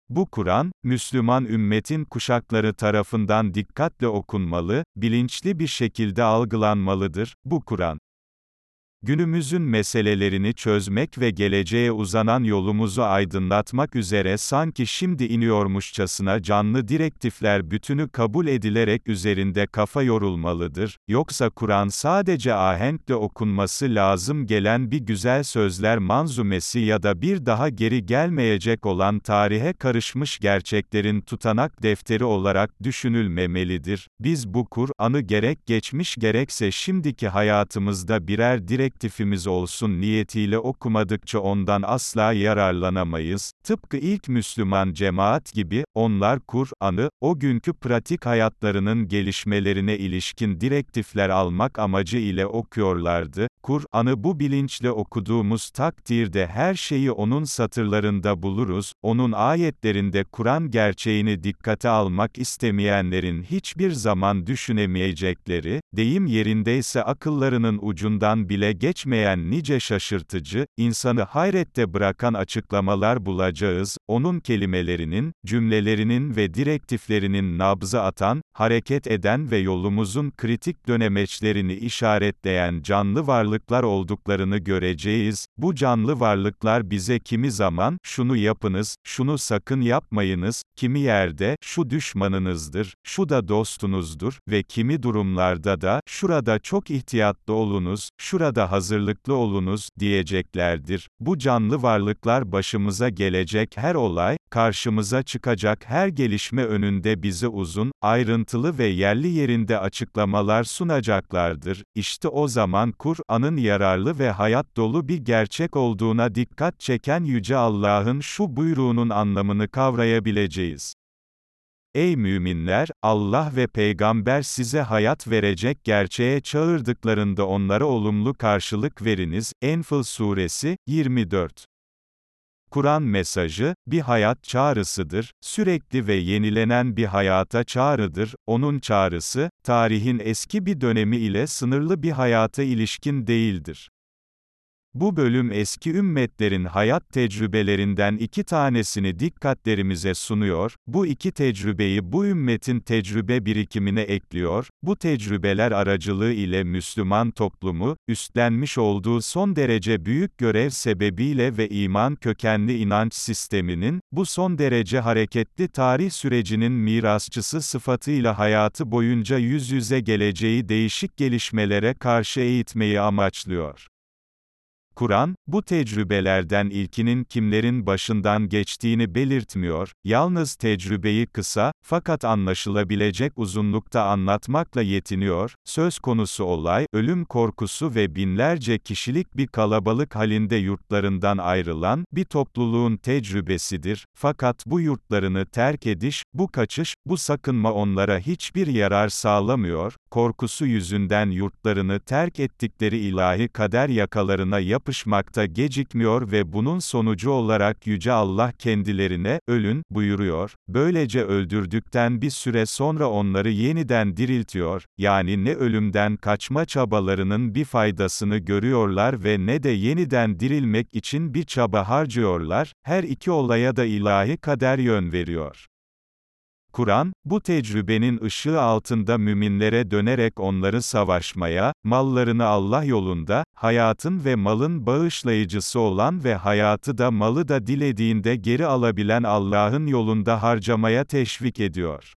Bu Kur'an, Müslüman ümmetin kuşakları tarafından dikkatle okunmalı, bilinçli bir şekilde algılanmalıdır. Bu Kur'an, günümüzün meselelerini çözmek ve geleceğe uzanan yolumuzu aydınlatmak üzere sanki şimdi iniyormuşçasına canlı direktifler bütünü kabul edilerek üzerinde kafa yorulmalıdır, yoksa Kur'an sadece ahenkle okunması lazım gelen bir güzel sözler manzumesi ya da bir daha geri gelmeyecek olan tarihe karışmış gerçeklerin tutanak defteri olarak düşünülmemelidir. Biz bu Kur'an'ı gerek geçmiş gerekse şimdiki hayatımızda birer direktifimiz olsun niyetiyle okumadıkça ondan asla yararlanamayız. Tıpkı ilk Müslüman cemaat gibi, onlar Kur'an'ı, o günkü pratik hayatlarının gelişmelerine ilişkin direktifler almak amacı ile okuyorlardı. Kur'an'ı bu bilinçle okuduğumuz takdirde her şeyi onun satırlarında buluruz, onun ayetlerinde Kur'an gerçeğini dikkate almak istemeyenlerin hiçbir zaman düşünemeyecekleri, deyim yerindeyse akıllarının ucundan bile geçmeyen nice şaşırtıcı, insanı hayrette bırakan açıklamalar bulacağız, onun kelimelerinin, cümlelerinin ve direktiflerinin nabzı atan, hareket eden ve yolumuzun kritik dönemeçlerini işaretleyen canlı varlıklar olduklarını göreceğiz. Bu canlı varlıklar bize kimi zaman, şunu yapınız, şunu sakın yapmayınız, kimi yerde, şu düşmanınızdır, şu da dostunuzdur ve kimi durumlarda da, şurada çok ihtiyatlı olunuz, şurada hazırlıklı olunuz, diyeceklerdir. Bu canlı varlıklar başımıza gelecek her olay, karşımıza çıkacak her gelişme önünde bize uzun, ayrıntılı ve yerli yerinde açıklamalar sunacaklardır. İşte o zaman Kur'an'ın yararlı ve hayat dolu bir gerçek olduğuna dikkat çeken Yüce Allah'ın şu buyruğunun anlamını kavrayabileceğiz. Ey müminler, Allah ve peygamber size hayat verecek gerçeğe çağırdıklarında onlara olumlu karşılık veriniz. Enfal Suresi, 24 Kur'an mesajı, bir hayat çağrısıdır, sürekli ve yenilenen bir hayata çağrıdır, onun çağrısı, tarihin eski bir dönemi ile sınırlı bir hayata ilişkin değildir. Bu bölüm eski ümmetlerin hayat tecrübelerinden iki tanesini dikkatlerimize sunuyor, bu iki tecrübeyi bu ümmetin tecrübe birikimine ekliyor, bu tecrübeler aracılığı ile Müslüman toplumu, üstlenmiş olduğu son derece büyük görev sebebiyle ve iman kökenli inanç sisteminin, bu son derece hareketli tarih sürecinin mirasçısı sıfatıyla hayatı boyunca yüz yüze geleceği değişik gelişmelere karşı eğitmeyi amaçlıyor. Kur'an, bu tecrübelerden ilkinin kimlerin başından geçtiğini belirtmiyor, yalnız tecrübeyi kısa, fakat anlaşılabilecek uzunlukta anlatmakla yetiniyor, söz konusu olay, ölüm korkusu ve binlerce kişilik bir kalabalık halinde yurtlarından ayrılan, bir topluluğun tecrübesidir, fakat bu yurtlarını terk ediş, bu kaçış, bu sakınma onlara hiçbir yarar sağlamıyor, korkusu yüzünden yurtlarını terk ettikleri ilahi kader yakalarına yapışmakta gecikmiyor ve bunun sonucu olarak Yüce Allah kendilerine, ölün, buyuruyor, böylece öldürdükten bir süre sonra onları yeniden diriltiyor, yani ne ölümden kaçma çabalarının bir faydasını görüyorlar ve ne de yeniden dirilmek için bir çaba harcıyorlar, her iki olaya da ilahi kader yön veriyor. Kur'an, bu tecrübenin ışığı altında müminlere dönerek onları savaşmaya, mallarını Allah yolunda, hayatın ve malın bağışlayıcısı olan ve hayatı da malı da dilediğinde geri alabilen Allah'ın yolunda harcamaya teşvik ediyor.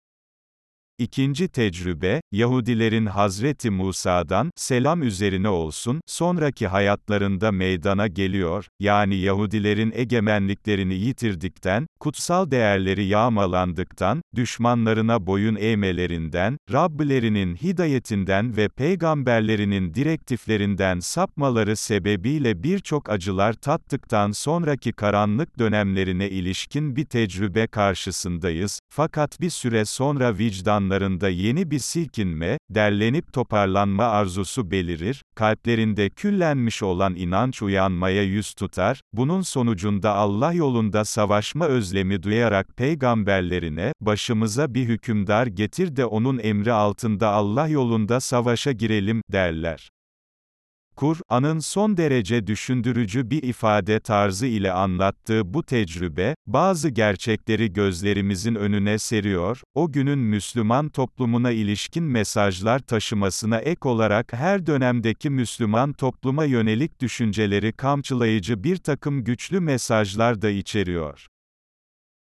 İkinci tecrübe, Yahudilerin Hazreti Musa'dan, selam üzerine olsun, sonraki hayatlarında meydana geliyor, yani Yahudilerin egemenliklerini yitirdikten, kutsal değerleri yağmalandıktan, düşmanlarına boyun eğmelerinden, Rabbilerinin hidayetinden ve peygamberlerinin direktiflerinden sapmaları sebebiyle birçok acılar tattıktan sonraki karanlık dönemlerine ilişkin bir tecrübe karşısındayız, fakat bir süre sonra vicdan insanlarında yeni bir silkinme, derlenip toparlanma arzusu belirir, kalplerinde küllenmiş olan inanç uyanmaya yüz tutar, bunun sonucunda Allah yolunda savaşma özlemi duyarak peygamberlerine, başımıza bir hükümdar getir de onun emri altında Allah yolunda savaşa girelim, derler. Kur'an'ın son derece düşündürücü bir ifade tarzı ile anlattığı bu tecrübe, bazı gerçekleri gözlerimizin önüne seriyor, o günün Müslüman toplumuna ilişkin mesajlar taşımasına ek olarak her dönemdeki Müslüman topluma yönelik düşünceleri kamçılayıcı bir takım güçlü mesajlar da içeriyor.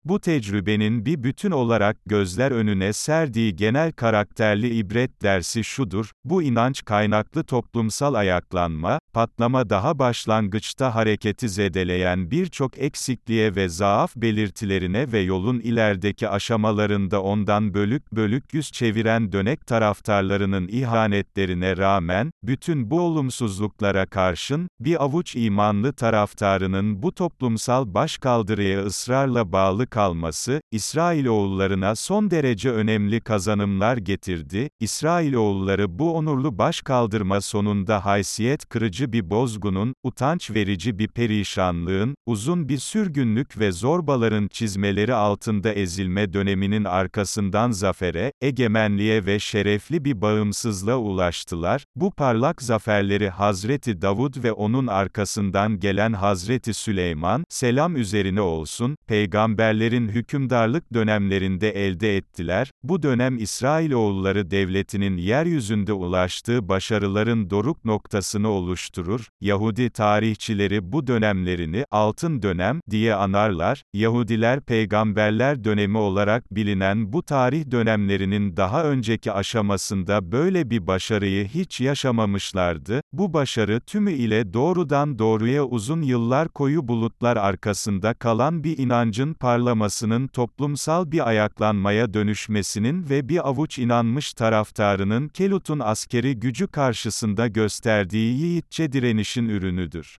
Bu tecrübenin bir bütün olarak gözler önüne serdiği genel karakterli ibret dersi şudur, bu inanç kaynaklı toplumsal ayaklanma, patlama daha başlangıçta hareketi zedeleyen birçok eksikliğe ve zaaf belirtilerine ve yolun ilerideki aşamalarında ondan bölük bölük yüz çeviren dönek taraftarlarının ihanetlerine rağmen, bütün bu olumsuzluklara karşın, bir avuç imanlı taraftarının bu toplumsal başkaldırıya ısrarla bağlı kalması, İsrailoğullarına son derece önemli kazanımlar getirdi, İsrailoğulları bu onurlu başkaldırma sonunda haysiyet kırıcı bir bozgunun, utanç verici bir perişanlığın, uzun bir sürgünlük ve zorbaların çizmeleri altında ezilme döneminin arkasından zafere, egemenliğe ve şerefli bir bağımsızlığa ulaştılar, bu parlak zaferleri Hazreti Davud ve onun arkasından gelen Hazreti Süleyman, selam üzerine olsun, peygamberleri Süryanilerin hükümdarlık dönemlerinde elde ettiler, bu dönem İsrailoğulları devletinin yeryüzünde ulaştığı başarıların doruk noktasını oluşturur, Yahudi tarihçileri bu dönemlerini, altın dönem, diye anarlar, Yahudiler peygamberler dönemi olarak bilinen bu tarih dönemlerinin daha önceki aşamasında böyle bir başarıyı hiç yaşamamışlardı, bu başarı tümü ile doğrudan doğruya uzun yıllar koyu bulutlar arkasında kalan bir inancın parlamasıdır uygulamasının toplumsal bir ayaklanmaya dönüşmesinin ve bir avuç inanmış taraftarının Kelut'un askeri gücü karşısında gösterdiği yiğitçe direnişin ürünüdür.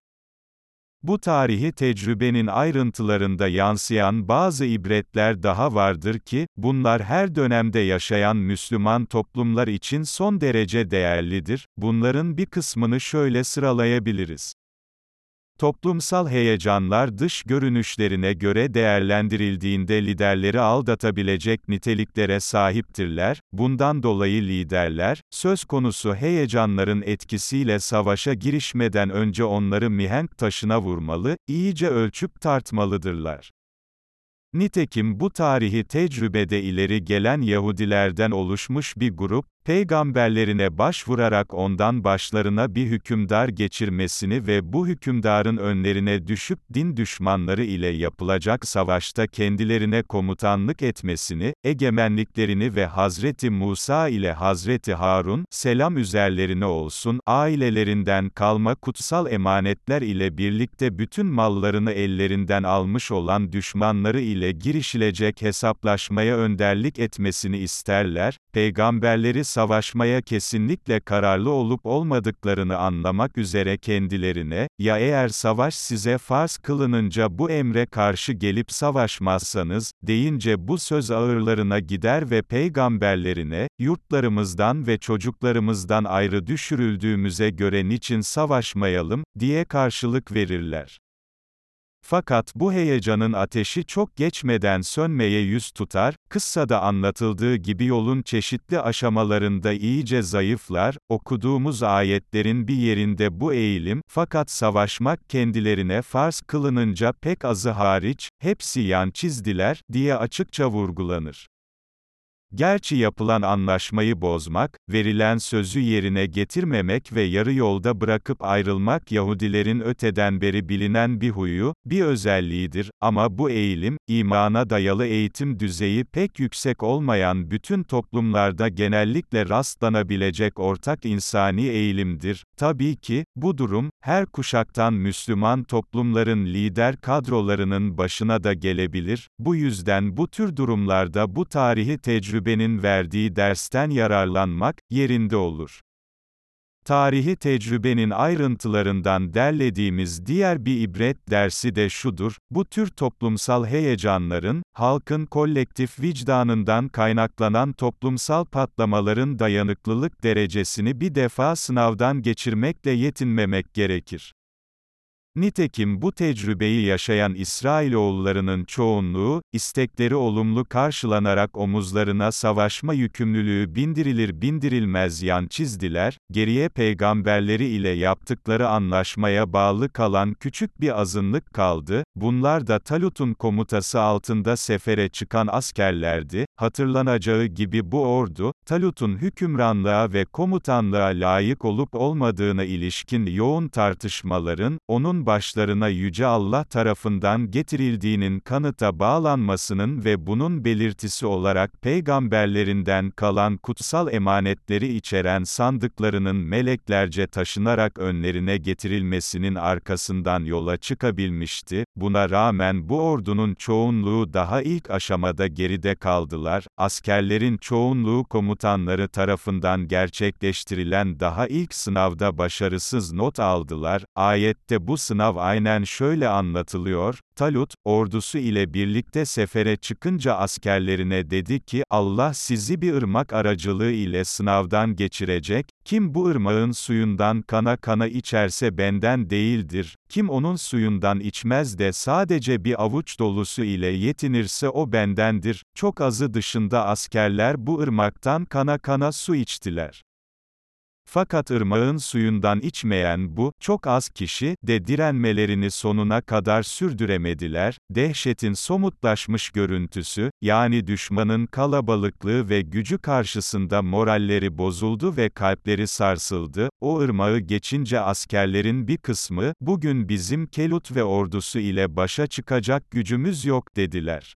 Bu tarihi tecrübenin ayrıntılarında yansıyan bazı ibretler daha vardır ki, bunlar her dönemde yaşayan Müslüman toplumlar için son derece değerlidir, bunların bir kısmını şöyle sıralayabiliriz. Toplumsal heyecanlar dış görünüşlerine göre değerlendirildiğinde liderleri aldatabilecek niteliklere sahiptirler, bundan dolayı liderler, söz konusu heyecanların etkisiyle savaşa girişmeden önce onları mihenk taşına vurmalı, iyice ölçüp tartmalıdırlar. Nitekim bu tarihi tecrübede ileri gelen Yahudilerden oluşmuş bir grup, peygamberlerine başvurarak ondan başlarına bir hükümdar geçirmesini ve bu hükümdarın önlerine düşüp din düşmanları ile yapılacak savaşta kendilerine komutanlık etmesini, egemenliklerini ve Hazreti Musa ile Hazreti Harun, selam üzerlerine olsun, ailelerinden kalma kutsal emanetler ile birlikte bütün mallarını ellerinden almış olan düşmanları ile girişilecek hesaplaşmaya önderlik etmesini isterler, peygamberleri savaşmaya kesinlikle kararlı olup olmadıklarını anlamak üzere kendilerine, ya eğer savaş size farz kılınınca bu emre karşı gelip savaşmazsanız, deyince bu söz ağırlarına gider ve peygamberlerine, yurtlarımızdan ve çocuklarımızdan ayrı düşürüldüğümüze göre niçin savaşmayalım, diye karşılık verirler. Fakat bu heyecanın ateşi çok geçmeden sönmeye yüz tutar, kıssada anlatıldığı gibi yolun çeşitli aşamalarında iyice zayıflar, okuduğumuz ayetlerin bir yerinde bu eğilim, fakat savaşmak kendilerine farz kılınınca pek azı hariç, hepsi yan çizdiler, diye açıkça vurgulanır. Gerçi yapılan anlaşmayı bozmak, verilen sözü yerine getirmemek ve yarı yolda bırakıp ayrılmak Yahudilerin öteden beri bilinen bir huyu, bir özelliğidir, ama bu eğilim, imana dayalı eğitim düzeyi pek yüksek olmayan bütün toplumlarda genellikle rastlanabilecek ortak insani eğilimdir. Tabii ki, bu durum, her kuşaktan Müslüman toplumların lider kadrolarının başına da gelebilir, bu yüzden bu tür durumlarda bu tarihi tecrübe tecrübenin verdiği dersten yararlanmak, yerinde olur. Tarihi tecrübenin ayrıntılarından derlediğimiz diğer bir ibret dersi de şudur, bu tür toplumsal heyecanların, halkın kolektif vicdanından kaynaklanan toplumsal patlamaların dayanıklılık derecesini bir defa sınavdan geçirmekle yetinmemek gerekir. Nitekim bu tecrübeyi yaşayan İsrailoğullarının çoğunluğu, istekleri olumlu karşılanarak omuzlarına savaşma yükümlülüğü bindirilir bindirilmez yan çizdiler, geriye peygamberleri ile yaptıkları anlaşmaya bağlı kalan küçük bir azınlık kaldı, bunlar da Talut'un komutası altında sefere çıkan askerlerdi, hatırlanacağı gibi bu ordu, Talut'un hükümranlığa ve komutanlığa layık olup olmadığına ilişkin yoğun tartışmaların, onun başlarına Yüce Allah tarafından getirildiğinin kanıta bağlanmasının ve bunun belirtisi olarak peygamberlerinden kalan kutsal emanetleri içeren sandıklarının meleklerce taşınarak önlerine getirilmesinin arkasından yola çıkabilmişti, buna rağmen bu ordunun çoğunluğu daha ilk aşamada geride kaldılar, askerlerin çoğunluğu komutanları tarafından gerçekleştirilen daha ilk sınavda başarısız not aldılar, ayette bu sınav aynen şöyle anlatılıyor, Talut, ordusu ile birlikte sefere çıkınca askerlerine dedi ki, Allah sizi bir ırmak aracılığı ile sınavdan geçirecek, kim bu ırmağın suyundan kana kana içerse benden değildir, kim onun suyundan içmez de sadece bir avuç dolusu ile yetinirse o bendendir, çok azı dışında askerler bu ırmaktan kana kana su içtiler. Fakat ırmağın suyundan içmeyen bu, çok az kişi, de direnmelerini sonuna kadar sürdüremediler, dehşetin somutlaşmış görüntüsü, yani düşmanın kalabalıklığı ve gücü karşısında moralleri bozuldu ve kalpleri sarsıldı, o ırmağı geçince askerlerin bir kısmı, bugün bizim Kelut ve ordusu ile başa çıkacak gücümüz yok dediler.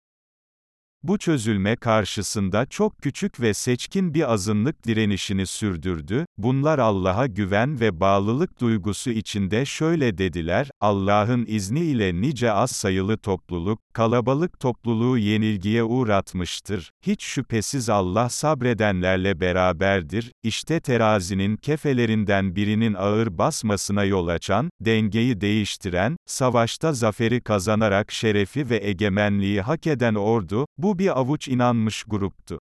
Bu çözülme karşısında çok küçük ve seçkin bir azınlık direnişini sürdürdü, bunlar Allah'a güven ve bağlılık duygusu içinde şöyle dediler, Allah'ın izniyle nice az sayılı topluluk, kalabalık topluluğu yenilgiye uğratmıştır, hiç şüphesiz Allah sabredenlerle beraberdir, işte terazinin kefelerinden birinin ağır basmasına yol açan, dengeyi değiştiren, savaşta zaferi kazanarak şerefi ve egemenliği hak eden ordu, bu bir avuç inanmış gruptu.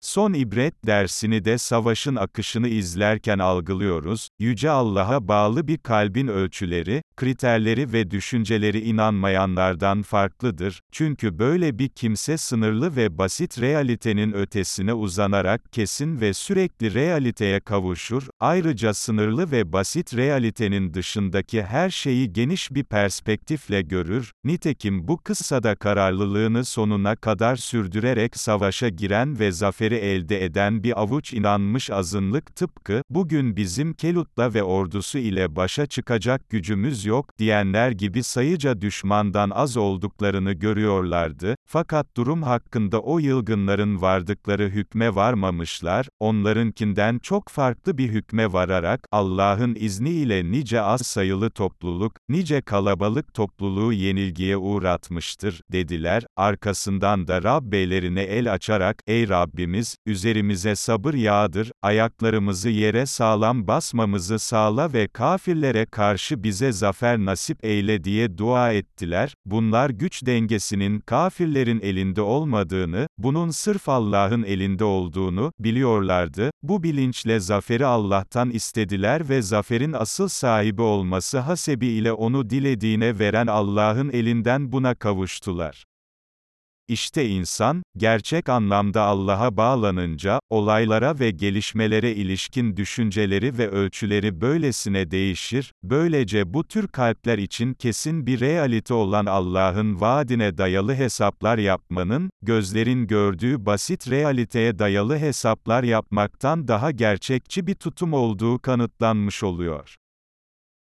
Son ibret dersini de savaşın akışını izlerken algılıyoruz, Yüce Allah'a bağlı bir kalbin ölçüleri, kriterleri ve düşünceleri inanmayanlardan farklıdır, çünkü böyle bir kimse sınırlı ve basit realitenin ötesine uzanarak kesin ve sürekli realiteye kavuşur, ayrıca sınırlı ve basit realitenin dışındaki her şeyi geniş bir perspektifle görür, nitekim bu kıssada kararlılığını sonuna kadar sürdürerek savaşa giren ve zaferi elde eden bir avuç inanmış azınlık tıpkı, bugün bizim Kelut'la ve ordusu ile başa çıkacak gücümüz yok, diyenler gibi sayıca düşmandan az olduklarını görüyorlardı, fakat durum hakkında o yılgınların vardıkları hükme varmamışlar, onlarınkinden çok farklı bir hükme vararak, Allah'ın izniyle nice az sayılı topluluk, nice kalabalık topluluğu yenilgiye uğratmıştır, dediler, arkasından da Rabbelerine el açarak, ey Rabbimiz, üzerimize sabır yağdır, ayaklarımızı yere sağlam basmamızı sağla ve kafirlere karşı bize zafer nasip eyle. diye dua ettiler, bunlar güç dengesinin kafirlerin elinde olmadığını, bunun sırf Allah'ın elinde olduğunu, biliyorlardı, bu bilinçle zaferi Allah'tan istediler ve zaferin asıl sahibi olması hasebiyle onu dilediğine veren Allah'ın elinden buna kavuştular. İşte insan, gerçek anlamda Allah'a bağlanınca, olaylara ve gelişmelere ilişkin düşünceleri ve ölçüleri böylesine değişir, böylece bu tür kalpler için kesin bir realite olan Allah'ın vaadine dayalı hesaplar yapmanın, gözlerin gördüğü basit realiteye dayalı hesaplar yapmaktan daha gerçekçi bir tutum olduğu kanıtlanmış oluyor.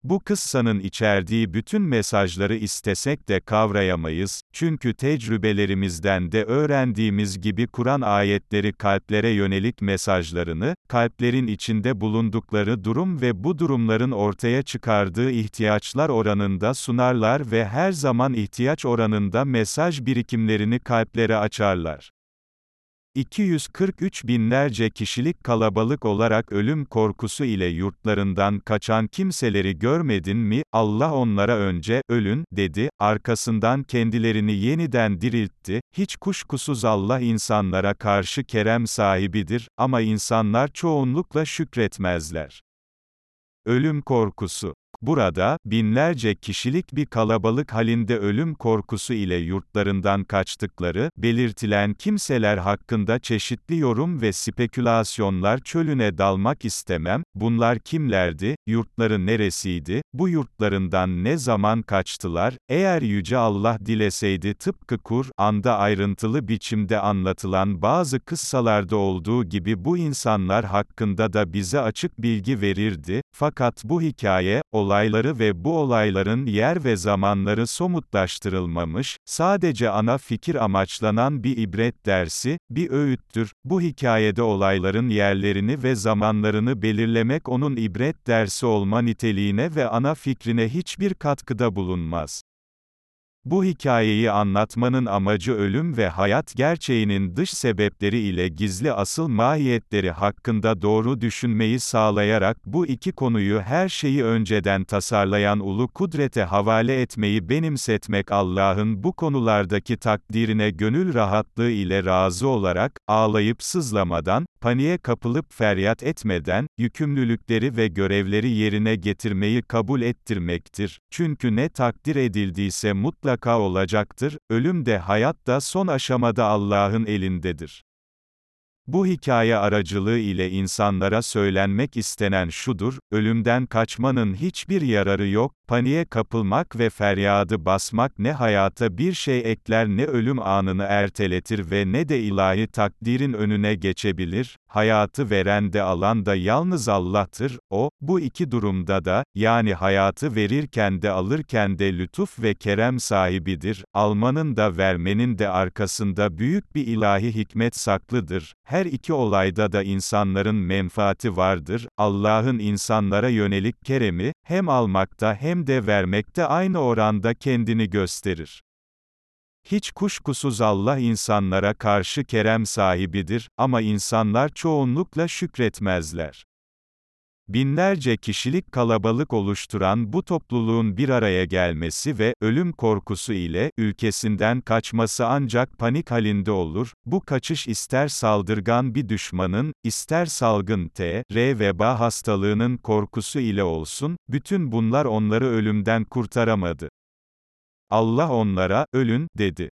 Bu kıssanın içerdiği bütün mesajları istesek de kavrayamayız, çünkü tecrübelerimizden de öğrendiğimiz gibi Kur'an ayetleri kalplere yönelik mesajlarını, kalplerin içinde bulundukları durum ve bu durumların ortaya çıkardığı ihtiyaçlar oranında sunarlar ve her zaman ihtiyaç oranında mesaj birikimlerini kalplere açarlar. 243 binlerce kişilik kalabalık olarak ölüm korkusu ile yurtlarından kaçan kimseleri görmedin mi, Allah onlara önce, ölün, dedi, arkasından kendilerini yeniden diriltti, hiç kuşkusuz Allah insanlara karşı kerem sahibidir, ama insanlar çoğunlukla şükretmezler. Ölüm korkusu Burada, binlerce kişilik bir kalabalık halinde ölüm korkusu ile yurtlarından kaçtıkları, belirtilen kimseler hakkında çeşitli yorum ve spekülasyonlar çölüne dalmak istemem, bunlar kimlerdi, yurtları neresiydi, bu yurtlarından ne zaman kaçtılar, eğer Yüce Allah dileseydi tıpkı Kur'an'da ayrıntılı biçimde anlatılan bazı kıssalarda olduğu gibi bu insanlar hakkında da bize açık bilgi verirdi, fakat bu hikaye, olayları ve bu olayların yer ve zamanları somutlaştırılmamış, sadece ana fikir amaçlanan bir ibret dersi, bir öğüttür. Bu hikayede olayların yerlerini ve zamanlarını belirlemek onun ibret dersi olma niteliğine ve ana fikrine hiçbir katkıda bulunmaz. Bu hikayeyi anlatmanın amacı ölüm ve hayat gerçeğinin dış sebepleri ile gizli asıl mahiyetleri hakkında doğru düşünmeyi sağlayarak bu iki konuyu her şeyi önceden tasarlayan ulu kudrete havale etmeyi benimsetmek Allah'ın bu konulardaki takdirine gönül rahatlığı ile razı olarak, ağlayıp sızlamadan, paniğe kapılıp feryat etmeden, yükümlülükleri ve görevleri yerine getirmeyi kabul ettirmektir. Çünkü ne takdir edildiyse mutlaka olacaktır, ölüm de hayat da son aşamada Allah'ın elindedir. Bu hikaye aracılığı ile insanlara söylenmek istenen şudur, ölümden kaçmanın hiçbir yararı yok, paniğe kapılmak ve feryadı basmak ne hayata bir şey ekler ne ölüm anını erteletir ve ne de ilahi takdirin önüne geçebilir, hayatı veren de alan da yalnız Allah'tır, O, bu iki durumda da, yani hayatı verirken de alırken de lütuf ve kerem sahibidir, almanın da vermenin de arkasında büyük bir ilahi hikmet saklıdır, her iki olayda da insanların menfaati vardır, Allah'ın insanlara yönelik keremi, hem almakta hem de vermekte aynı oranda kendini gösterir. Hiç kuşkusuz Allah insanlara karşı kerem sahibidir, ama insanlar çoğunlukla şükretmezler. Binlerce kişilik kalabalık oluşturan bu topluluğun bir araya gelmesi ve ölüm korkusu ile ülkesinden kaçması ancak panik halinde olur. Bu kaçış ister saldırgan bir düşmanın, ister salgın T, R veba hastalığının korkusu ile olsun, bütün bunlar onları ölümden kurtaramadı. Allah onlara, ölün, dedi.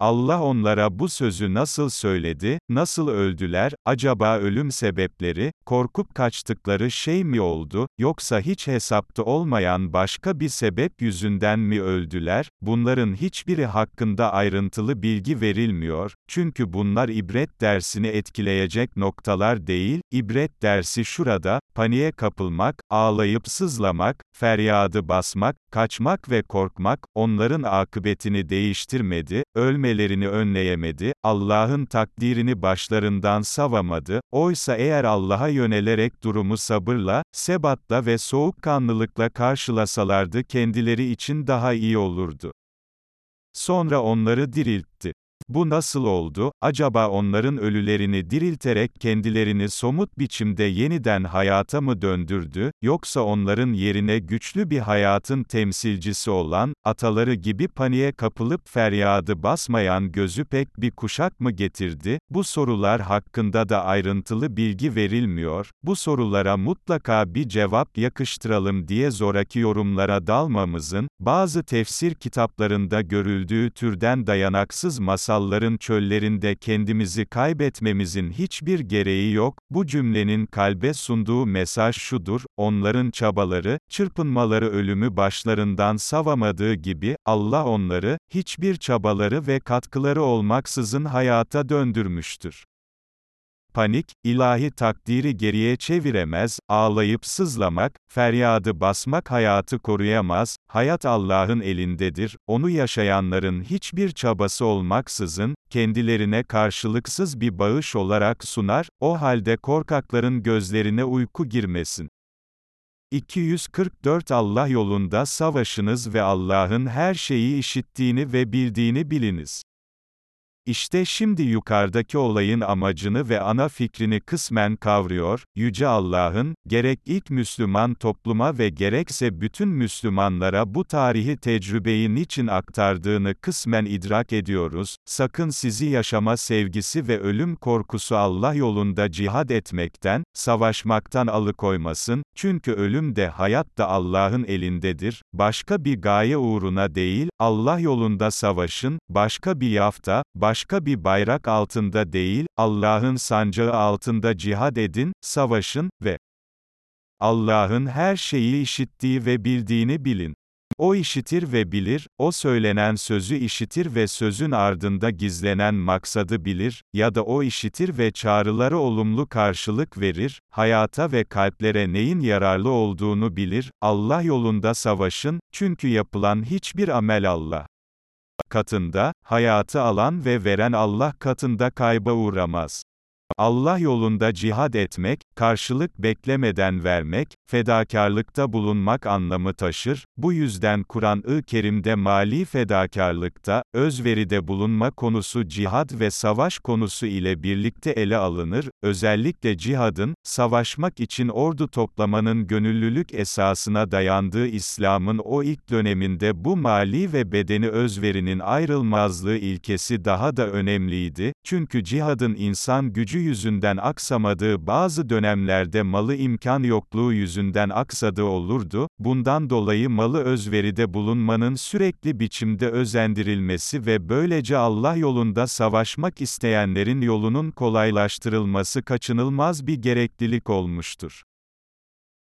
Allah onlara bu sözü nasıl söyledi, nasıl öldüler, acaba ölüm sebepleri, korkup kaçtıkları şey mi oldu, yoksa hiç hesapta olmayan başka bir sebep yüzünden mi öldüler, bunların hiçbiri hakkında ayrıntılı bilgi verilmiyor, çünkü bunlar ibret dersini etkileyecek noktalar değil, ibret dersi şurada, paniğe kapılmak, ağlayıp sızlamak, feryadı basmak, kaçmak ve korkmak, onların akıbetini değiştirmedi, ölmelerini önleyemedi, Allah'ın takdirini başlarından savamadı, oysa eğer Allah'a yönelerek durumu sabırla, sebatla ve soğukkanlılıkla karşılasalardı kendileri için daha iyi olurdu. Sonra onları diriltti. Bu nasıl oldu? Acaba onların ölülerini dirilterek kendilerini somut biçimde yeniden hayata mı döndürdü, yoksa onların yerine güçlü bir hayatın temsilcisi olan, ataları gibi paniğe kapılıp feryadı basmayan gözü pek bir kuşak mı getirdi? Bu sorular hakkında da ayrıntılı bilgi verilmiyor. Bu sorulara mutlaka bir cevap yakıştıralım diye zoraki yorumlara dalmamızın, bazı tefsir kitaplarında görüldüğü türden dayanaksız masal masalların çöllerinde kendimizi kaybetmemizin hiçbir gereği yok, bu cümlenin kalbe sunduğu mesaj şudur, onların çabaları, çırpınmaları ölümü başlarından savamadığı gibi, Allah onları, hiçbir çabaları ve katkıları olmaksızın hayata döndürmüştür. Panik, ilahi takdiri geriye çeviremez, ağlayıp sızlamak, feryadı basmak hayatı koruyamaz, hayat Allah'ın elindedir, onu yaşayanların hiçbir çabası olmaksızın, kendilerine karşılıksız bir bağış olarak sunar, o halde korkakların gözlerine uyku girmesin. 244 Allah yolunda savaşınız ve Allah'ın her şeyi işittiğini ve bildiğini biliniz. İşte şimdi yukarıdaki olayın amacını ve ana fikrini kısmen kavruyor, Yüce Allah'ın, gerek ilk Müslüman topluma ve gerekse bütün Müslümanlara bu tarihi tecrübeyi niçin aktardığını kısmen idrak ediyoruz, sakın sizi yaşama sevgisi ve ölüm korkusu Allah yolunda cihad etmekten, savaşmaktan alıkoymasın, çünkü ölüm de hayat da Allah'ın elindedir, başka bir gaye uğruna değil, Allah yolunda savaşın, başka bir yafta, başka bir bayrak altında değil, Allah'ın sancağı altında cihad edin, savaşın ve Allah'ın her şeyi işittiği ve bildiğini bilin. O işitir ve bilir, o söylenen sözü işitir ve sözün ardında gizlenen maksadı bilir, ya da o işitir ve çağrılara olumlu karşılık verir, hayata ve kalplere neyin yararlı olduğunu bilir, Allah yolunda savaşın, çünkü yapılan hiçbir amel Allah katında, hayatı alan ve veren Allah katında kayba uğramaz. Allah yolunda cihad etmek, karşılık beklemeden vermek, fedakarlıkta bulunmak anlamı taşır, bu yüzden Kur'an-ı Kerim'de mali fedakarlıkta, özveride bulunma konusu cihad ve savaş konusu ile birlikte ele alınır, özellikle cihadın, savaşmak için ordu toplamanın gönüllülük esasına dayandığı İslam'ın o ilk döneminde bu mali ve bedeni özverinin ayrılmazlığı ilkesi daha da önemliydi, çünkü cihadın insan gücü yüzünden aksamadığı bazı dönemlerde malı imkan yokluğu yüzünden aksadığı olurdu, bundan dolayı malı özveride bulunmanın sürekli biçimde özendirilmesi ve böylece Allah yolunda savaşmak isteyenlerin yolunun kolaylaştırılması kaçınılmaz bir gereklilik olmuştur.